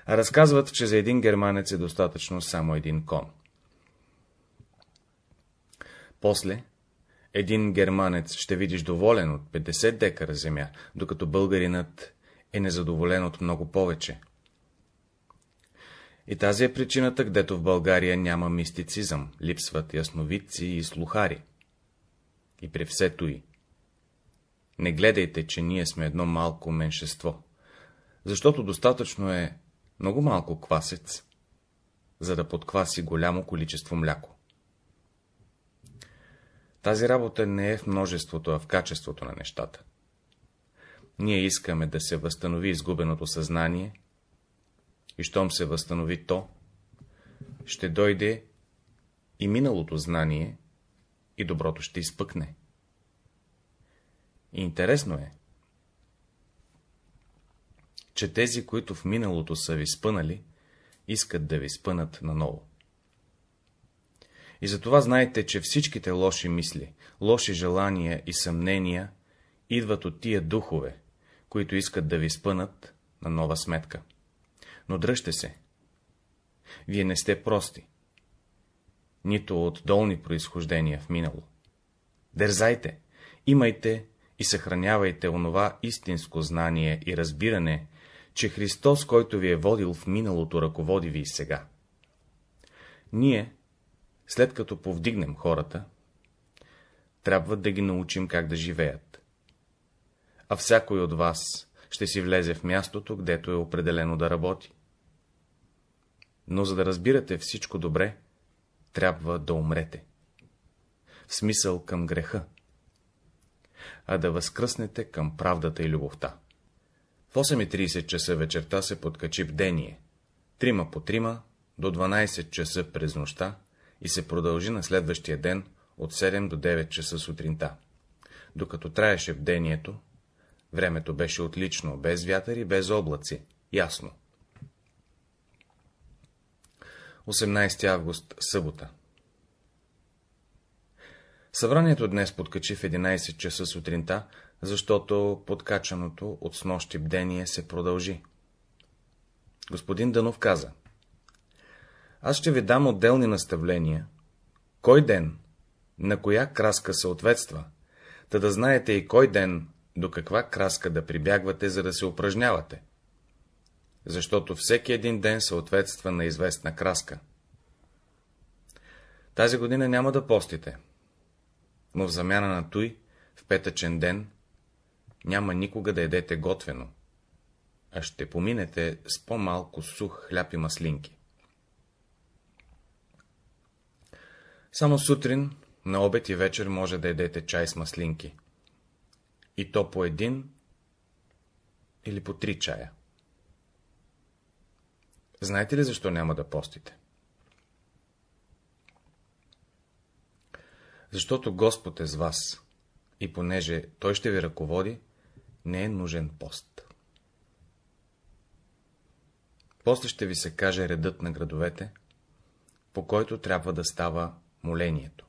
Разказват, че за един германец е достатъчно само един кон. После, един германец ще видиш доволен от 50 декара земя, докато българинът е незадоволен от много повече. И тази е причината, гдето в България няма мистицизъм, липсват ясновидци и слухари. И при все и. Не гледайте, че ние сме едно малко меншество, защото достатъчно е много малко квасец, за да подкваси голямо количество мляко. Тази работа не е в множеството, а в качеството на нещата. Ние искаме да се възстанови изгубеното съзнание, и щом се възстанови то, ще дойде и миналото знание, и доброто ще изпъкне. Интересно е, че тези, които в миналото са ви спънали, искат да ви спънат наново. И затова знайте, че всичките лоши мисли, лоши желания и съмнения идват от тия духове, които искат да ви спънат на нова сметка. Но дръжте се. Вие не сте прости. Нито от долни произхождения в минало. Дързайте, имайте и съхранявайте онова истинско знание и разбиране, че Христос, който ви е водил в миналото, ръководи ви и сега. Ние, след като повдигнем хората, трябва да ги научим как да живеят. А всякой от вас ще си влезе в мястото, гдето е определено да работи. Но за да разбирате всичко добре, трябва да умрете. В смисъл към греха, а да възкръснете към правдата и любовта. В 8.30 часа вечерта се подкачи бдение, трима по трима, до 12 часа през нощта и се продължи на следващия ден от 7 до 9 часа сутринта. Докато траеше бдението, времето беше отлично, без вятър и без облаци, ясно. 18 август, събота Събранието днес подкачи в 11 часа сутринта, защото подкачаното от снощи бдение се продължи. Господин Данов каза, аз ще ви дам отделни наставления, кой ден, на коя краска съответства, та да знаете и кой ден до каква краска да прибягвате, за да се упражнявате защото всеки един ден съответства на известна краска. Тази година няма да постите, но в замяна на той, в петъчен ден, няма никога да едете готвено, а ще поминете с по-малко сух хляб и маслинки. Само сутрин, на обед и вечер може да едете чай с маслинки. И то по един или по три чая. Знаете ли защо няма да постите? Защото Господ е с вас и понеже Той ще ви ръководи, не е нужен пост. После ще ви се каже редът на градовете, по който трябва да става молението.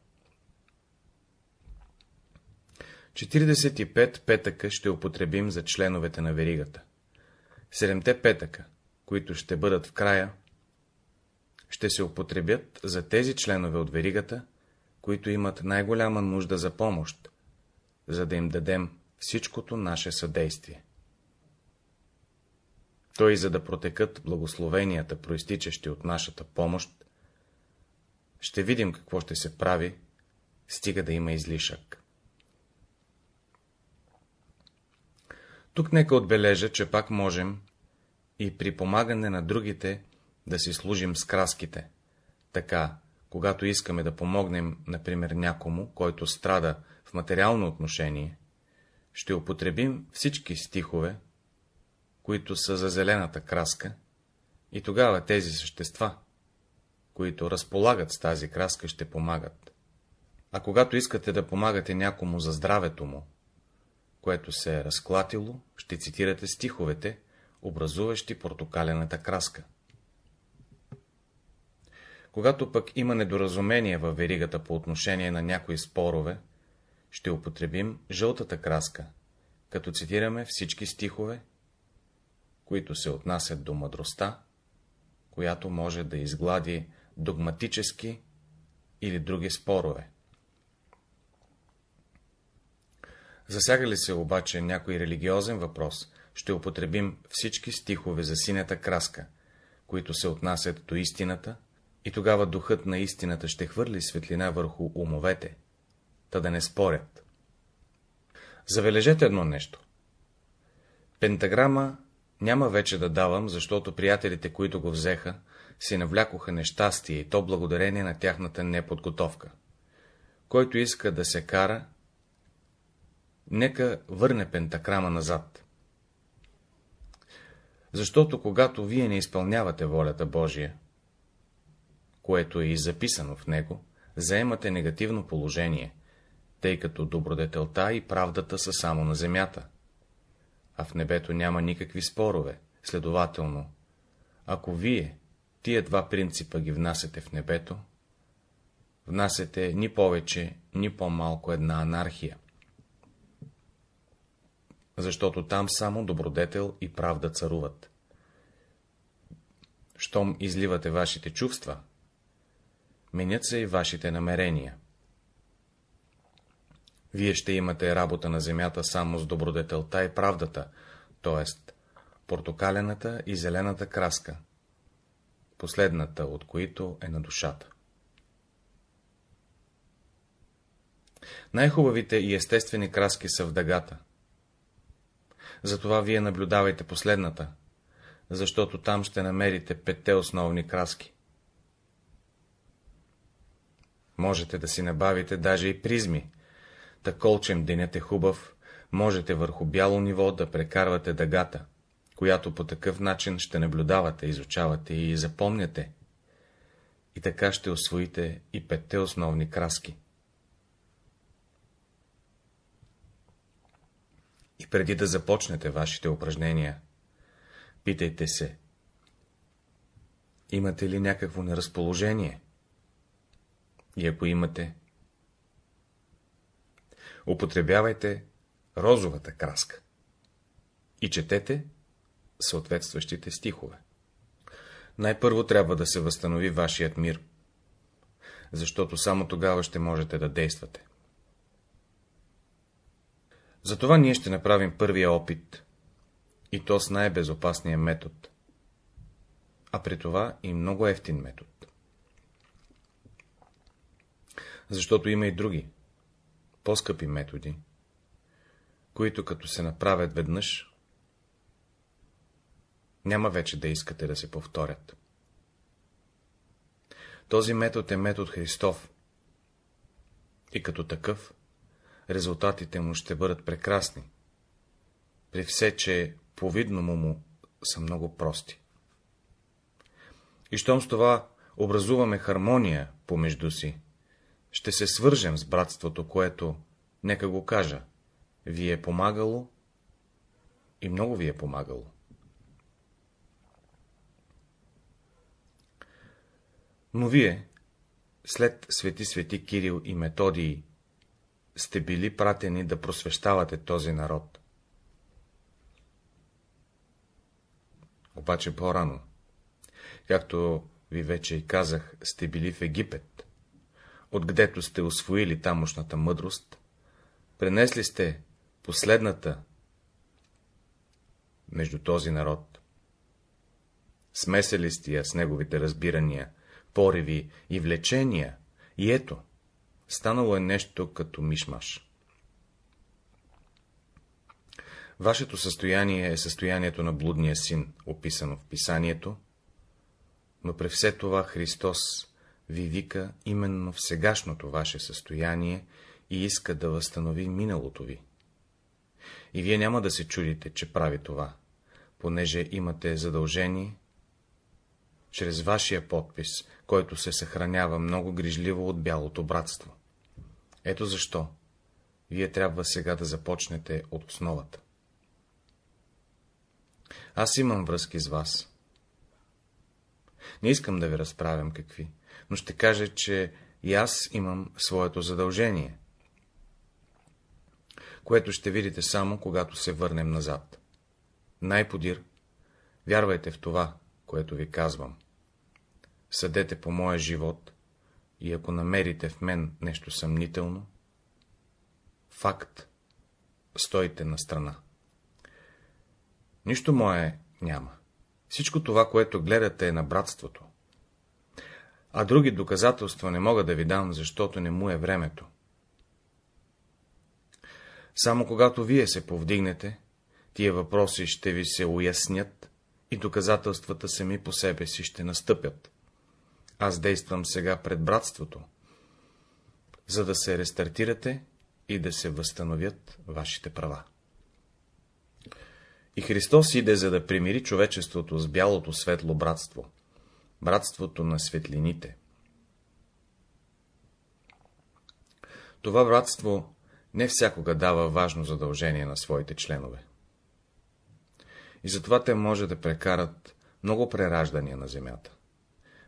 45 петъка ще употребим за членовете на веригата. Седемте петъка които ще бъдат в края, ще се употребят за тези членове от веригата, които имат най-голяма нужда за помощ, за да им дадем всичкото наше съдействие. Той, за да протекат благословенията, проистичащи от нашата помощ, ще видим какво ще се прави, стига да има излишък. Тук нека отбележа, че пак можем и при помагане на другите да си служим с краските. Така, когато искаме да помогнем, например, някому, който страда в материално отношение, ще употребим всички стихове, които са за зелената краска, и тогава тези същества, които разполагат с тази краска, ще помагат. А когато искате да помагате някому за здравето му, което се е разклатило, ще цитирате стиховете, образуващи портокалената краска. Когато пък има недоразумение във веригата по отношение на някои спорове, ще употребим жълтата краска, като цитираме всички стихове, които се отнасят до мъдростта, която може да изглади догматически или други спорове. Засяга ли се обаче някой религиозен въпрос, ще употребим всички стихове за синята краска, които се отнасят до истината, и тогава духът на истината ще хвърли светлина върху умовете, та да не спорят. Забележете едно нещо. Пентаграма няма вече да давам, защото приятелите, които го взеха, си навлякоха нещастие и то благодарение на тяхната неподготовка. Който иска да се кара, нека върне пентакрама назад. Защото когато вие не изпълнявате волята Божия, което е и записано в него, заемате негативно положение, тъй като добродетелта и правдата са само на земята, а в небето няма никакви спорове, следователно, ако вие тия два принципа ги внасяте в небето, внасяте ни повече, ни по-малко една анархия. Защото там само добродетел и правда царуват. Щом изливате вашите чувства, менят се и вашите намерения. Вие ще имате работа на земята само с добродетелта и правдата, т.е. портокалената и зелената краска, последната от които е на душата. Най-хубавите и естествени краски са в дъгата. Затова вие наблюдавайте последната, защото там ще намерите петте основни краски. Можете да си набавите даже и призми. Та колчем денят е хубав, можете върху бяло ниво да прекарвате дъгата, която по такъв начин ще наблюдавате, изучавате и запомняте. И така ще освоите и петте основни краски. И преди да започнете вашите упражнения, питайте се, имате ли някакво неразположение? И ако имате, употребявайте розовата краска и четете съответстващите стихове. Най-първо трябва да се възстанови вашият мир, защото само тогава ще можете да действате. Затова ние ще направим първия опит, и то с най-безопасния метод, а при това и много ефтин метод. Защото има и други, по-скъпи методи, които като се направят веднъж, няма вече да искате да се повторят. Този метод е метод Христов и като такъв резултатите му ще бъдат прекрасни, при все, че по-видно му са много прости. И щом с това образуваме хармония помежду си, ще се свържем с братството, което, нека го кажа, ви е помагало и много ви е помагало. Но вие, след свети-свети Кирил и Методии, сте били пратени да просвещавате този народ. Обаче по-рано, както ви вече и казах, сте били в Египет, отгдето сте освоили тамошната мъдрост, пренесли сте последната между този народ. Смесели сте я с неговите разбирания, пориви и влечения, и ето, станало е нещо като мишмаш. Вашето състояние е състоянието на блудния син, описано в писанието, но при все това Христос ви вика именно в сегашното ваше състояние и иска да възстанови миналото ви. И вие няма да се чудите, че прави това, понеже имате задължение, чрез вашия подпис, който се съхранява много грижливо от бялото братство. Ето защо вие трябва сега да започнете от основата. Аз имам връзки с вас. Не искам да ви разправям какви, но ще кажа, че и аз имам своето задължение, което ще видите само, когато се върнем назад. Най-подир, вярвайте в това, което ви казвам. Съдете по моя живот и ако намерите в мен нещо съмнително, факт, стойте на страна. Нищо мое няма. Всичко това, което гледате е на братството. А други доказателства не мога да ви дам, защото не му е времето. Само когато вие се повдигнете, тия въпроси ще ви се уяснят и доказателствата сами по себе си ще настъпят. Аз действам сега пред братството, за да се рестартирате и да се възстановят вашите права. И Христос иде, за да примири човечеството с бялото светло братство, братството на светлините. Това братство не всякога дава важно задължение на своите членове. И затова те може да прекарат много прераждания на земята,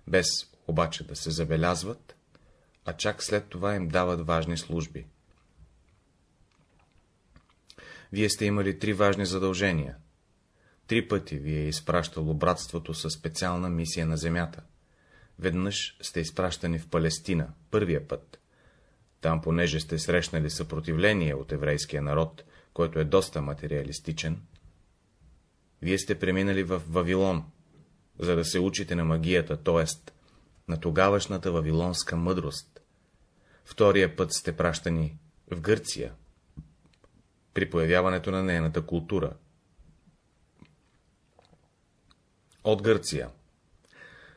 без обаче да се забелязват, а чак след това им дават важни служби. Вие сте имали три важни задължения. Три пъти ви е изпращало братството със специална мисия на земята. Веднъж сте изпращани в Палестина, първия път. Там, понеже сте срещнали съпротивление от еврейския народ, който е доста материалистичен, вие сте преминали в Вавилон, за да се учите на магията, т.е. на тогавашната вавилонска мъдрост. Втория път сте пращани в Гърция, при появяването на нейната култура. От Гърция.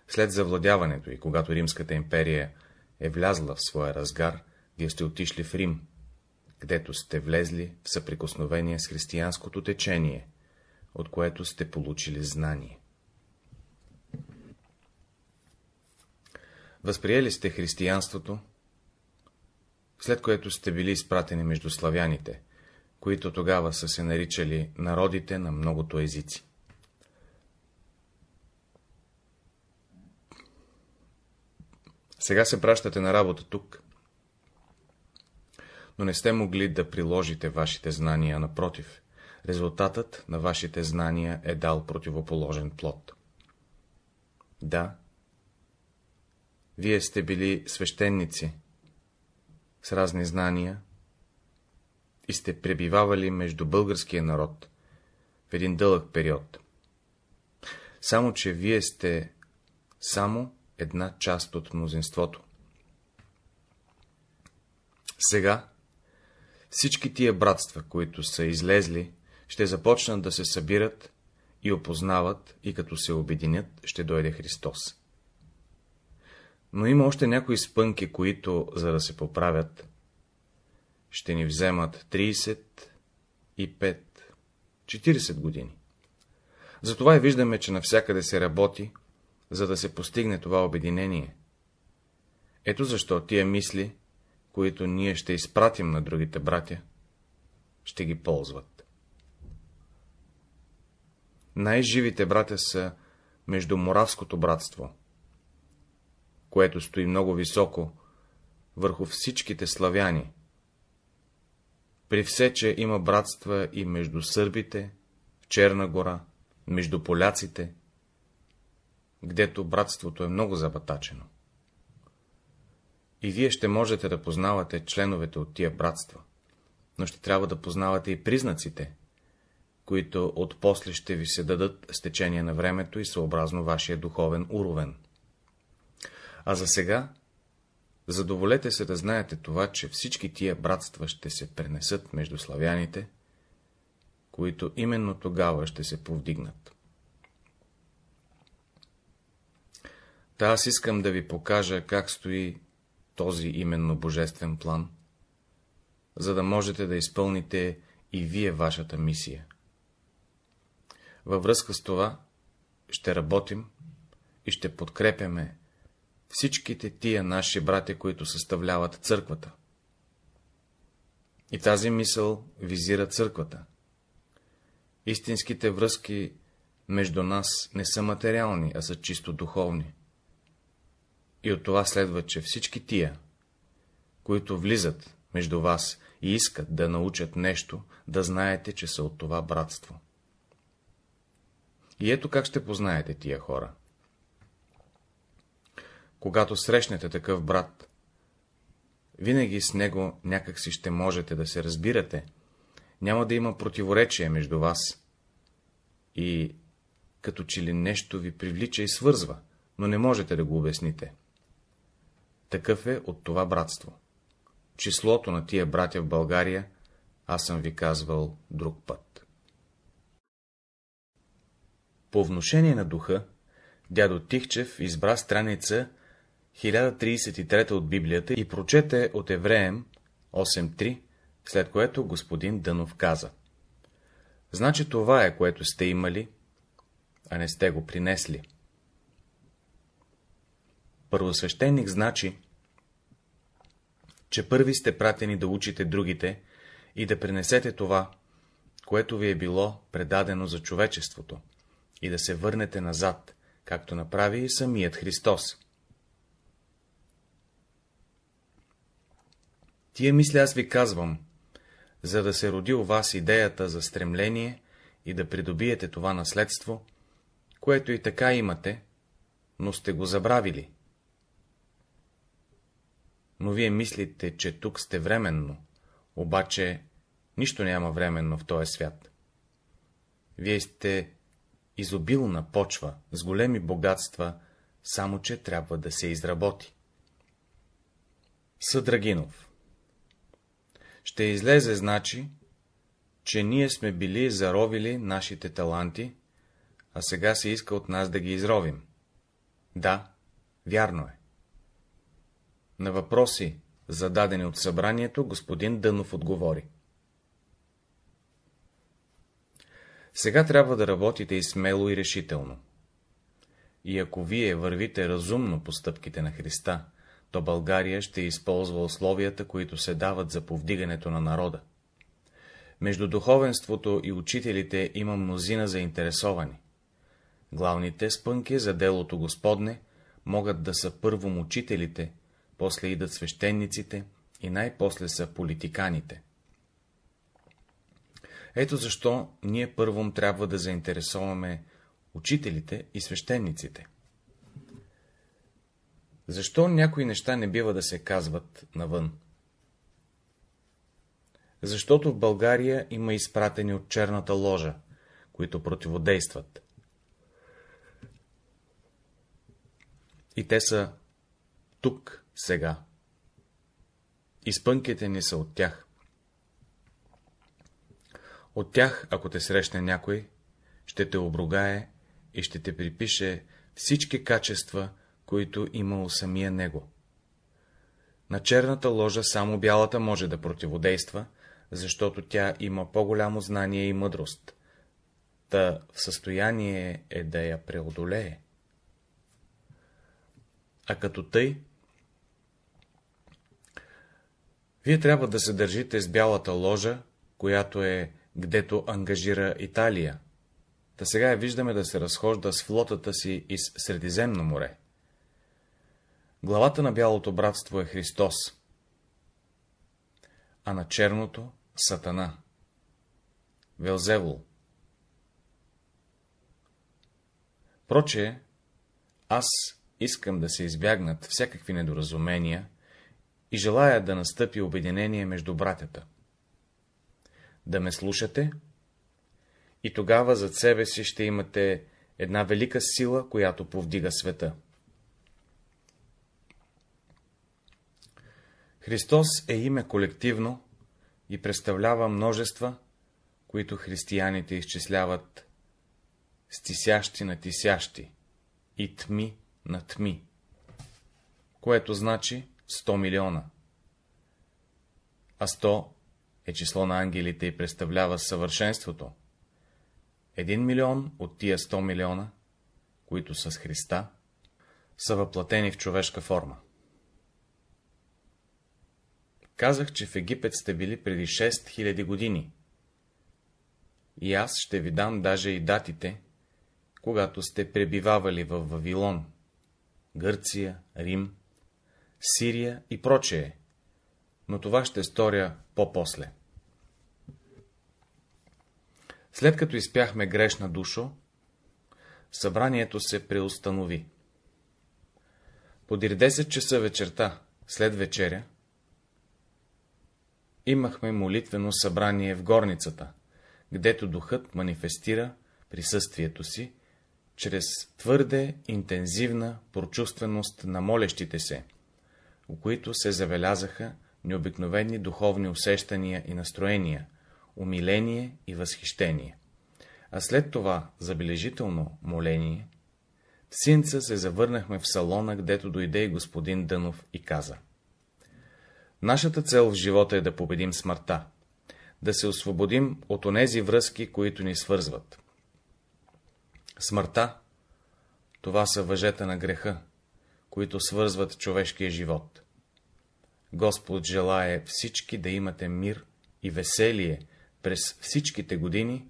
След завладяването и когато Римската империя е влязла в своя разгар, вие сте отишли в Рим, където сте влезли в съприкосновение с християнското течение, от което сте получили знание. Възприели сте християнството, след което сте били изпратени между славяните, които тогава са се наричали народите на многото езици. Сега се пращате на работа тук, но не сте могли да приложите вашите знания, напротив, резултатът на вашите знания е дал противоположен плод. Да, вие сте били свещеници с разни знания и сте пребивавали между българския народ в един дълъг период. Само, че вие сте само една част от мнозинството. Сега всички тия братства, които са излезли, ще започнат да се събират и опознават, и като се обединят, ще дойде Христос. Но има още някои спънки, които, за да се поправят, ще ни вземат 35, 40 години. Затова и виждаме, че навсякъде се работи, за да се постигне това обединение. Ето защо тия мисли, които ние ще изпратим на другите братя, ще ги ползват. Най-живите братя са между Моравското братство, което стои много високо върху всичките славяни, при все, че има братства и между сърбите, в Черна гора, между поляците, гдето братството е много забатачено. И вие ще можете да познавате членовете от тия братства, но ще трябва да познавате и признаците, които отпосле ще ви се дадат с течение на времето и съобразно вашия духовен уровен. А за сега, задоволете се да знаете това, че всички тия братства ще се пренесат между славяните, които именно тогава ще се повдигнат. Та аз искам да ви покажа как стои този именно божествен план, за да можете да изпълните и вие вашата мисия. Във връзка с това ще работим и ще подкрепяме всичките тия наши братя, които съставляват църквата. И тази мисъл визира църквата. Истинските връзки между нас не са материални, а са чисто духовни. И от това следва, че всички тия, които влизат между вас и искат да научат нещо, да знаете, че са от това братство. И ето как ще познаете тия хора. Когато срещнете такъв брат, винаги с него някак си ще можете да се разбирате, няма да има противоречие между вас и като че ли нещо ви привлича и свързва, но не можете да го обясните. Такъв е от това братство. Числото на тия братя в България, аз съм ви казвал друг път. По вношение на духа, дядо Тихчев избра страница 1033 от Библията и прочете от Евреем 8.3, след което господин Дънов каза. Значи това е, което сте имали, а не сте го принесли. Първосвещеник значи, че първи сте пратени да учите другите и да принесете това, което ви е било предадено за човечеството, и да се върнете назад, както направи и самият Христос. Тия мисли аз ви казвам, за да се роди у вас идеята за стремление и да придобиете това наследство, което и така имате, но сте го забравили. Но вие мислите, че тук сте временно, обаче нищо няма временно в този свят. Вие сте изобилна почва, с големи богатства, само че трябва да се изработи. Съдрагинов Ще излезе, значи, че ние сме били заровили нашите таланти, а сега се иска от нас да ги изровим. Да, вярно е. На въпроси, зададени от събранието, господин Дънов отговори. Сега трябва да работите и смело и решително. И ако вие вървите разумно по стъпките на Христа, то България ще използва условията, които се дават за повдигането на народа. Между духовенството и учителите има мнозина заинтересовани. Главните спънки за делото Господне могат да са първо учителите, после идат свещениците и най-после са политиканите. Ето защо ние първом трябва да заинтересуваме учителите и свещениците. Защо някои неща не бива да се казват навън? Защото в България има изпратени от черната ложа, които противодействат. И те са тук, сега. Изпънките ни са от тях. От тях, ако те срещне някой, ще те обругае и ще те припише всички качества, които има у самия него. На черната ложа само бялата може да противодейства, защото тя има по-голямо знание и мъдрост. Та в състояние е да я преодолее. А като тъй, вие трябва да се държите с бялата ложа, която е гдето ангажира Италия. Та сега я виждаме да се разхожда с флотата си из Средиземно море. Главата на бялото братство е Христос, а на черното — Сатана. Велзевул. Проче, аз искам да се избягнат всякакви недоразумения и желая да настъпи обединение между братята. Да ме слушате и тогава зад себе си ще имате една велика сила, която повдига света. Христос е име колективно и представлява множества, които християните изчисляват стисящи на тисящи и тми на тми, което значи 100 милиона. А 100 е число на ангелите и представлява съвършенството. Един милион от тия 100 милиона, които са с Христа, са въплатени в човешка форма. Казах, че в Египет сте били преди 6000 години. И аз ще ви дам даже и датите, когато сте пребивавали в Вавилон, Гърция, Рим, Сирия и прочее, но това ще сторя по-после. След като изпяхме грешна душо, събранието се преустанови. Подир 10 часа вечерта, след вечеря, имахме молитвено събрание в горницата, гдето духът манифестира присъствието си, чрез твърде интензивна прочувственост на молещите се, у които се забелязаха необикновени духовни усещания и настроения, умиление и възхищение. А след това забележително моление, в синца се завърнахме в салона, гдето дойде и господин Дънов и каза. Нашата цел в живота е да победим смъртта, да се освободим от онези връзки, които ни свързват. Смъртта — това са въжета на греха, които свързват човешкия живот. Господ желае всички да имате мир и веселие през всичките години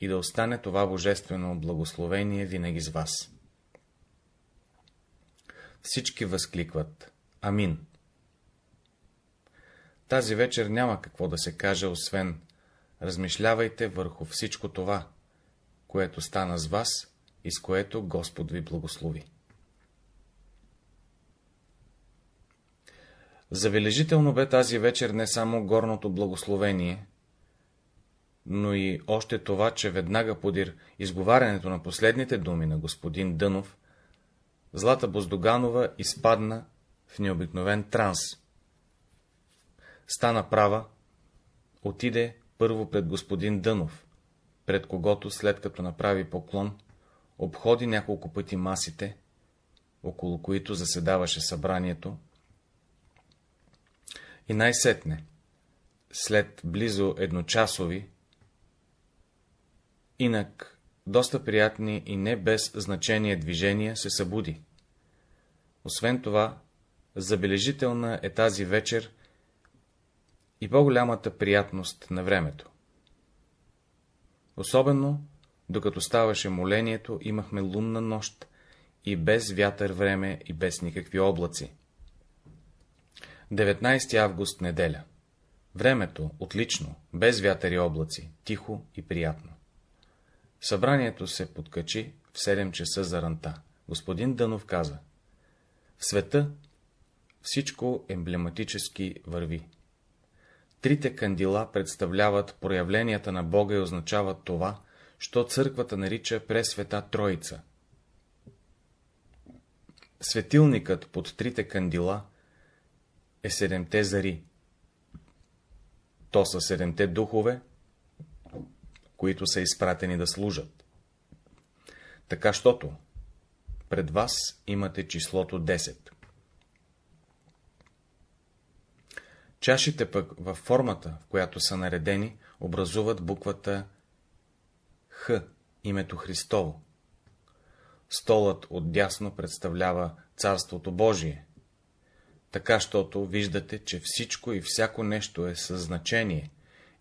и да остане това божествено благословение винаги с вас. Всички възкликват Амин. Тази вечер няма какво да се каже, освен размишлявайте върху всичко това, което стана с вас и с което Господ ви благослови. Забележително бе тази вечер не само горното благословение, но и още това, че веднага подир изговарянето на последните думи на господин Дънов, Злата Боздоганова изпадна в необикновен транс. Стана права, отиде първо пред господин Дънов, пред когото, след като направи поклон, обходи няколко пъти масите, около които заседаваше събранието, и най-сетне, след близо едночасови, инак доста приятни и не без значение движения, се събуди. Освен това, забележителна е тази вечер и по-голямата приятност на времето. Особено, докато ставаше молението, имахме лунна нощ и без вятър време и без никакви облаци. 19 август неделя. Времето отлично, без вятър и облаци, тихо и приятно. Събранието се подкачи в 7 часа за ранта. Господин Дънов каза. В света всичко емблематически върви. Трите кандила представляват проявленията на Бога и означават това, що църквата нарича Пресвета Троица. Светилникът под трите кандила е седемте зари. То са седемте духове, които са изпратени да служат. Така, щото пред вас имате числото 10. Чашите пък във формата, в която са наредени, образуват буквата Х, името Христово. Столът отдясно представлява Царството Божие, така, щото виждате, че всичко и всяко нещо е със значение,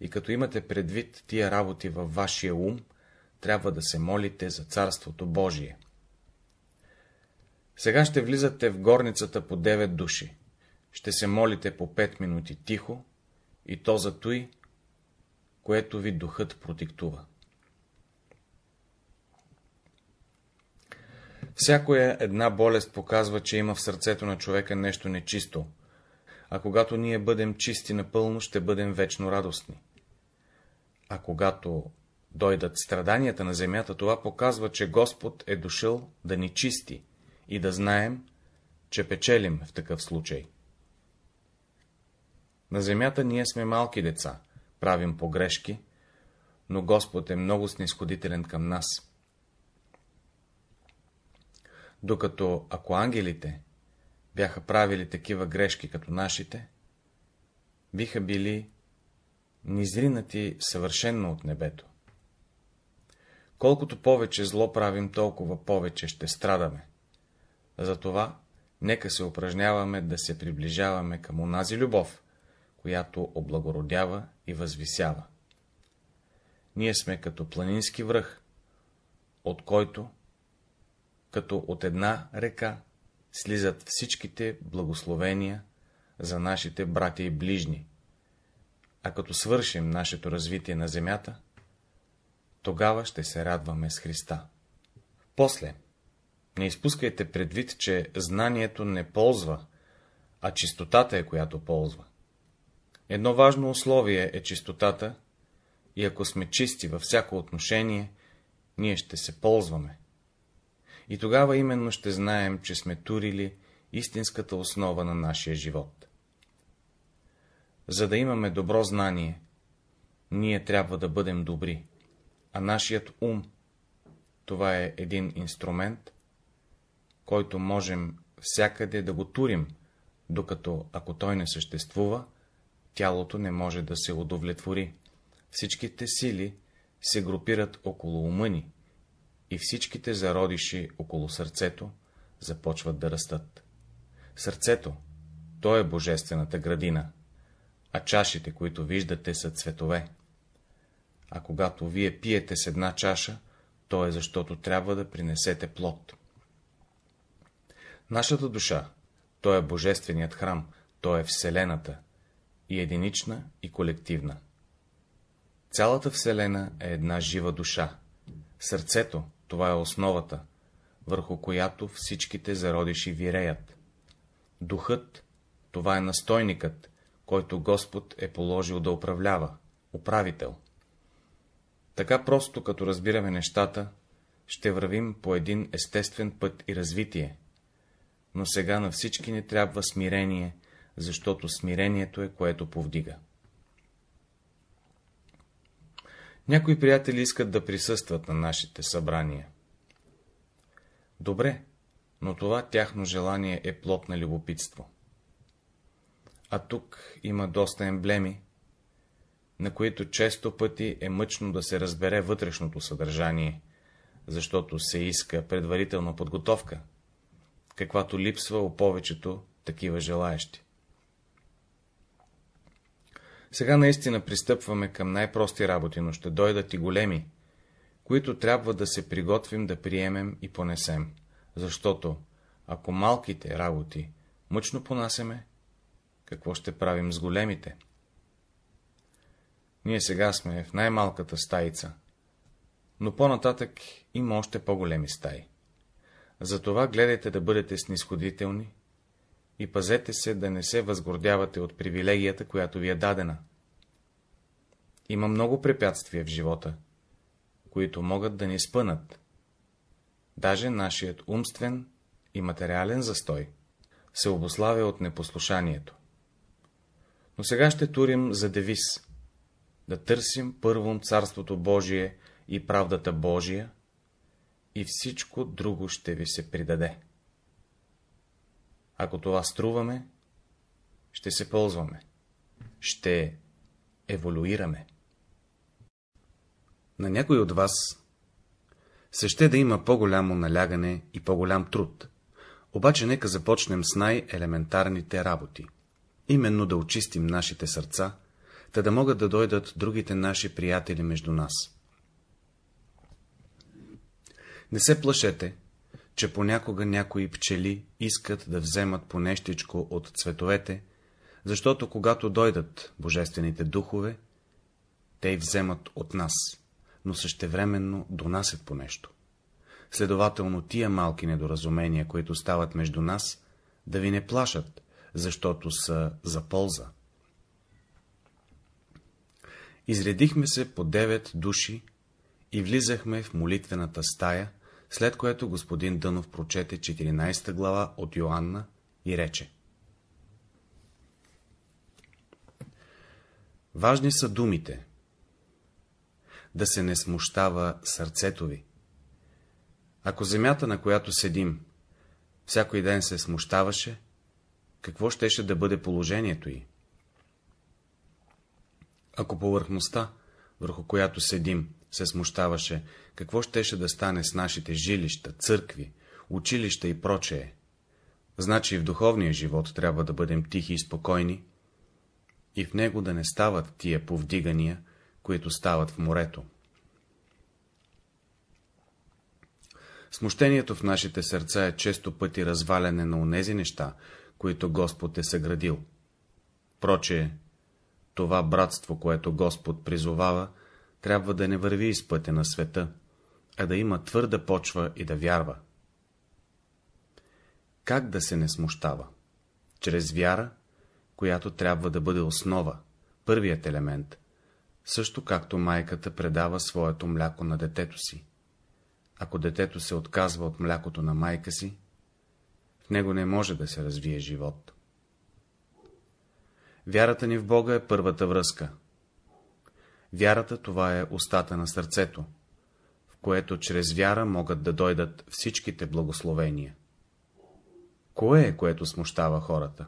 и като имате предвид тия работи във вашия ум, трябва да се молите за Царството Божие. Сега ще влизате в горницата по 9 души ще се молите по 5 минути тихо, и то за той, което ви духът продиктува. Всякоя една болест показва, че има в сърцето на човека нещо нечисто, а когато ние бъдем чисти напълно, ще бъдем вечно радостни. А когато дойдат страданията на земята, това показва, че Господ е дошъл да ни чисти и да знаем, че печелим в такъв случай. На земята ние сме малки деца, правим погрешки, но Господ е много снисходителен към нас. Докато ако ангелите бяха правили такива грешки като нашите, биха били низринати съвършенно от небето. Колкото повече зло правим, толкова повече ще страдаме. Затова нека се упражняваме да се приближаваме към онази любов, която облагородява и възвисява. Ние сме като планински връх, от който, като от една река, слизат всичките благословения за нашите братя и ближни, а като свършим нашето развитие на земята, тогава ще се радваме с Христа. После, не изпускайте предвид, че знанието не ползва, а чистотата е, която ползва. Едно важно условие е чистотата, и ако сме чисти във всяко отношение, ние ще се ползваме. И тогава именно ще знаем, че сме турили истинската основа на нашия живот. За да имаме добро знание, ние трябва да бъдем добри, а нашият ум, това е един инструмент, който можем всякъде да го турим, докато, ако той не съществува, тялото не може да се удовлетвори. Всичките сили се групират около умъни и всичките зародиши около сърцето започват да растат. Сърцето, то е божествената градина, а чашите, които виждате, са цветове. А когато вие пиете с една чаша, то е защото трябва да принесете плод. Нашата душа, то е божественият храм, то е Вселената, и единична, и колективна. Цялата Вселена е една жива душа. Сърцето, това е основата, върху която всичките зародиши виреят. Духът, това е настойникът, който Господ е положил да управлява, управител. Така просто, като разбираме нещата, ще вървим по един естествен път и развитие. Но сега на всички ни трябва смирение, защото смирението е, което повдига. Някои приятели искат да присъстват на нашите събрания. Добре, но това тяхно желание е плод на любопитство. А тук има доста емблеми, на които често пъти е мъчно да се разбере вътрешното съдържание, защото се иска предварителна подготовка, каквато липсва у повечето такива желаещи. Сега наистина пристъпваме към най-прости работи, но ще дойдат и големи, които трябва да се приготвим да приемем и понесем, защото, ако малките работи мъчно понасеме, какво ще правим с големите? Ние сега сме в най-малката стаица, но по-нататък има още по-големи стаи. Затова гледайте да бъдете снисходителни и пазете се да не се възгордявате от привилегията, която ви е дадена. Има много препятствия в живота, които могат да ни спънат. Даже нашият умствен и материален застой се обославя от непослушанието. Но сега ще турим за девиз да търсим първо Царството Божие и правдата Божия, и всичко друго ще ви се придаде. Ако това струваме, ще се ползваме, ще еволюираме. На някой от вас се ще да има по-голямо налягане и по-голям труд, обаче нека започнем с най-елементарните работи, именно да очистим нашите сърца, та да могат да дойдат другите наши приятели между нас. Не се плашете, че понякога някои пчели искат да вземат по нещичко от цветовете, защото когато дойдат божествените духове, те вземат от нас, но същевременно донасят по нещо. Следователно, тия малки недоразумения, които стават между нас, да ви не плашат, защото са за полза. Изредихме се по девет души и влизахме в молитвената стая, след което господин Дънов прочете 14 глава от Йоанна и рече. Важни са думите. Да се не смущава сърцето ви. Ако земята, на която седим, всякой ден се смущаваше, какво щеше да бъде положението й? Ако повърхността, върху която седим, се смущаваше, какво щеше да стане с нашите жилища, църкви, училища и прочее? Значи и в духовния живот трябва да бъдем тихи и спокойни, и в него да не стават тия повдигания, които стават в морето. Смущението в нашите сърца е често пъти разваляне на онези неща, които Господ е съградил. Проче, това братство, което Господ призовава, трябва да не върви из пътя на света, а да има твърда почва и да вярва. Как да се не смущава? Чрез вяра, която трябва да бъде основа, първият елемент, също както майката предава своето мляко на детето си. Ако детето се отказва от млякото на майка си, в него не може да се развие живот. Вярата ни в Бога е първата връзка. Вярата това е устата на сърцето, в което чрез вяра могат да дойдат всичките благословения. Кое е, което смущава хората?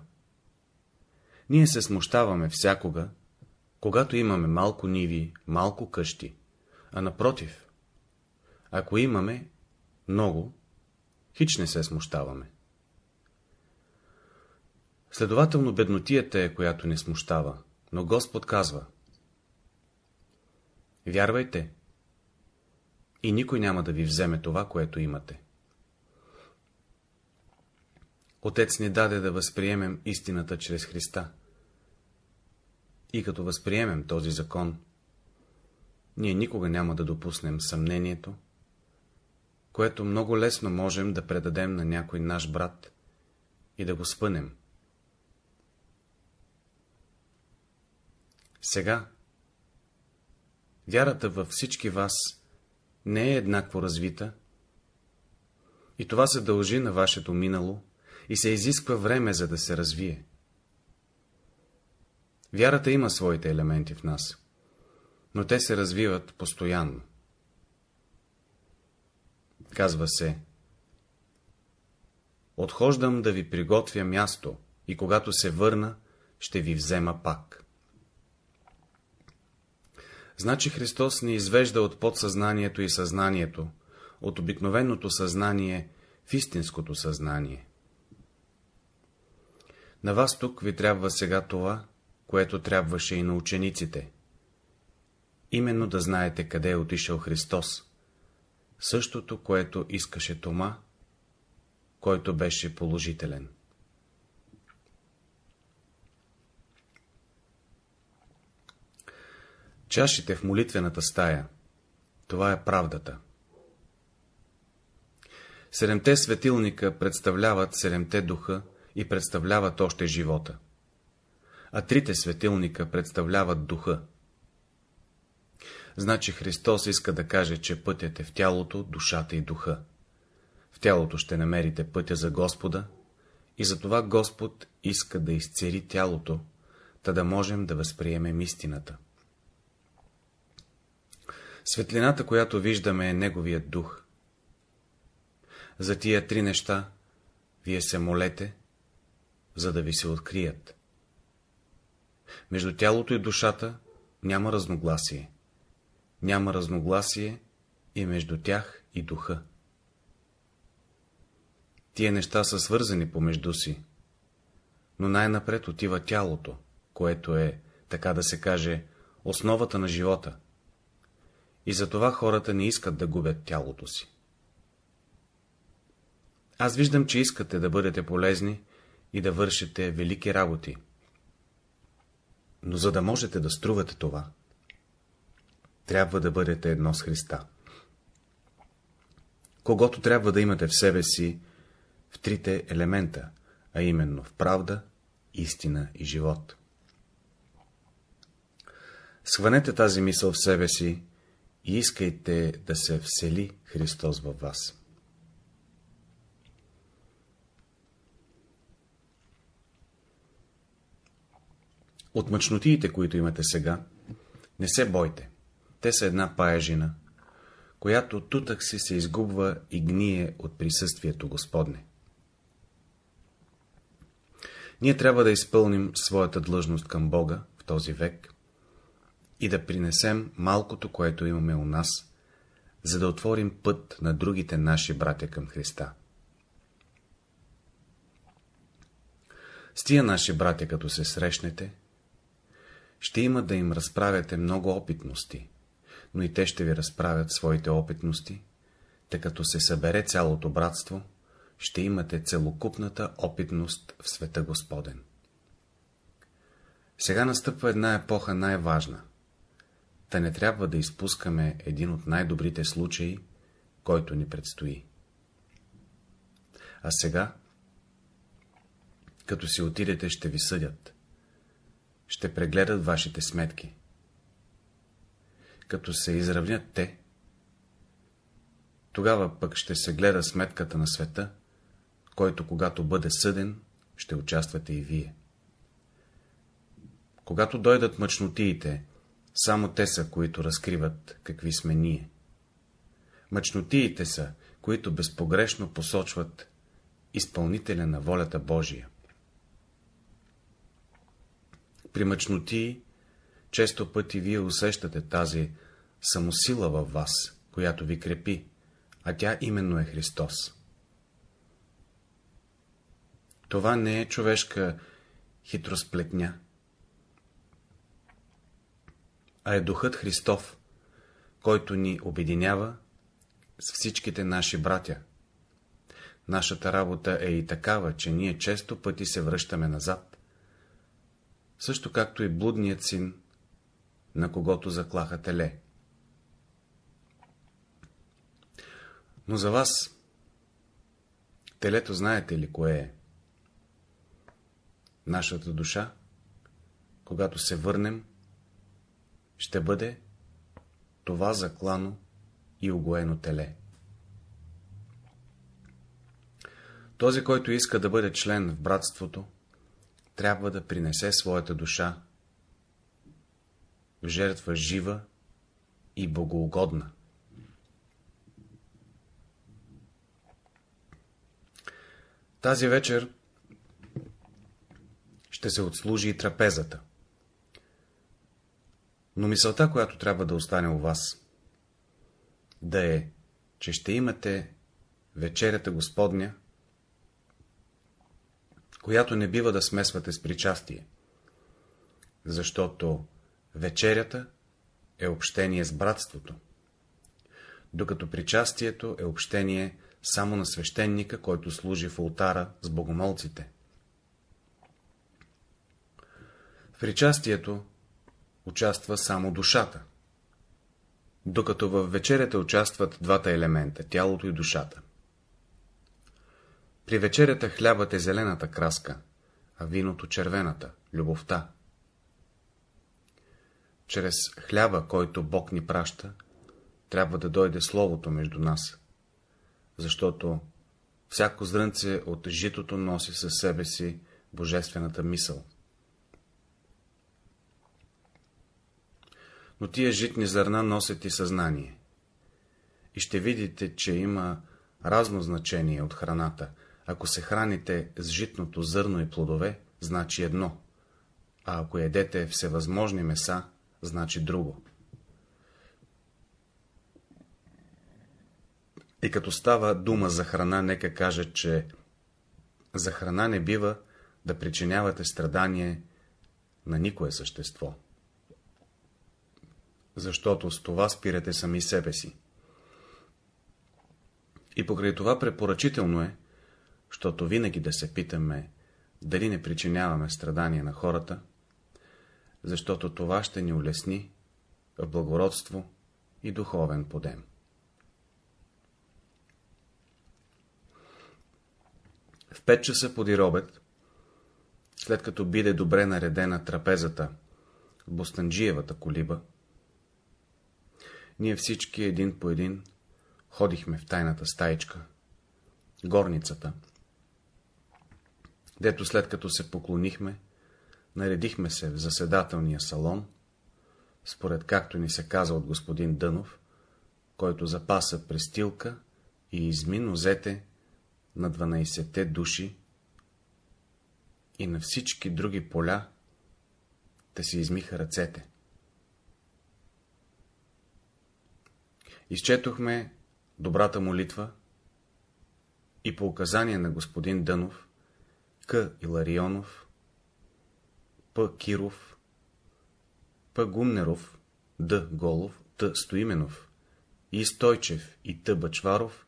Ние се смущаваме всякога, когато имаме малко ниви, малко къщи, а напротив, ако имаме много, хич не се смущаваме. Следователно беднотията е, която не смущава, но Господ казва Вярвайте, и никой няма да ви вземе това, което имате. Отец ни даде да възприемем истината чрез Христа. И като възприемем този закон, ние никога няма да допуснем съмнението, което много лесно можем да предадем на някой наш брат и да го спънем. Сега, вярата във всички вас не е еднакво развита, и това се дължи на вашето минало и се изисква време, за да се развие. Вярата има своите елементи в нас, но те се развиват постоянно. Казва се Отхождам да ви приготвя място и когато се върна, ще ви взема пак. Значи Христос ни извежда от подсъзнанието и съзнанието, от обикновеното съзнание в истинското съзнание. На вас тук ви трябва сега това, което трябваше и на учениците. Именно да знаете къде е отишъл Христос. Същото, което искаше Тома, който беше положителен. Чашите в молитвената стая. Това е правдата. Седемте светилника представляват седемте духа и представляват още живота. А трите светилника представляват духа. Значи Христос иска да каже, че пътят е в тялото, душата и духа. В тялото ще намерите пътя за Господа и затова Господ иска да изцери тялото, та да можем да възприемем истината. Светлината, която виждаме, е Неговият дух. За тия три неща вие се молете, за да ви се открият. Между тялото и душата няма разногласие. Няма разногласие и между тях и духа. Тия неща са свързани помежду си, но най-напред отива тялото, което е, така да се каже, основата на живота. И затова хората не искат да губят тялото си. Аз виждам, че искате да бъдете полезни и да вършите велики работи. Но за да можете да струвате това, трябва да бъдете едно с Христа. Когато трябва да имате в себе си в трите елемента, а именно в правда, истина и живот. Схванете тази мисъл в себе си и искайте да се всели Христос във вас. От мъчнотиите, които имате сега, не се бойте. Те са една паяжина, която тутък си се изгубва и гние от присъствието Господне. Ние трябва да изпълним своята длъжност към Бога в този век и да принесем малкото, което имаме у нас, за да отворим път на другите наши братя към Христа. С тия наши братя, като се срещнете, ще има да им разправяте много опитности, но и те ще ви разправят своите опитности, тъй като се събере цялото братство, ще имате целокупната опитност в света Господен. Сега настъпва една епоха най-важна. Та не трябва да изпускаме един от най-добрите случаи, който ни предстои. А сега, като си отидете, ще ви съдят. Ще прегледат вашите сметки. Като се изравнят те, тогава пък ще се гледа сметката на света, който когато бъде съден, ще участвате и вие. Когато дойдат мъчнотиите, само те са, които разкриват какви сме ние. Мъчнотиите са, които безпогрешно посочват изпълнителя на волята Божия. При мъчнотии често пъти вие усещате тази самосила във вас, която ви крепи, а тя именно е Христос. Това не е човешка хитросплетня, а е Духът Христов, който ни обединява с всичките наши братя. Нашата работа е и такава, че ние често пъти се връщаме назад, също както и блудният син, на когото заклаха теле. Но за вас, телето знаете ли кое е? Нашата душа, когато се върнем, ще бъде това заклано и огоено теле. Този, който иска да бъде член в братството, трябва да принесе своята душа в жертва жива и богоугодна. Тази вечер ще се отслужи и трапезата. Но мисълта, която трябва да остане у вас, да е, че ще имате вечерята Господня, която не бива да смесвате с причастие, защото вечерята е общение с братството, докато причастието е общение само на свещеника, който служи в ултара с богомолците. В причастието участва само душата, докато в вечерята участват двата елемента — тялото и душата. При вечерята хлябът е зелената краска, а виното червената — любовта. Чрез хляба, който Бог ни праща, трябва да дойде Словото между нас, защото всяко зрънце от житото носи със себе си божествената мисъл. Но тия житни зърна носят и съзнание. И ще видите, че има разно значение от храната. Ако се храните с житното зърно и плодове, значи едно, а ако едете всевъзможни меса, значи друго. И като става дума за храна, нека кажа, че за храна не бива да причинявате страдание на никое същество защото с това спирате сами себе си. И покрай това препоръчително е, защото винаги да се питаме, дали не причиняваме страдания на хората, защото това ще ни улесни в благородство и духовен подем. В пет часа поди робет след като биде добре наредена трапезата в Бостанджиевата колиба, ние всички един по един ходихме в тайната стаичка, горницата, дето след като се поклонихме, наредихме се в заседателния салон, според както ни се каза от господин Дънов, който запаса престилка и изми нозете на 12-те души и на всички други поля те се измиха ръцете. Изчетохме добрата молитва и по указание на господин Дънов, К. Иларионов, П. Киров, П. Гумнеров, Д. Голов, Т. Стоименов, И. Стойчев и Т. Бачваров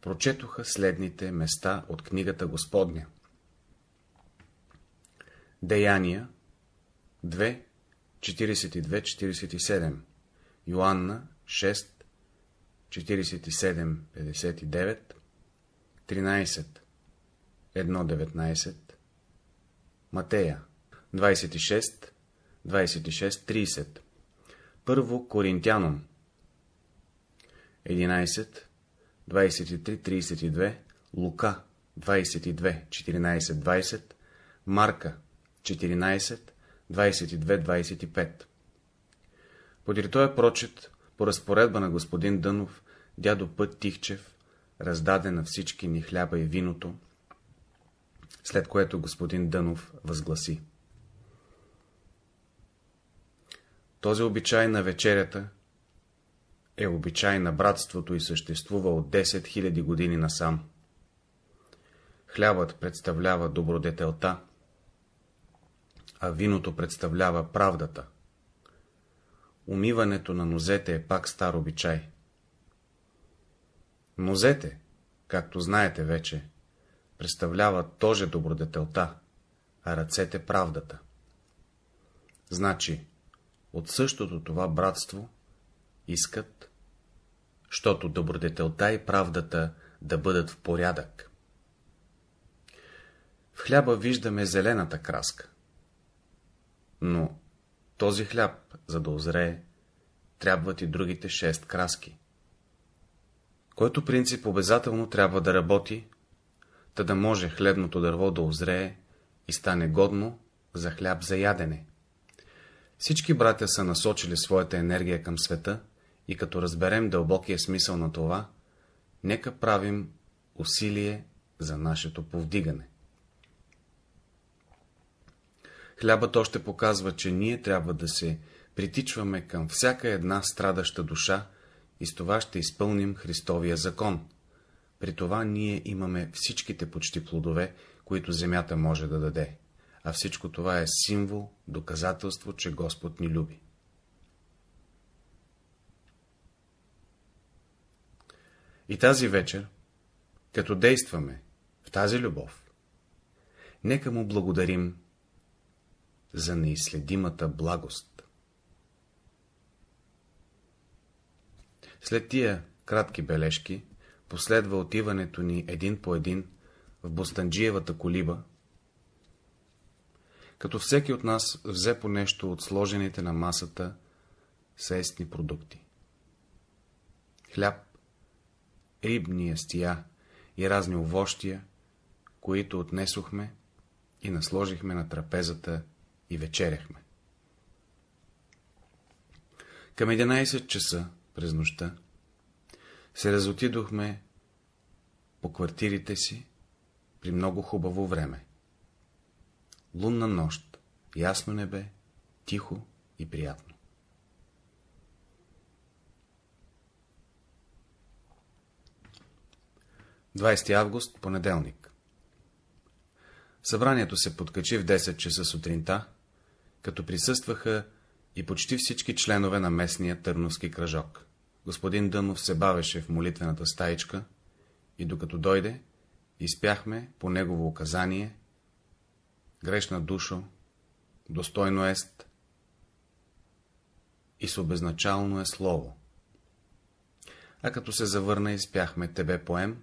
прочетоха следните места от книгата Господня. Деяния 2, 42-47 Йоанна 6, 47-59 13, 1-19 Матея 26, 26-30 Първо Коринтянам 11, 23-32 Лука 22, 14-20 Марка 14, 22-25 Подир този прочет, по разпоредба на господин Дънов, дядо Път Тихчев раздаде на всички ни хляба и виното, след което господин Дънов възгласи. Този обичай на вечерята е обичай на братството и съществува от 10 000 години насам. Хлябът представлява добродетелта, а виното представлява правдата. Умиването на нозете е пак стар обичай. Нозете, както знаете вече, представляват тоже добродетелта, а ръцете правдата. Значи, от същото това братство искат, щото добродетелта и правдата да бъдат в порядък. В хляба виждаме зелената краска. Но този хляб, за да озрее, трябват и другите шест краски. Който принцип обязателно трябва да работи, та да може хлебното дърво да озрее и стане годно за хляб за ядене. Всички братя са насочили своята енергия към света и като разберем дълбокия смисъл на това, нека правим усилие за нашето повдигане. Хлябът още показва, че ние трябва да се притичваме към всяка една страдаща душа и с това ще изпълним Христовия закон. При това ние имаме всичките почти плодове, които земята може да даде, а всичко това е символ, доказателство, че Господ ни люби. И тази вечер, като действаме в тази любов, нека му благодарим за неизследимата благост. След тия кратки бележки последва отиването ни един по един в Бостанджиевата колиба, като всеки от нас взе по нещо от сложените на масата сестни продукти. Хляб, рибни ястия и разни овощия, които отнесохме и насложихме на трапезата и вечеряхме. Към 11 часа през нощта се разотидохме по квартирите си при много хубаво време. Лунна нощ, ясно небе, тихо и приятно. Двадесети август, понеделник. Събранието се подкачи в 10 часа сутринта като присъстваха и почти всички членове на местния търновски кръжок. Господин Дънов се бавеше в молитвената стаичка и докато дойде, изпяхме по негово указание грешна душо, достойно ест и с обезначално е слово. А като се завърна, изпяхме тебе поем,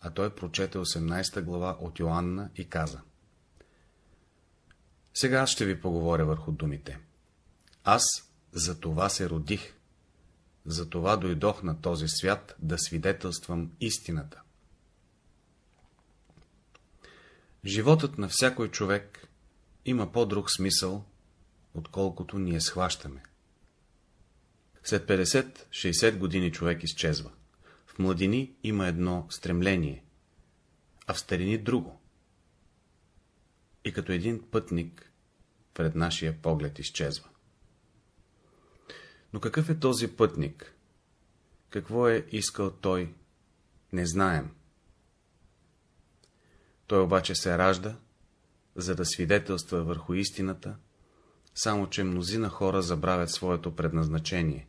а той прочете 18 глава от Йоанна и каза Сега аз ще ви поговоря върху думите. Аз за това се родих. За това дойдох на този свят да свидетелствам истината. Животът на всякой човек има по-друг смисъл, отколкото ние схващаме. След 50-60 години човек изчезва. В младини има едно стремление, а в старини друго. И като един пътник пред нашия поглед изчезва. Но какъв е този пътник? Какво е искал той? Не знаем. Той обаче се ражда, за да свидетелства върху истината, само че мнозина хора забравят своето предназначение.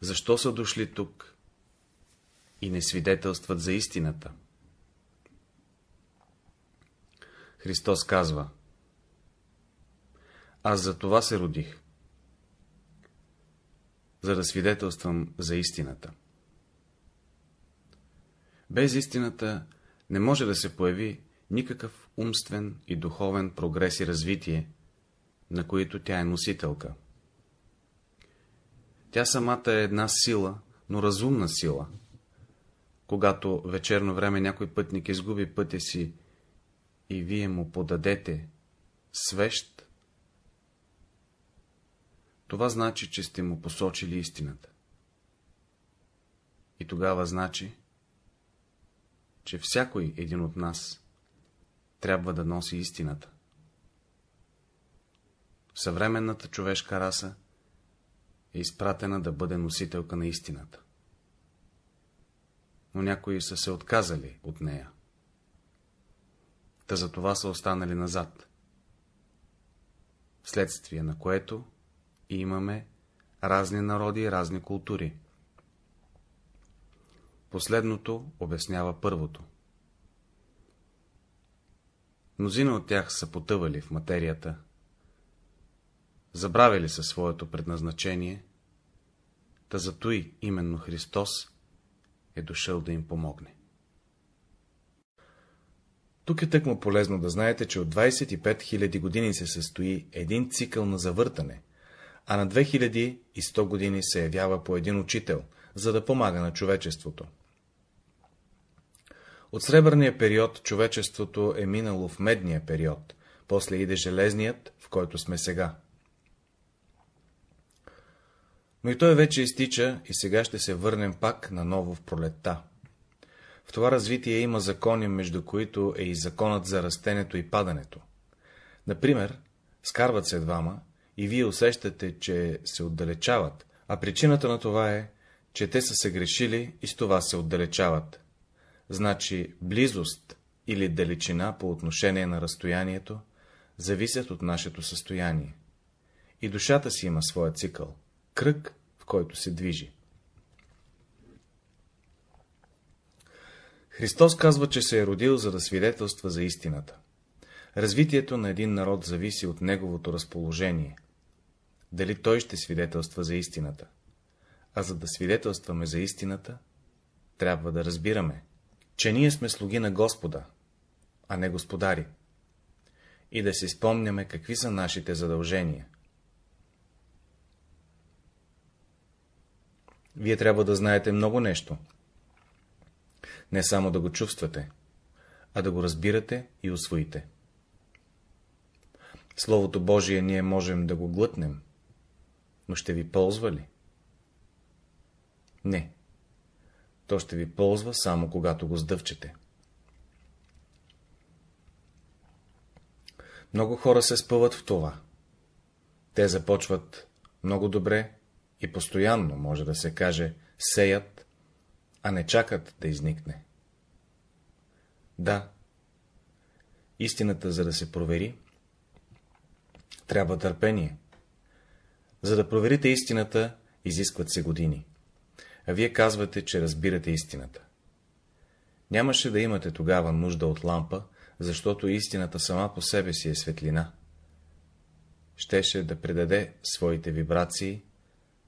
Защо са дошли тук и не свидетелстват за истината? Христос казва Аз за това се родих, за да свидетелствам за истината. Без истината не може да се появи никакъв умствен и духовен прогрес и развитие, на които тя е носителка. Тя самата е една сила, но разумна сила. Когато вечерно време някой пътник изгуби пътя си и вие му подадете свещ, това значи, че сте му посочили истината. И тогава значи, че всякой един от нас трябва да носи истината. Съвременната човешка раса е изпратена да бъде носителка на истината. Но някои са се отказали от нея. Та за това са останали назад. Вследствие на което имаме разни народи и разни култури. Последното обяснява първото. Мнозина от тях са потъвали в материята, забравили са своето предназначение, та зато и именно Христос е дошъл да им помогне. Тук е тъкмо полезно да знаете, че от 25 000 години се състои един цикъл на завъртане, а на 2100 години се явява по един учител, за да помага на човечеството. От сребърния период човечеството е минало в медния период, после иде железният, в който сме сега. Но и той вече изтича и сега ще се върнем пак наново в пролетта. В това развитие има закони, между които е и законът за растенето и падането. Например, скарват се двама и вие усещате, че се отдалечават, а причината на това е, че те са се грешили и с това се отдалечават. Значи близост или далечина по отношение на разстоянието зависят от нашето състояние. И душата си има своя цикъл, кръг, в който се движи. Христос казва, че се е родил, за да свидетелства за истината. Развитието на един народ зависи от неговото разположение. Дали той ще свидетелства за истината. А за да свидетелстваме за истината, трябва да разбираме, че ние сме слуги на Господа, а не господари, и да си спомняме какви са нашите задължения. Вие трябва да знаете много нещо. Не само да го чувствате, а да го разбирате и освоите. Словото Божие ние можем да го глътнем, но ще ви ползва ли? Не то ще ви ползва само когато го сдъвчете. Много хора се спъват в това. Те започват много добре и постоянно, може да се каже, сеят, а не чакат да изникне. Да, истината, за да се провери, трябва търпение. За да проверите истината, изискват се години а вие казвате, че разбирате истината. Нямаше да имате тогава нужда от лампа, защото истината сама по себе си е светлина. Щеше да предаде своите вибрации,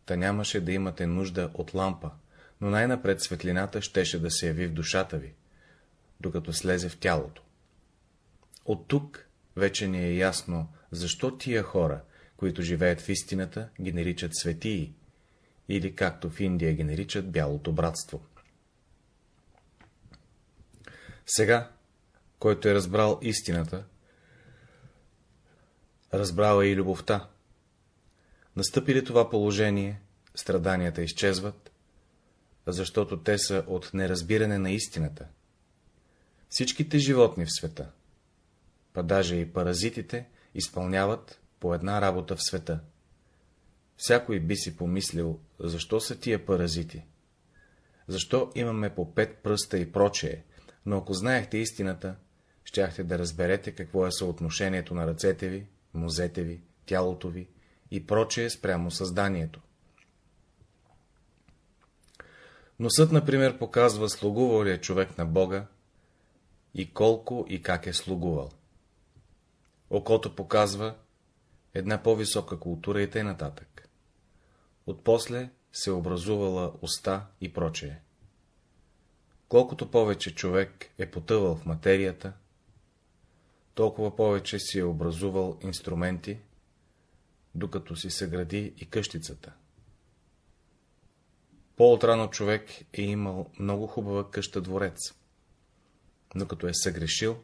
та нямаше да имате нужда от лампа, но най-напред светлината щеше да се яви в душата ви, докато слезе в тялото. От тук вече ни е ясно, защо тия хора, които живеят в истината, ги наричат светии, или както в Индия ги наричат бялото братство. Сега, който е разбрал истината, разбрала и любовта. Настъпи ли това положение, страданията изчезват, защото те са от неразбиране на истината. Всичките животни в света, па даже и паразитите, изпълняват по една работа в света. Всякой би си помислил, защо са тия паразити, защо имаме по пет пръста и прочее, но ако знаехте истината, щяхте да разберете какво е съотношението на ръцете ви, мозете ви, тялото ви и прочее спрямо създанието. Носът, например, показва слугувал ли е човек на Бога и колко и как е слугувал. Окото показва една по-висока култура и т.н. Отпосле се е образувала уста и прочее. Колкото повече човек е потъвал в материята, толкова повече си е образувал инструменти, докато си съгради и къщицата. По-отрано човек е имал много хубава къща-дворец, но като е съгрешил,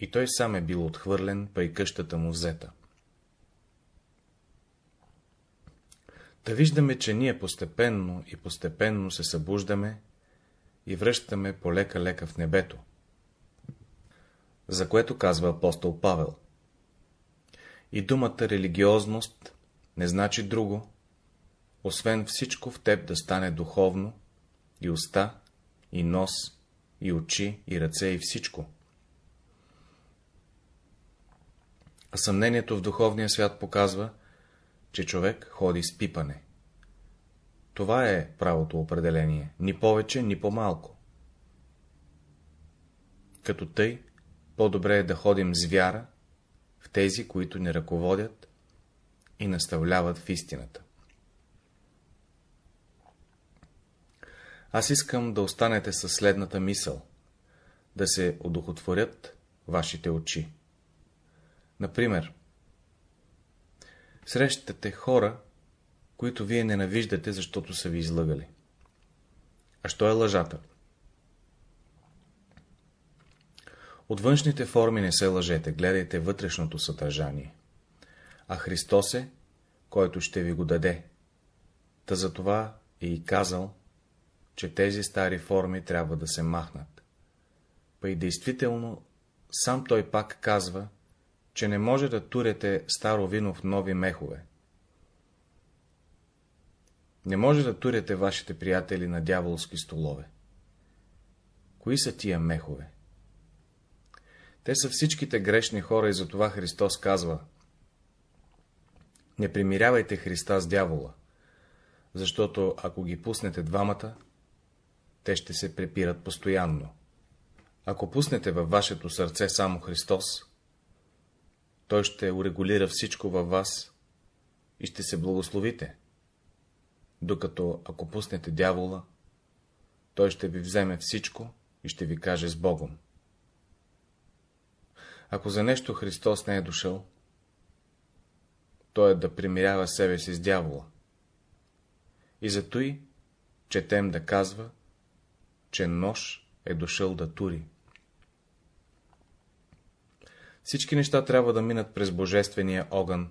и той сам е бил отхвърлен, па и къщата му взета. Да виждаме, че ние постепенно и постепенно се събуждаме и връщаме полека-лека в небето, за което казва апостол Павел. И думата религиозност не значи друго, освен всичко в теб да стане духовно, и уста, и нос, и очи, и ръце, и всичко. А съмнението в духовния свят показва, че човек ходи с пипане. Това е правото определение, ни повече, ни по-малко. Като тъй, по-добре е да ходим с вяра в тези, които ни ръководят и наставляват в истината. Аз искам да останете със следната мисъл, да се одухотворят вашите очи. Например, срещате хора, които вие ненавиждате, защото са ви излъгали. А що е лъжата? От външните форми не се лъжете, гледайте вътрешното съдържание. А Христос е, който ще ви го даде. Та за това е и казал, че тези стари форми трябва да се махнат. Па и действително, сам той пак казва, че не може да турете старо вино в нови мехове. Не може да турете вашите приятели на дяволски столове. Кои са тия мехове? Те са всичките грешни хора и затова Христос казва Не примирявайте Христа с дявола, защото ако ги пуснете двамата, те ще се препират постоянно. Ако пуснете във вашето сърце само Христос, Той ще урегулира всичко във вас и ще се благословите, докато ако пуснете дявола, той ще ви вземе всичко и ще ви каже с Богом. Ако за нещо Христос не е дошъл, то е да примирява себе си с дявола. И зато и четем да казва, че нож е дошъл да тури. Всички неща трябва да минат през Божествения огън,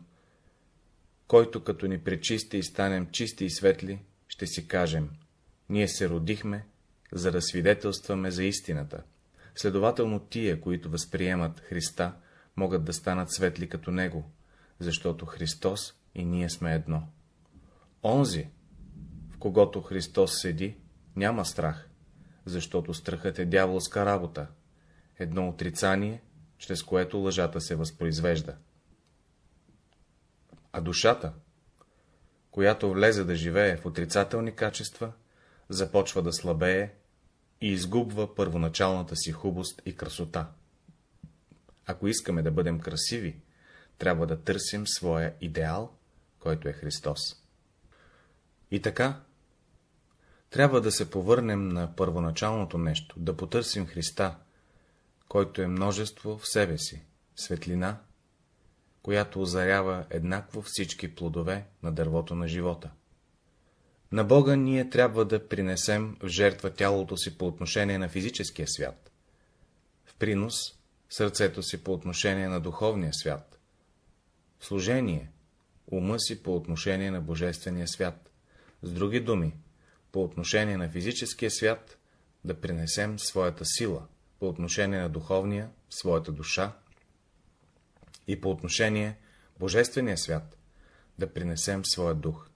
който като ни пречисти и станем чисти и светли, ще си кажем, ние се родихме, за да свидетелстваме за истината. Следователно тия, които възприемат Христа, могат да станат светли като Него, защото Христос и ние сме едно. Онзи, в когото Христос седи, няма страх, защото страхът е дяволска работа, едно отрицание, чрез което лъжата се възпроизвежда. А душата, която влезе да живее в отрицателни качества, започва да слабее и изгубва първоначалната си хубост и красота. Ако искаме да бъдем красиви, трябва да търсим своя идеал, който е Христос. И така, трябва да се повърнем на първоначалното нещо, да потърсим Христа, който е множество в себе си, светлина, която озарява еднакво всички плодове на дървото на живота. На Бога ние трябва да принесем в жертва тялото си по отношение на физическия свят, в принос сърцето си по отношение на духовния свят, в служение ума си по отношение на божествения свят, с други думи, по отношение на физическия свят да принесем своята сила, по отношение на духовния, своята душа и по отношение божествения свят да принесем своя дух.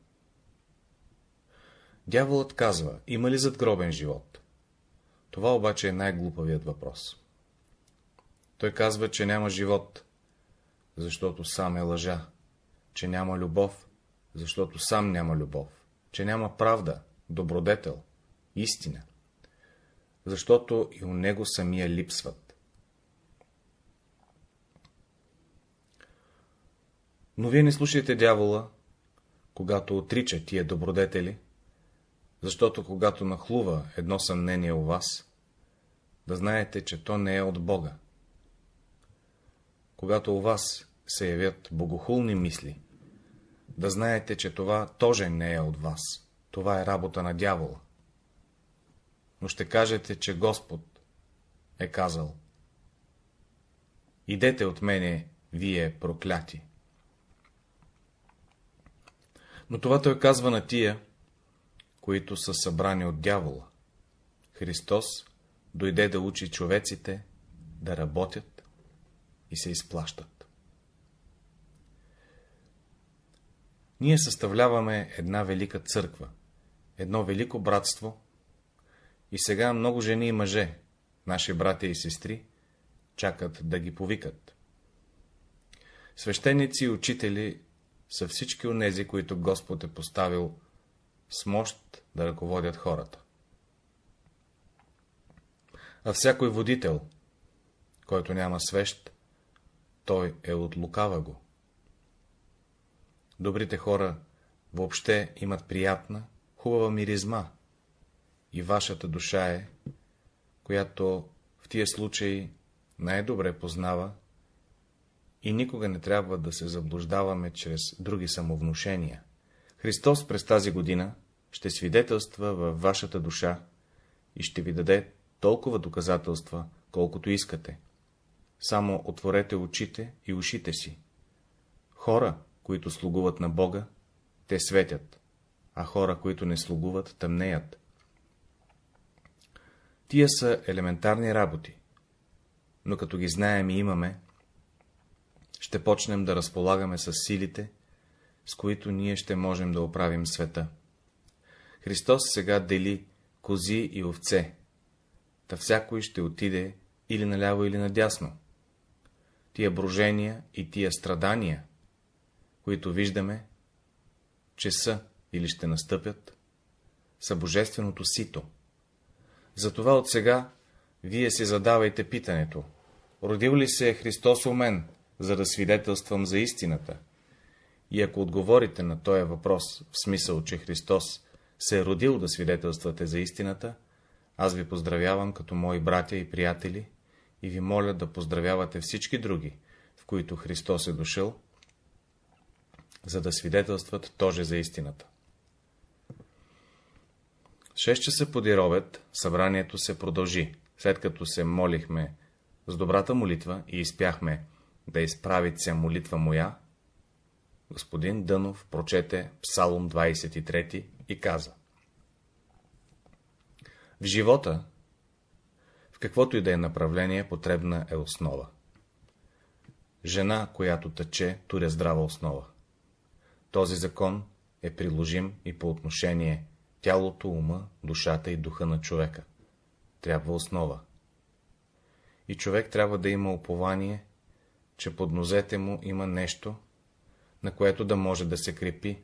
Дяволът казва, има ли задгробен живот? Това обаче е най-глупавият въпрос. Той казва, че няма живот, защото сам е лъжа, че няма любов, защото сам няма любов, че няма правда, добродетел, истина, защото и у него самия липсват. Но вие не слушайте дявола, когато отрича тия добродетели, защото когато нахлува едно съмнение у вас, да знаете, че то не е от Бога. Когато у вас се явят богохулни мисли, да знаете, че това тоже не е от вас. Това е работа на дявола. Но ще кажете, че Господ е казал. Идете от мене, вие прокляти. Но това той казва на тия, които са събрани от дявола. Христос дойде да учи човеците да работят и се изплащат. Ние съставляваме една велика църква, едно велико братство, и сега много жени и мъже, наши братя и сестри, чакат да ги повикат. Свещеници и учители са всички онези, които Господ е поставил с мощ да ръководят хората. А всякой водител, който няма свещ, той е от лукава го. Добрите хора въобще имат приятна, хубава миризма, и вашата душа е, която в тия случаи най-добре познава и никога не трябва да се заблуждаваме чрез други самовнушения. Христос през тази година ще свидетелства във вашата душа и ще ви даде толкова доказателства, колкото искате. Само отворете очите и ушите си. Хора, които слугуват на Бога, те светят, а хора, които не слугуват, тъмнеят. Тия са елементарни работи, но като ги знаем и имаме, ще почнем да разполагаме с силите, с които ние ще можем да оправим света. Христос сега дели кози и овце, та всякой ще отиде или наляво, или надясно. Тия брожения и тия страдания, които виждаме, че са или ще настъпят, са божественото сито. Затова от сега вие си задавайте питането, родил ли се е Христос у мен, за да свидетелствам за истината? И ако отговорите на този въпрос, в смисъл, че Христос се е родил да свидетелствате за истината, аз ви поздравявам като мои братя и приятели и ви моля да поздравявате всички други, в които Христос е дошъл, за да свидетелстват тоже за истината. 6 часа по робет събранието се продължи, след като се молихме с добрата молитва и изпяхме да изправит се молитва моя, господин Дънов прочете Псалом 23 и каза В живота, в каквото и да е направление, потребна е основа. Жена, която тъче, туря здрава основа. Този закон е приложим и по отношение тялото, ума, душата и духа на човека. Трябва основа. И човек трябва да има упование, че под нозете му има нещо, на което да може да се крепи.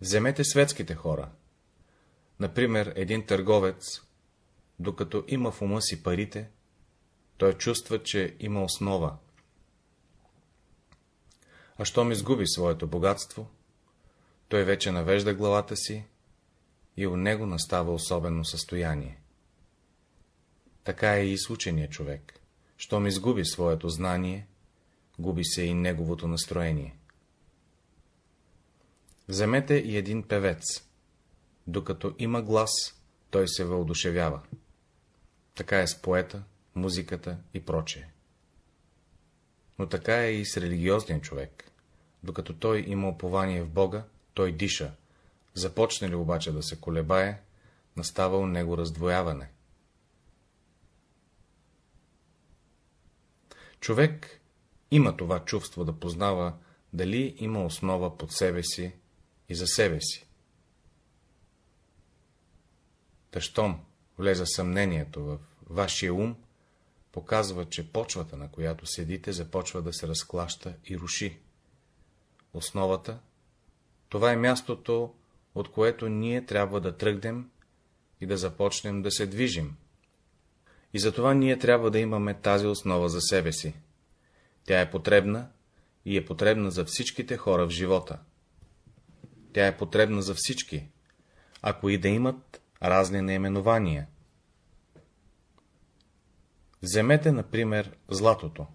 Вземете светските хора. Например, един търговец, докато има в ума си парите, той чувства, че има основа. А щом изгуби своето богатство, той вече навежда главата си и у него настава особено състояние. Така е и с учения човек. щом изгуби своето знание, губи се и неговото настроение. Вземете и един певец. Докато има глас, той се въодушевява. Така е с поета, музиката и прочее. Но така е и с религиозния човек. Докато той има упование в Бога, той диша. Започне ли обаче да се колебае, настава у него раздвояване. Човек има това чувство да познава, дали има основа под себе си и за себе си. Тъщом влезе съмнението в вашия ум, показва, че почвата, на която седите, започва да се разклаща и руши. Основата — това е мястото, от което ние трябва да тръгнем и да започнем да се движим. И затова ние трябва да имаме тази основа за себе си. Тя е потребна и е потребна за всичките хора в живота. Тя е потребна за всички, ако и да имат разни наименования. Вземете, например, златото.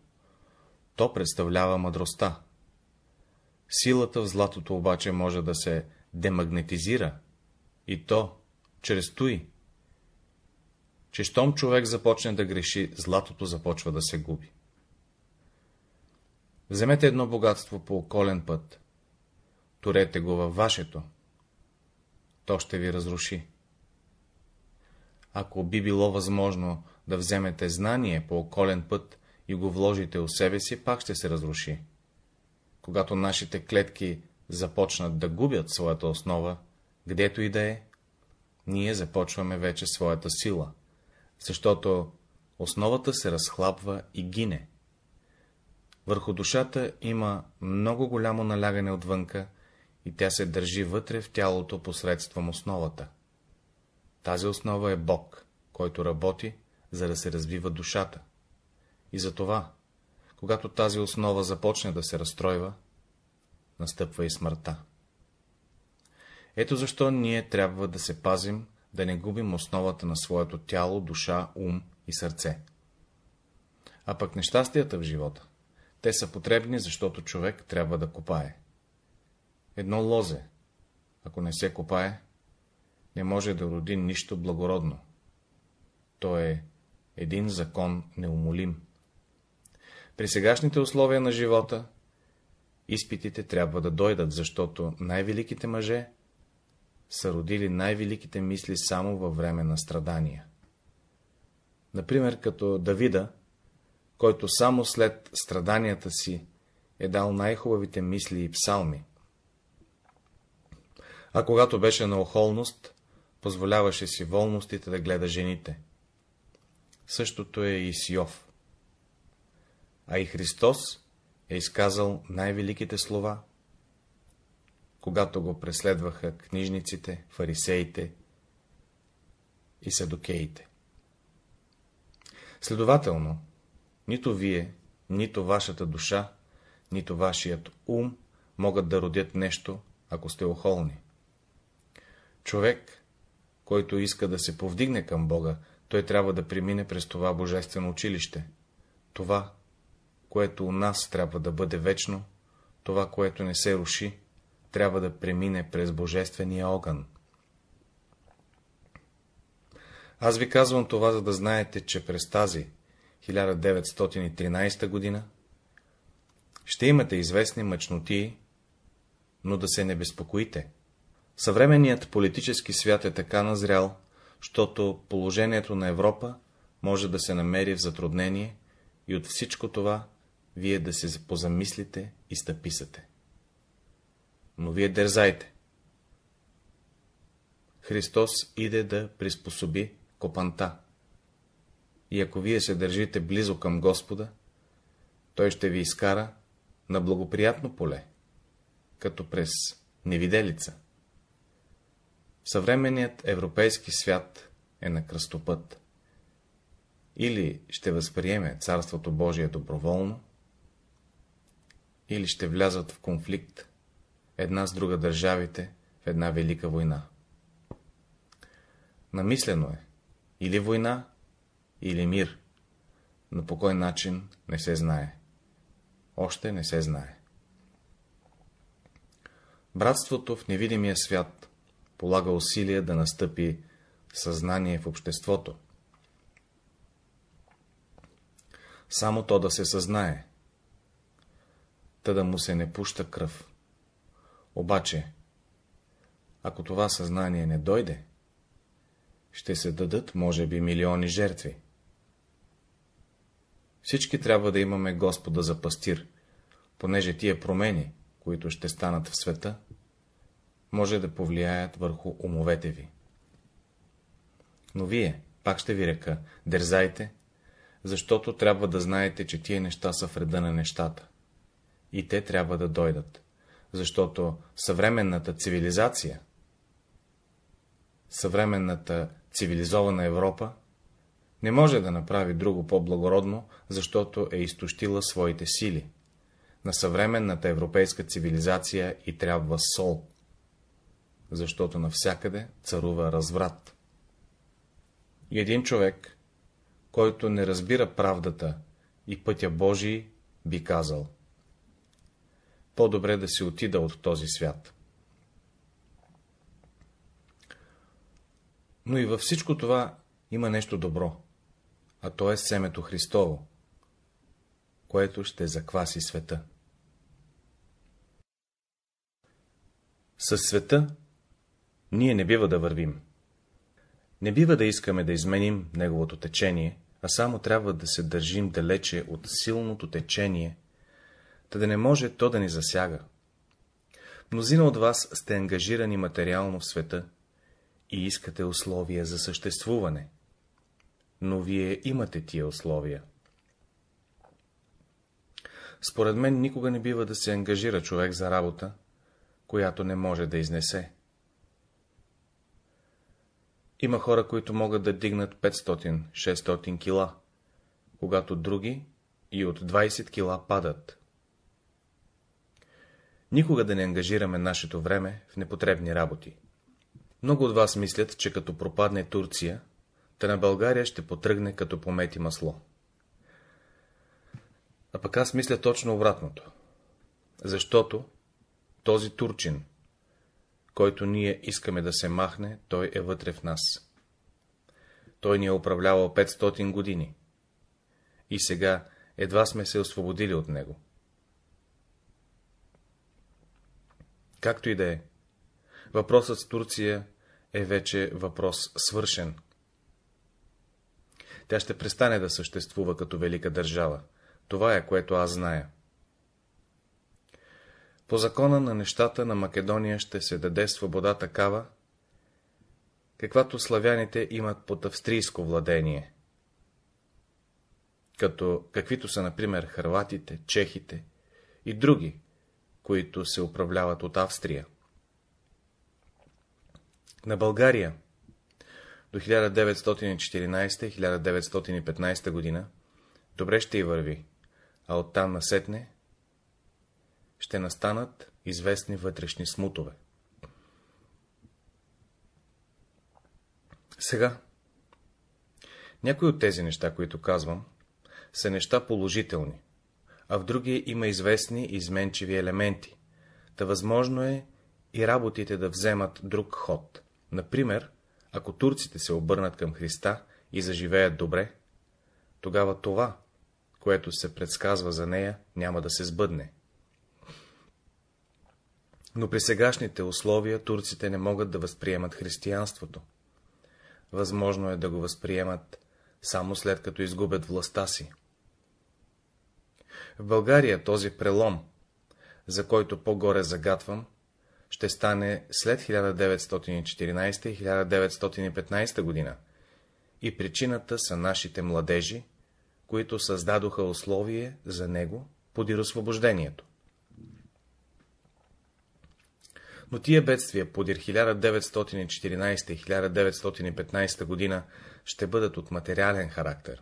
То представлява мъдростта. Силата в златото обаче може да се демагнетизира, и то чрез той, че щом човек започне да греши, златото започва да се губи. Вземете едно богатство по околен път, турете го във вашето, то ще ви разруши. Ако би било възможно да вземете знание по околен път и го вложите у себе си, пак ще се разруши. Когато нашите клетки започнат да губят своята основа, гдето и да е, ние започваме вече своята сила, защото основата се разхлабва и гине. Върху душата има много голямо налягане отвънка и тя се държи вътре в тялото посредством основата. Тази основа е Бог, който работи, за да се развива душата. И затова, когато тази основа започне да се разстройва, настъпва и смъртта. Ето защо ние трябва да се пазим, да не губим основата на своето тяло, душа, ум и сърце. А пък нещастията в живота, те са потребни, защото човек трябва да копае. Едно лозе, ако не се копае, не може да роди нищо благородно. То е един закон неумолим. При сегашните условия на живота, изпитите трябва да дойдат, защото най-великите мъже са родили най-великите мисли само във време на страдания. Например, като Давида, който само след страданията си е дал най-хубавите мисли и псалми. А когато беше на охолност, позволяваше си волностите да гледа жените. Същото е и с Йов. А и Христос е изказал най-великите слова, когато го преследваха книжниците, фарисеите и садокеите. Следователно, нито вие, нито вашата душа, нито вашият ум могат да родят нещо, ако сте охолни. Човек, който иска да се повдигне към Бога, той трябва да премине през това божествено училище. Това, което у нас трябва да бъде вечно, това, което не се руши, трябва да премине през божествения огън. Аз ви казвам това, за да знаете, че през тази 1913 година ще имате известни мъчноти, но да се не безпокоите. Съвременният политически свят е така назрял, защото положението на Европа може да се намери в затруднение и от всичко това вие да се позамислите и стъписате. Но вие дързайте. Христос иде да приспособи копанта. И ако вие се държите близо към Господа, Той ще ви изкара на благоприятно поле, като през невиделица. Съвременният европейски свят е на кръстопът. Или ще възприеме Царството Божие доброволно, или ще влязат в конфликт една с друга държавите в една велика война. Намислено е или война, или мир, но по кой начин не се знае. Още не се знае. Братството в невидимия свят полага усилия да настъпи съзнание в обществото. Само то да се съзнае, та да му се не пуща кръв. Обаче, ако това съзнание не дойде, ще се дадат, може би, милиони жертви. Всички трябва да имаме Господа за пастир, понеже тия промени, които ще станат в света, може да повлияят върху умовете ви. Но вие, пак ще ви река, дързайте, защото трябва да знаете, че тия неща са вреда на нещата. И те трябва да дойдат, защото съвременната цивилизация, съвременната цивилизована Европа, не може да направи друго по-благородно, защото е изтощила своите сили. На съвременната европейска цивилизация и трябва сол, защото навсякъде царува разврат. И един човек, който не разбира правдата и пътя Божий, би казал по-добре да се отида от този свят. Но и във всичко това има нещо добро, а то е семето Христово, което ще закваси света. Със света ние не бива да вървим. Не бива да искаме да изменим неговото течение, а само трябва да се държим далече от силното течение, та да не може то да ни засяга. Мнозина от вас сте ангажирани материално в света и искате условия за съществуване, но вие имате тия условия. Според мен никога не бива да се ангажира човек за работа, която не може да изнесе. Има хора, които могат да дигнат 500-600 кила, когато други и от 20 кила падат. Никога да не ангажираме нашето време в непотребни работи. Много от вас мислят, че като пропадне Турция, та на България ще потръгне като помети масло. А пък аз мисля точно обратното. Защото този турчин, който ние искаме да се махне, той е вътре в нас. Той ни е управлявал 500 години. И сега едва сме се освободили от него. Както и да е. Въпросът с Турция е вече въпрос свършен. Тя ще престане да съществува като велика държава. Това е, което аз зная. По закона на нещата на Македония ще се даде свобода такава, каквато славяните имат под австрийско владение, като каквито са, например, хърватите, чехите и други, които се управляват от Австрия. На България до 1914-1915 година добре ще й върви, а оттам насетне ще настанат известни вътрешни смутове. Сега, някои от тези неща, които казвам, са неща положителни, а в други има известни изменчиви елементи, та възможно е и работите да вземат друг ход. Например, ако турците се обърнат към Христа и заживеят добре, тогава това, което се предсказва за нея, няма да се сбъдне. Но при сегашните условия турците не могат да възприемат християнството. Възможно е да го възприемат само след като изгубят властта си. В България този прелом, за който по-горе загатвам, ще стане след 1914 и 1915 година, и причината са нашите младежи, които създадоха условие за него подир освобождението. Но тия бедствия подир 1914 и 1915 година ще бъдат от материален характер.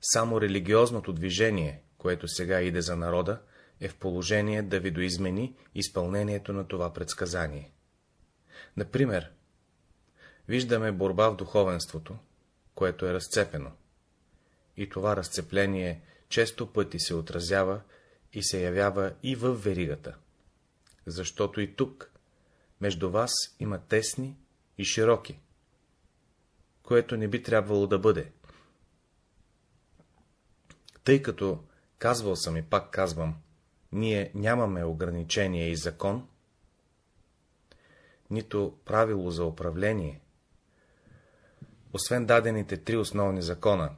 Само религиозното движение, което сега иде за народа, е в положение да видоизмени изпълнението на това предсказание. Например, виждаме борба в духовенството, което е разцепено. и това разцепление често пъти се отразява и се явява и в веригата, защото и тук, между вас има тесни и широки, което не би трябвало да бъде. Тъй като, казвал съм и пак казвам, ние нямаме ограничение и закон, нито правило за управление, освен дадените три основни закона,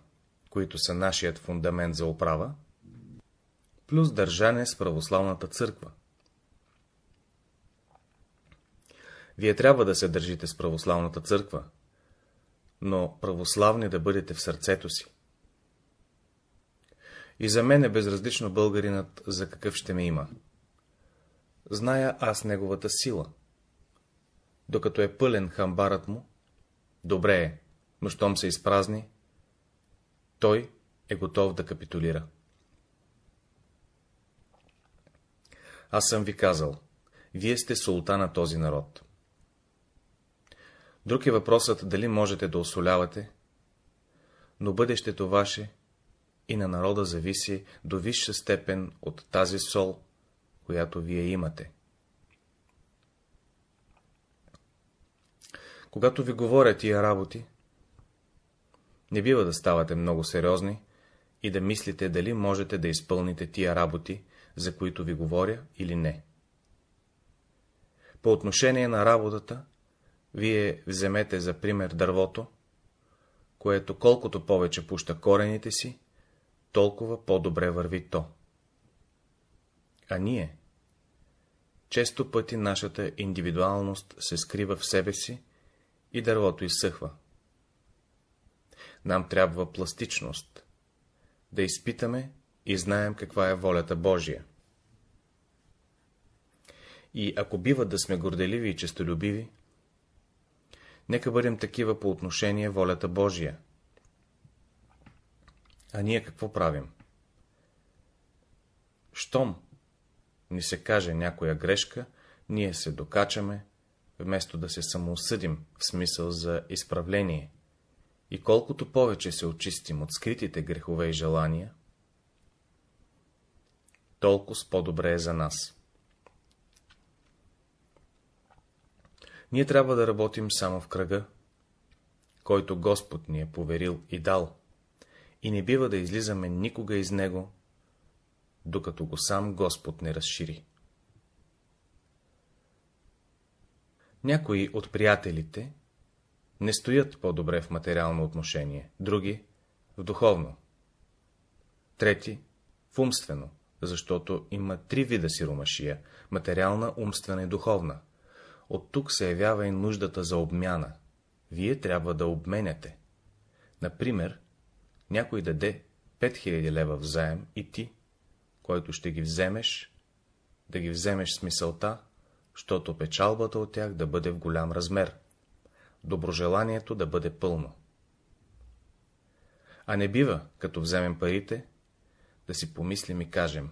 които са нашият фундамент за управа, плюс държане с православната църква. Вие трябва да се държите с православната църква, но православни да бъдете в сърцето си. И за мен е безразлично българинът за какъв ще ме има. Зная аз неговата сила. Докато е пълен хамбарът му, добре е, но щом се изпразни, той е готов да капитулира. Аз съм ви казал, вие сте султа на този народ. Друг е въпросът, дали можете да осолявате, но бъдещето ваше и на народа зависи до висша степен от тази сол, която вие имате. Когато ви говоря тия работи, не бива да ставате много сериозни и да мислите дали можете да изпълните тия работи, за които ви говоря или не. По отношение на работата, вие вземете за пример дървото, което колкото повече пуща корените си, толкова по-добре върви то. А ние? Често пъти нашата индивидуалност се скрива в себе си и дървото изсъхва. Нам трябва пластичност, да изпитаме и знаем каква е волята Божия. И ако бива да сме горделиви и честолюбиви, нека бъдем такива по отношение волята Божия. А ние какво правим? Щом ни се каже някоя грешка, ние се докачаме, вместо да се самоосъдим в смисъл за изправление. И колкото повече се очистим от скритите грехове и желания, толкова по-добре е за нас. Ние трябва да работим само в кръга, който Господ ни е поверил и дал, и не бива да излизаме никога из него, докато го сам Господ не разшири. Някои от приятелите не стоят по-добре в материално отношение, други — в духовно, трети — в умствено, защото има три вида сиромашия — материална, умствена и духовна. От тук се явява и нуждата за обмяна. Вие трябва да обменяте. Например, някой даде 5000 лева в заем и ти, който ще ги вземеш, да ги вземеш с мисълта, щото печалбата от тях да бъде в голям размер, доброжеланието да бъде пълно. А не бива, като вземем парите, да си помислим и кажем,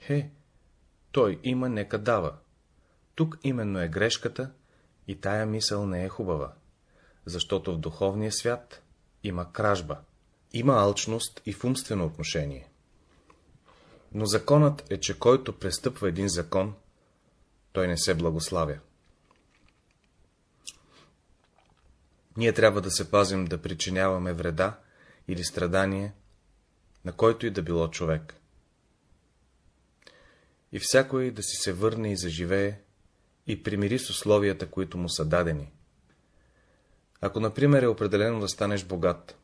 хе, той има, нека дава. Тук именно е грешката и тая мисъл не е хубава, защото в духовния свят има кражба, има алчност и в умствено отношение. Но законът е, че който престъпва един закон, той не се благославя. Ние трябва да се пазим да причиняваме вреда или страдание, на който и да било човек. И всякой да си се върне и заживее и примири с условията, които му са дадени. Ако, например, е определено да станеш богат,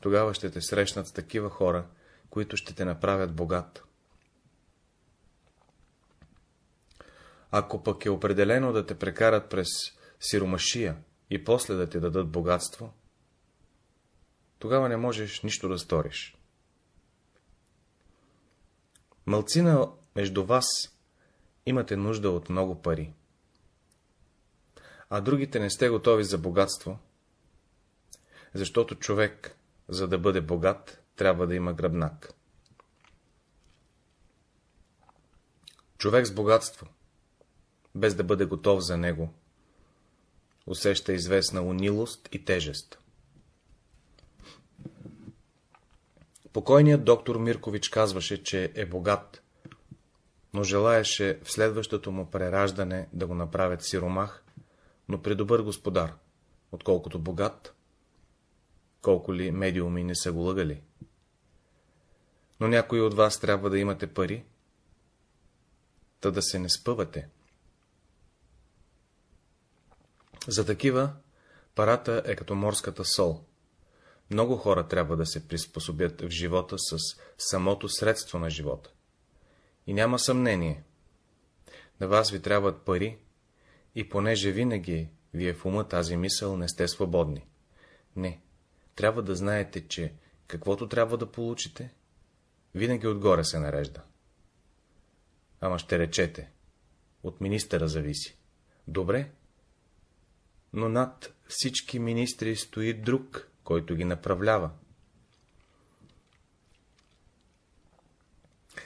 тогава ще те срещнат такива хора, които ще те направят богат. Ако пък е определено да те прекарат през сиромашия и после да ти дадат богатство, тогава не можеш нищо да сториш. Мълцина между вас имате нужда от много пари, а другите не сте готови за богатство, защото човек, за да бъде богат, трябва да има гръбнак. Човек с богатство, без да бъде готов за него, усеща известна унилост и тежест. Покойният доктор Миркович казваше, че е богат, но желаеше в следващото му прераждане да го направят сиромах, но при добър господар, отколкото богат, колко ли медиуми не са го лъгали. Но някои от вас трябва да имате пари, та да се не спъвате. За такива парата е като морската сол. Много хора трябва да се приспособят в живота с самото средство на живота. И няма съмнение. На вас ви трябват пари, и понеже винаги ви е в ума тази мисъл, не сте свободни. Не, трябва да знаете, че каквото трябва да получите, винаги отгоре се нарежда. Ама ще речете, от министъра зависи. Добре, но над всички министри стои друг, който ги направлява.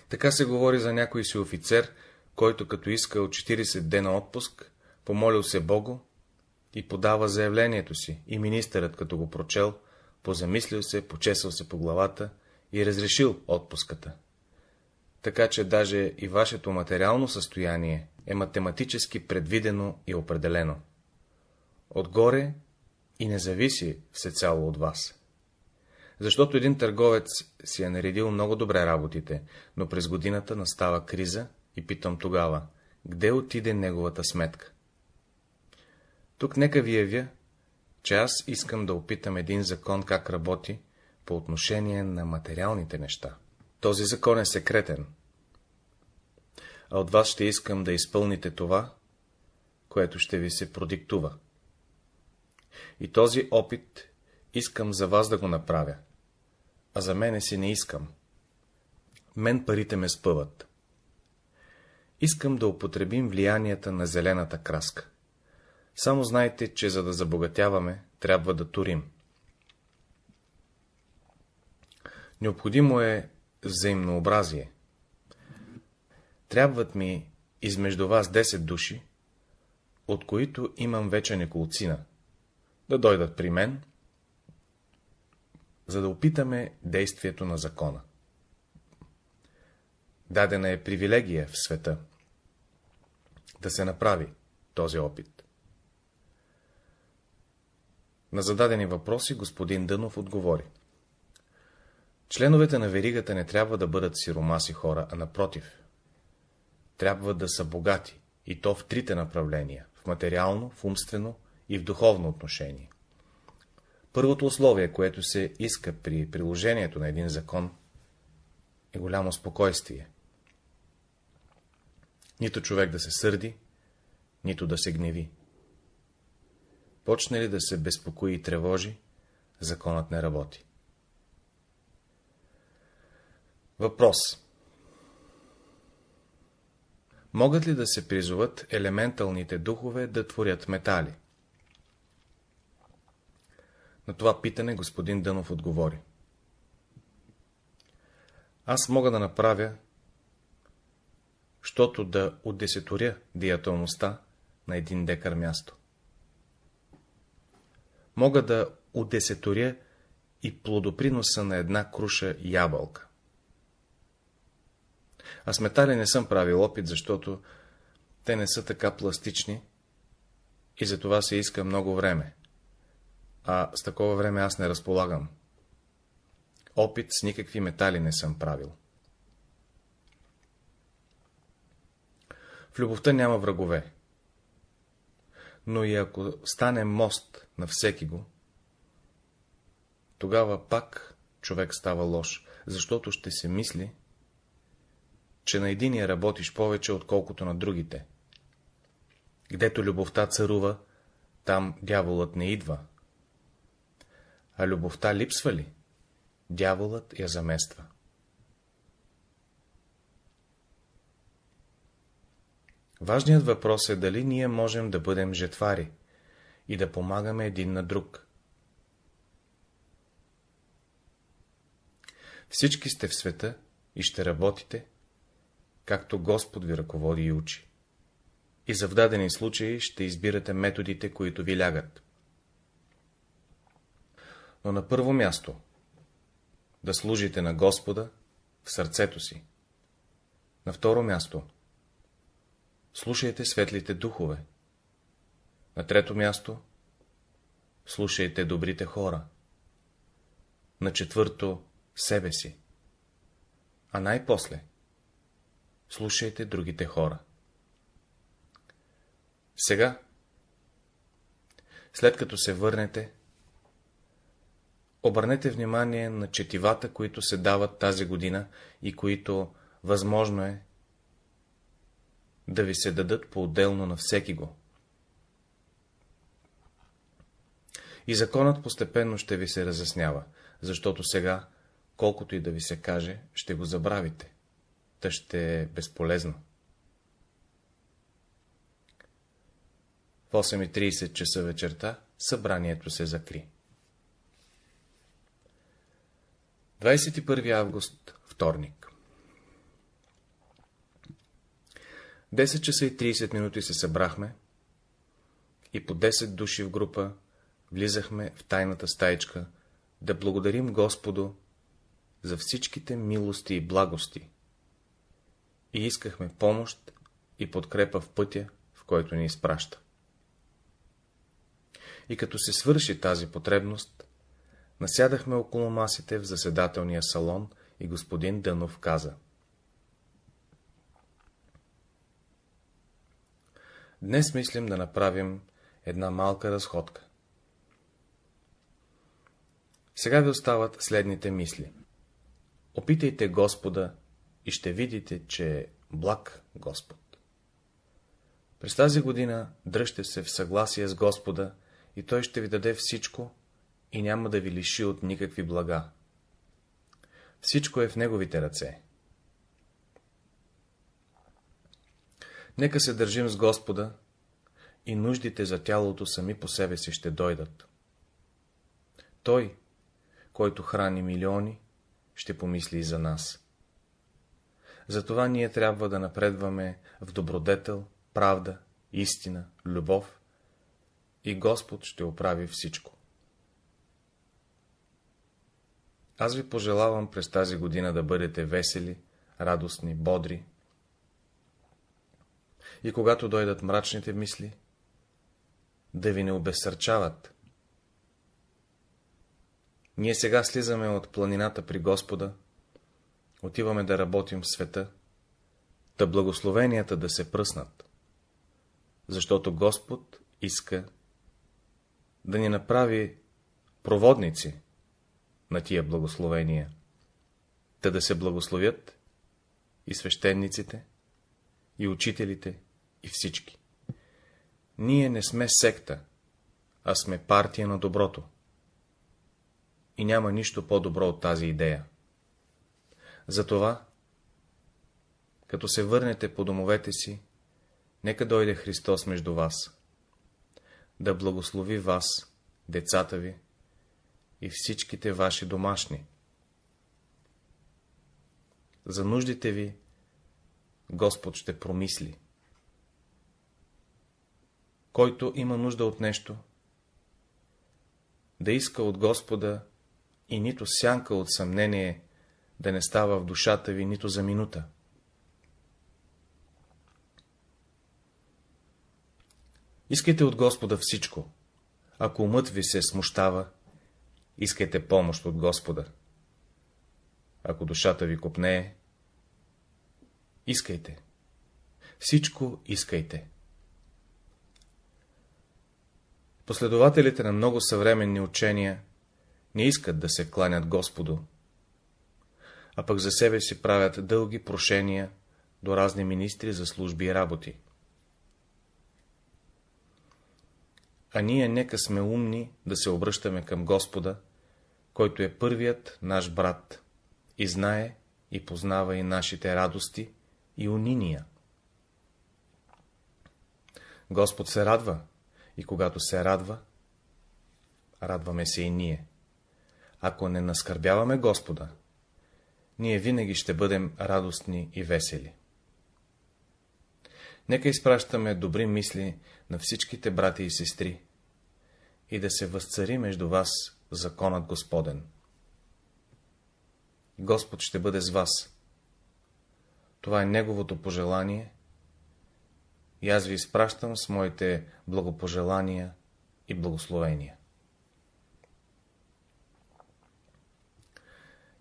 Така се говори за някой си офицер, който като искал 40 дена отпуск, помолил се Богу и подава заявлението си, и министърът, като го прочел, позамислил се, почесал се по главата и разрешил отпуската. Така че даже и вашето материално състояние е математически предвидено и определено. Отгоре и не зависи всецяло от вас. Защото един търговец си е наредил много добре работите, но през годината настава криза и питам тогава, къде отиде неговата сметка? Тук нека ви явя, че аз искам да опитам един закон как работи по отношение на материалните неща. Този закон е секретен. А от вас ще искам да изпълните това, което ще ви се продиктува. И този опит искам за вас да го направя, а за мене си не искам. Мен парите ме спъват. Искам да употребим влиянията на зелената краска. Само знайте, че за да забогатяваме, трябва да турим. Необходимо е взаимнообразие. Трябват ми измежду вас 10 души, от които имам вече неколцина, да дойдат при мен, за да опитаме действието на закона. Дадена е привилегия в света да се направи този опит. На зададени въпроси господин Дънов отговори. Членовете на веригата не трябва да бъдат сиромаси хора, а напротив. Трябва да са богати, и то в трите направления — в материално, в умствено и в духовно отношение. Първото условие, което се иска при приложението на един закон, е голямо спокойствие. Нито човек да се сърди, нито да се гневи. Почне ли да се безпокои и тревожи, законът не работи. Въпрос Могат ли да се призоват елементалните духове да творят метали? На това питане господин Дънов отговори. Аз мога да направя, щото да удесеторя диатомността на един декар място. Мога да удесеторя и плодоприноса на една круша ябълка. А метали не съм правил опит, защото те не са така пластични и за това се иска много време. А с такова време аз не разполагам. Опит с никакви метали не съм правил. В любовта няма врагове. Но и ако стане мост на всеки го, тогава пак човек става лош, защото ще се мисли, че на единия работиш повече, отколкото на другите. Гдето любовта царува, там дяволът не идва. А любовта липсва ли? Дяволът я замества. Важният въпрос е дали ние можем да бъдем жетвари и да помагаме един на друг. Всички сте в света и ще работите, както Господ ви ръководи и учи. И за вдадени случаи ще избирате методите, които ви лягат. Но на първо място, да служите на Господа в сърцето си. На второ място, слушайте светлите духове. На трето място, слушайте добрите хора. На четвърто, себе си. А най-после, слушайте другите хора. Сега, след като се върнете, обърнете внимание на четивата, които се дават тази година и които възможно е да ви се дадат по-отделно на всеки го. И законът постепенно ще ви се разяснява, защото сега, колкото и да ви се каже, ще го забравите. Та ще е безполезно. В 8.30 часа вечерта събранието се закри. 21 август, вторник 10 часа и 30 минути се събрахме и по 10 души в група влизахме в тайната стаичка да благодарим Господу за всичките милости и благости и искахме помощ и подкрепа в пътя, в който ни изпраща. И като се свърши тази потребност, насядахме около масите в заседателния салон и господин Дънов каза. Днес мислим да направим една малка разходка. Сега ви остават следните мисли. Опитайте Господа и ще видите, че е благ Господ. През тази година дръжте се в съгласие с Господа и Той ще ви даде всичко и няма да ви лиши от никакви блага. Всичко е в Неговите ръце. Нека се държим с Господа и нуждите за тялото сами по себе си ще дойдат. Той, който храни милиони, ще помисли и за нас. Затова ние трябва да напредваме в добродетел, правда, истина, любов и Господ ще оправи всичко. Аз ви пожелавам през тази година да бъдете весели, радостни, бодри. И когато дойдат мрачните мисли, да ви не обесърчават. Ние сега слизаме от планината при Господа, отиваме да работим в света, да благословенията да се пръснат, защото Господ иска да ни направи проводници на тия благословения, да да се благословят и свещениците, и учителите, и всички. Ние не сме секта, а сме партия на доброто. И няма нищо по-добро от тази идея. Затова, като се върнете по домовете си, нека дойде Христос между вас, да благослови вас, децата ви и всичките ваши домашни. За нуждите ви Господ ще промисли. Който има нужда от нещо, да иска от Господа и нито сянка от съмнение да не става в душата ви нито за минута. Искайте от Господа всичко. Ако умът ви се смущава, искайте помощ от Господа. Ако душата ви копнее, искайте. Всичко искайте. Последователите на много съвременни учения не искат да се кланят Господу, а пък за себе си правят дълги прошения до разни министри за служби и работи. А ние нека сме умни да се обръщаме към Господа, който е първият наш брат и знае и познава и нашите радости и униния. Господ се радва, и когато се радва, радваме се и ние. Ако не наскърбяваме Господа, ние винаги ще бъдем радостни и весели. Нека изпращаме добри мисли на всичките брати и сестри и да се възцари между вас законът Господен. Господ ще бъде с вас. Това е Неговото пожелание и аз ви изпращам с моите благопожелания и благословения.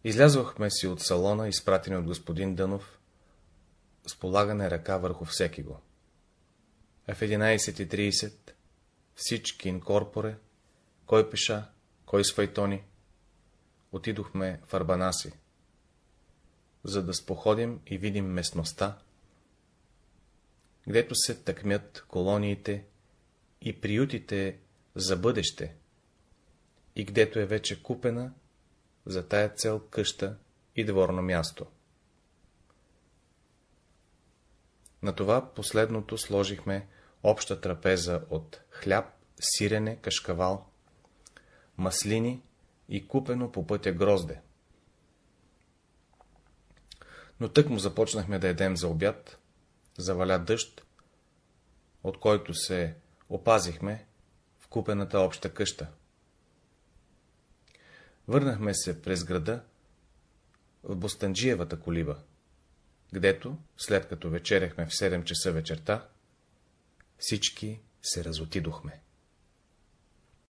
Излязохме си от салона, изпратени от господин Дънов, с полагане ръка върху всеки го. А в 11.30 всички инкорпоре, кой пеша, кой с файтони, отидохме в Арбанаси, за да споходим и видим местността, гдето се тъкмят колониите и приютите за бъдеще, и гдето е вече купена за тая цел къща и дворно място. На това последното сложихме обща трапеза от хляб, сирене, кашкавал, маслини и купено по пътя грозде. Но тък му започнахме да едем за обяд, заваля дъжд, от който се опазихме в купената обща къща. Върнахме се през града в Бостанджиевата колиба, гдето, след като вечеряхме в 7 часа вечерта, всички се разотидохме.